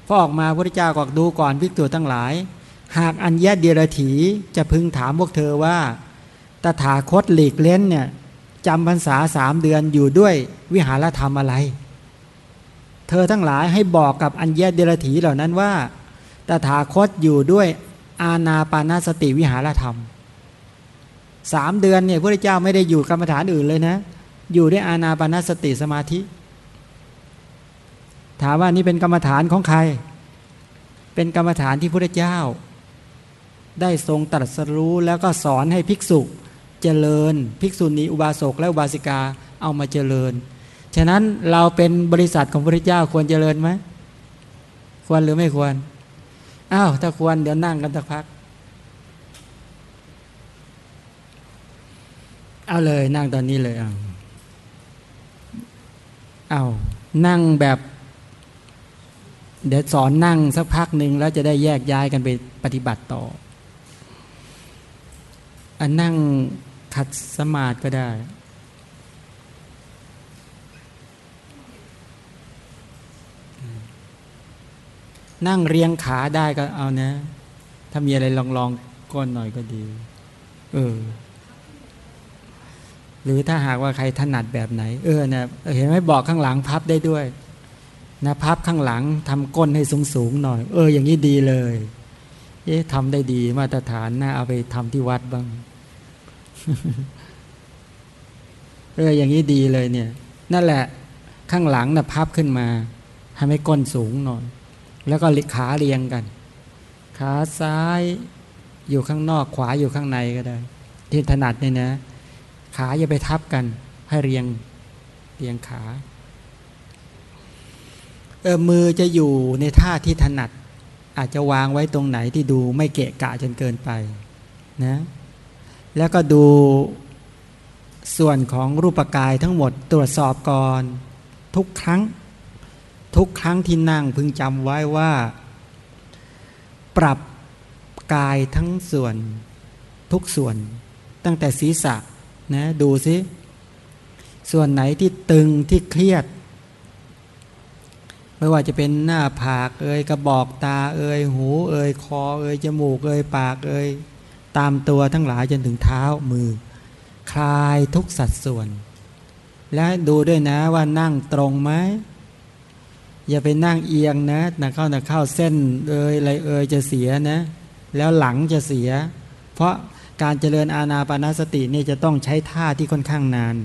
พอออกมาพระเจ้าก็ดูก่อนภิกษุทั้งหลาย หากอัญญาเดียรถีจะพึงถามพวกเธอว่า ตถาคตหลีกเล้นเนี่ยจำพรรษาสามเดือนอยู่ด้วยวิหารธรรมอะไร เธอทั้งหลายให้บอกกับอัญญาเดรถีเหล่านั้นว่า ตถาคตอยู่ด้วยอาณาปานาสติวิหารธรรมสามเดือนเนี่ยพระเจ้าไม่ได้อยู่กรรมฐานอื่นเลยนะ อยู่ด้วยอาณาปานาสติสมาธิ ถามว่านี่เป็นกรรมฐานของใคร เป็นกรรมฐานที่พระเจ้า ได้ทรงตรัสรู้แล้วก็สอนให้ภิกษุ เจริญ ภิกษุณีอุบาสกและอุบาสิกาเอามาเจริญ ฉะนั้นเราเป็นบริษัทของพระเจ้าควรเจริญไหมควรหรือไม่ควรอ้าวถ้าควรเดี๋ยวนั่งกันสักพัก เอาเลยนั่งตอนนี้เลยเอาเอานั่งแบบ เดี๋ยวสอนนั่งสักพักหนึ่งแล้วจะได้แยกย้ายกันไปปฏิบัติต่ออันนั่ง ขัดสมาธิก็ได้ นั่งเรียงขาได้ก็เอานะ ถ้ามีอะไรลองลองก้นหน่อยก็ดี เออ หรือถ้าหากว่าใครถนัดแบบไหน เออนะเห็นไหมบอกข้างหลังพับได้ด้วยนะพับข้างหลังทำก้นให้สูงสูงหน่อย เออ อย่างนี้ดีเลย เอ๊ะทำได้ดีมาตรฐานน่าเอาไปทำที่วัดบ้าง เอออย่างนี้ดีเลยเนี่ย นั่นแหละข้างหลังนะ่ะพับขึ้นมาทำให้ก้นสูงหน่อย แล้วก็ขาเรียงกัน ขาซ้ายอยู่ข้างนอกขวาอยู่ข้างในก็ได้ ที่ถนัดเนี่ยนะ ขาอย่าไปทับกัน ให้เรียงเรียงขาเออมือจะอยู่ในท่าที่ถนัด อาจจะวางไว้ตรงไหนที่ดูไม่เกะกะจนเกินไป นะ แล้วก็ดูส่วนของรูปกายทั้งหมดตรวจสอบก่อน ทุกครั้ง ทุกครั้งที่นั่งพึงจำไว้ว่า ปรับกายทั้งส่วน ทุกส่วน ตั้งแต่ศีรษะนะดูซิส่วนไหนที่ตึงที่เครียด ไม่ว่าจะเป็นหน้าผากเอ่ยกระบอกตาเอ่ยหูเอ่ยคอเอ่ยจมูกเอ่ยปากเอ่ย ตามตัวทั้งหลายจนถึงเท้ามือ คลายทุกสัดส่วน และดูด้วยนะว่านั่งตรงไหมอย่าไปนั่งเอียงนะนะเข้านะเข้าเส้นเอยอะไรเอยจะเสียนะ แล้วหลังจะเสีย เพราะการเจริญอาณาปณสตินี่จะต้องใช้ท่าที่ค่อนข้างนาน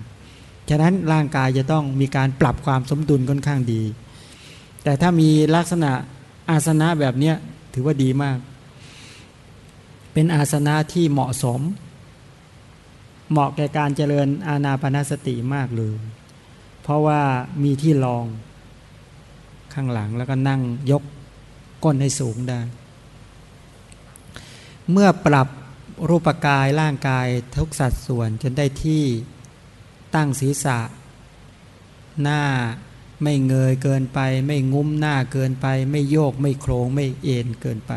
ฉะนั้นร่างกายจะต้องมีการปรับความสมดุลค่อนข้างดี แต่ถ้ามีลักษณะอาสนะแบบนี้ถือว่าดีมาก เป็นอาสนะที่เหมาะสม เหมาะแก่การเจริญอาณาปณสติมากเลย เพราะว่ามีที่รองข้างหลังแล้วก็นั่งยกก้นให้สูงได้ เมื่อปรับรูปกายร่างกายทุกสัดส่วนจนได้ที่ตั้งศีรษะ หน้าไม่เงยเกินไป ไม่งุ้มหน้าเกินไป ไม่โยกไม่โครงไม่เอ็นเกินไป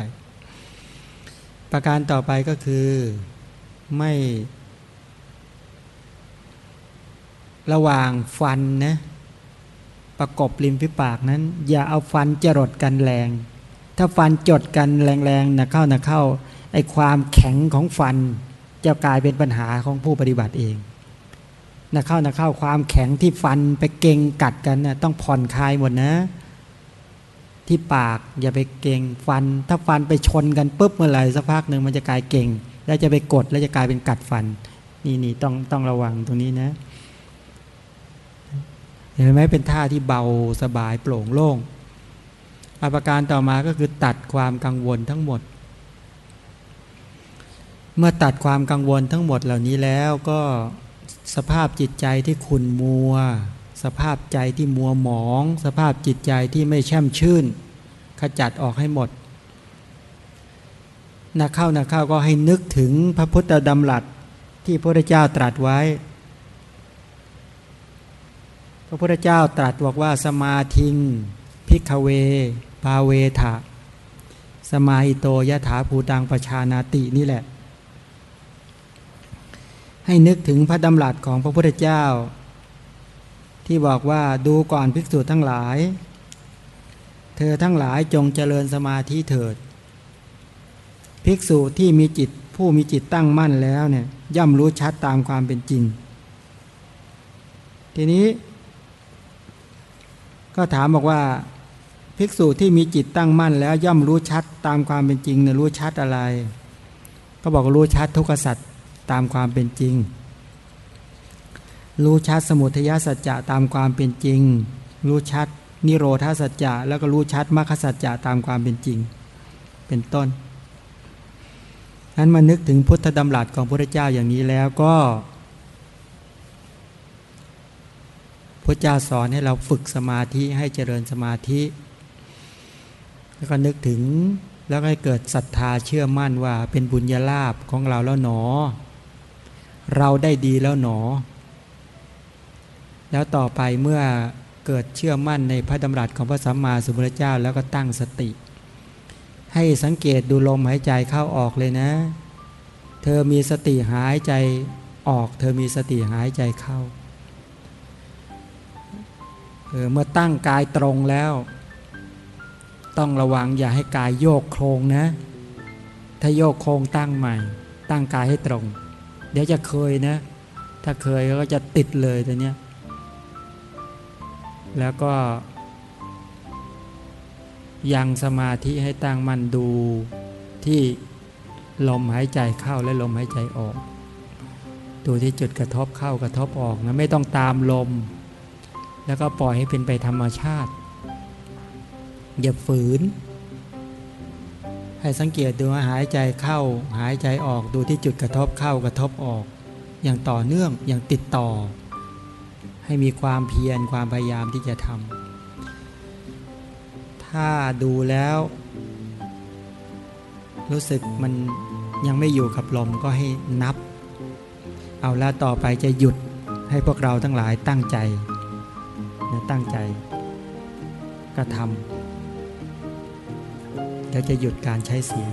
ประการต่อไปก็คือไม่ระหว่างฟันนะประกบริมฝีปากนั้น อย่าเอาฟันจรดกันแรง ถ้าฟันจดกันแรงๆนะเข้านะเข้าไอความแข็งของฟัน จะกลายเป็นปัญหาของผู้ปฏิบัติเองนะเข้านะเข้าความแข็งที่ฟันไปเก่งกัดกันนะต้องผ่อนคลายหมดนะ ที่ปากอย่าไปเก่งฟัน ถ้าฟันไปชนกันปุ๊บเมื่อไหร่สักพักหนึ่งมันจะกลายเก่ง แล้วจะไปกดแล้วจะกลายเป็นกัดฟัน นี่นี่ต้องต้องระวังตรงนี้นะเห็นไหมเป็นท่าที่เบาสบายโปร่งโล่งอาการต่อมาก็คือตัดความกังวลทั้งหมด เมื่อตัดความกังวลทั้งหมดเหล่านี้แล้วก็สภาพจิตใจที่ขุนมัว สภาพใจที่มัวหมอง สภาพจิตใจที่ไม่แช่มชื่น ขจัดออกให้หมดนักเข้านักเข้าก็ให้นึกถึงพระพุทธดำรัสที่พระพุทธเจ้าตรัสไว้ พระพุทธเจ้าตรัสบอกว่าสมาทิงพิกเว ปาเวทะสมาหิโตยะถาภูตังประชานาตินี่แหละ ให้นึกถึงพระดำรัสของพระพุทธเจ้า ที่บอกว่าดูก่อนภิกษุทั้งหลาย เธอทั้งหลายจงเจริญสมาธิเถิด ภิกษุที่มีจิตผู้มีจิตตั้งมั่นแล้วเนี่ยย่อมรู้ชัดตามความเป็นจริง ทีนี้ก็ถามบอกว่า ภิกษุที่มีจิตตั้งมั่นแล้วย่อมรู้ชัดตามความเป็นจริงเนี่ยรู้ชัดอะไร ก็บอกรู้ชัดทุกขสัตว์ตามความเป็นจริง รู้ชัดสมุทัยสัจจะตามความเป็นจริง รู้ชัดนิโรธาสัจจะแล้วก็รู้ชัดมรรคสัจจะตามความเป็นจริง เป็นต้นนั้นมานึกถึงพุทธดำรัสของพระเจ้าอย่างนี้แล้วก็พระเจ้าสอนให้เราฝึกสมาธิให้เจริญสมาธิ แล้วก็นึกถึงแล้วก็ให้เกิดศรัทธาเชื่อมั่นว่าเป็นบุญญาลาภของเราแล้วหนอ เราได้ดีแล้วหนอ แล้วต่อไปเมื่อเกิดเชื่อมั่นในพระดำรัสของพระสัมมาสัมพุทธเจ้าแล้วก็ตั้งสติ ให้สังเกตดูลมหายใจเข้าออกเลยนะ เธอมีสติหายใจออก เธอมีสติหายใจเข้าเออเมื่อตั้งกายตรงแล้ว ต้องระวังอย่าให้กายโยกโครงนะ ถ้าโยกโครงตั้งใหม่ ตั้งกายให้ตรง เดี๋ยวจะเคยนะ ถ้าเคยก็จะติดเลยตัวเนี้ย แล้วก็ ยังสมาธิให้ตั้งมั่นดูที่ลมหายใจเข้าและลมหายใจออก ดูที่จุดกระทบเข้ากระทบออกนะไม่ต้องตามลม แล้วก็ปล่อยให้เป็นไปธรรมชาติ อย่าฝืน ให้สังเกตดูหายใจเข้าหายใจออกดูที่จุดกระทบเข้ากระทบออก อย่างต่อเนื่องอย่างติดต่อ ให้มีความเพียรความพยายามที่จะทำถ้าดูแล้ว รู้สึกมันยังไม่อยู่กับลมก็ให้นับ เอาละต่อไปจะหยุดให้พวกเราทั้งหลายตั้งใจนะตั้งใจกระทำแล้วจะหยุดการใช้เสียง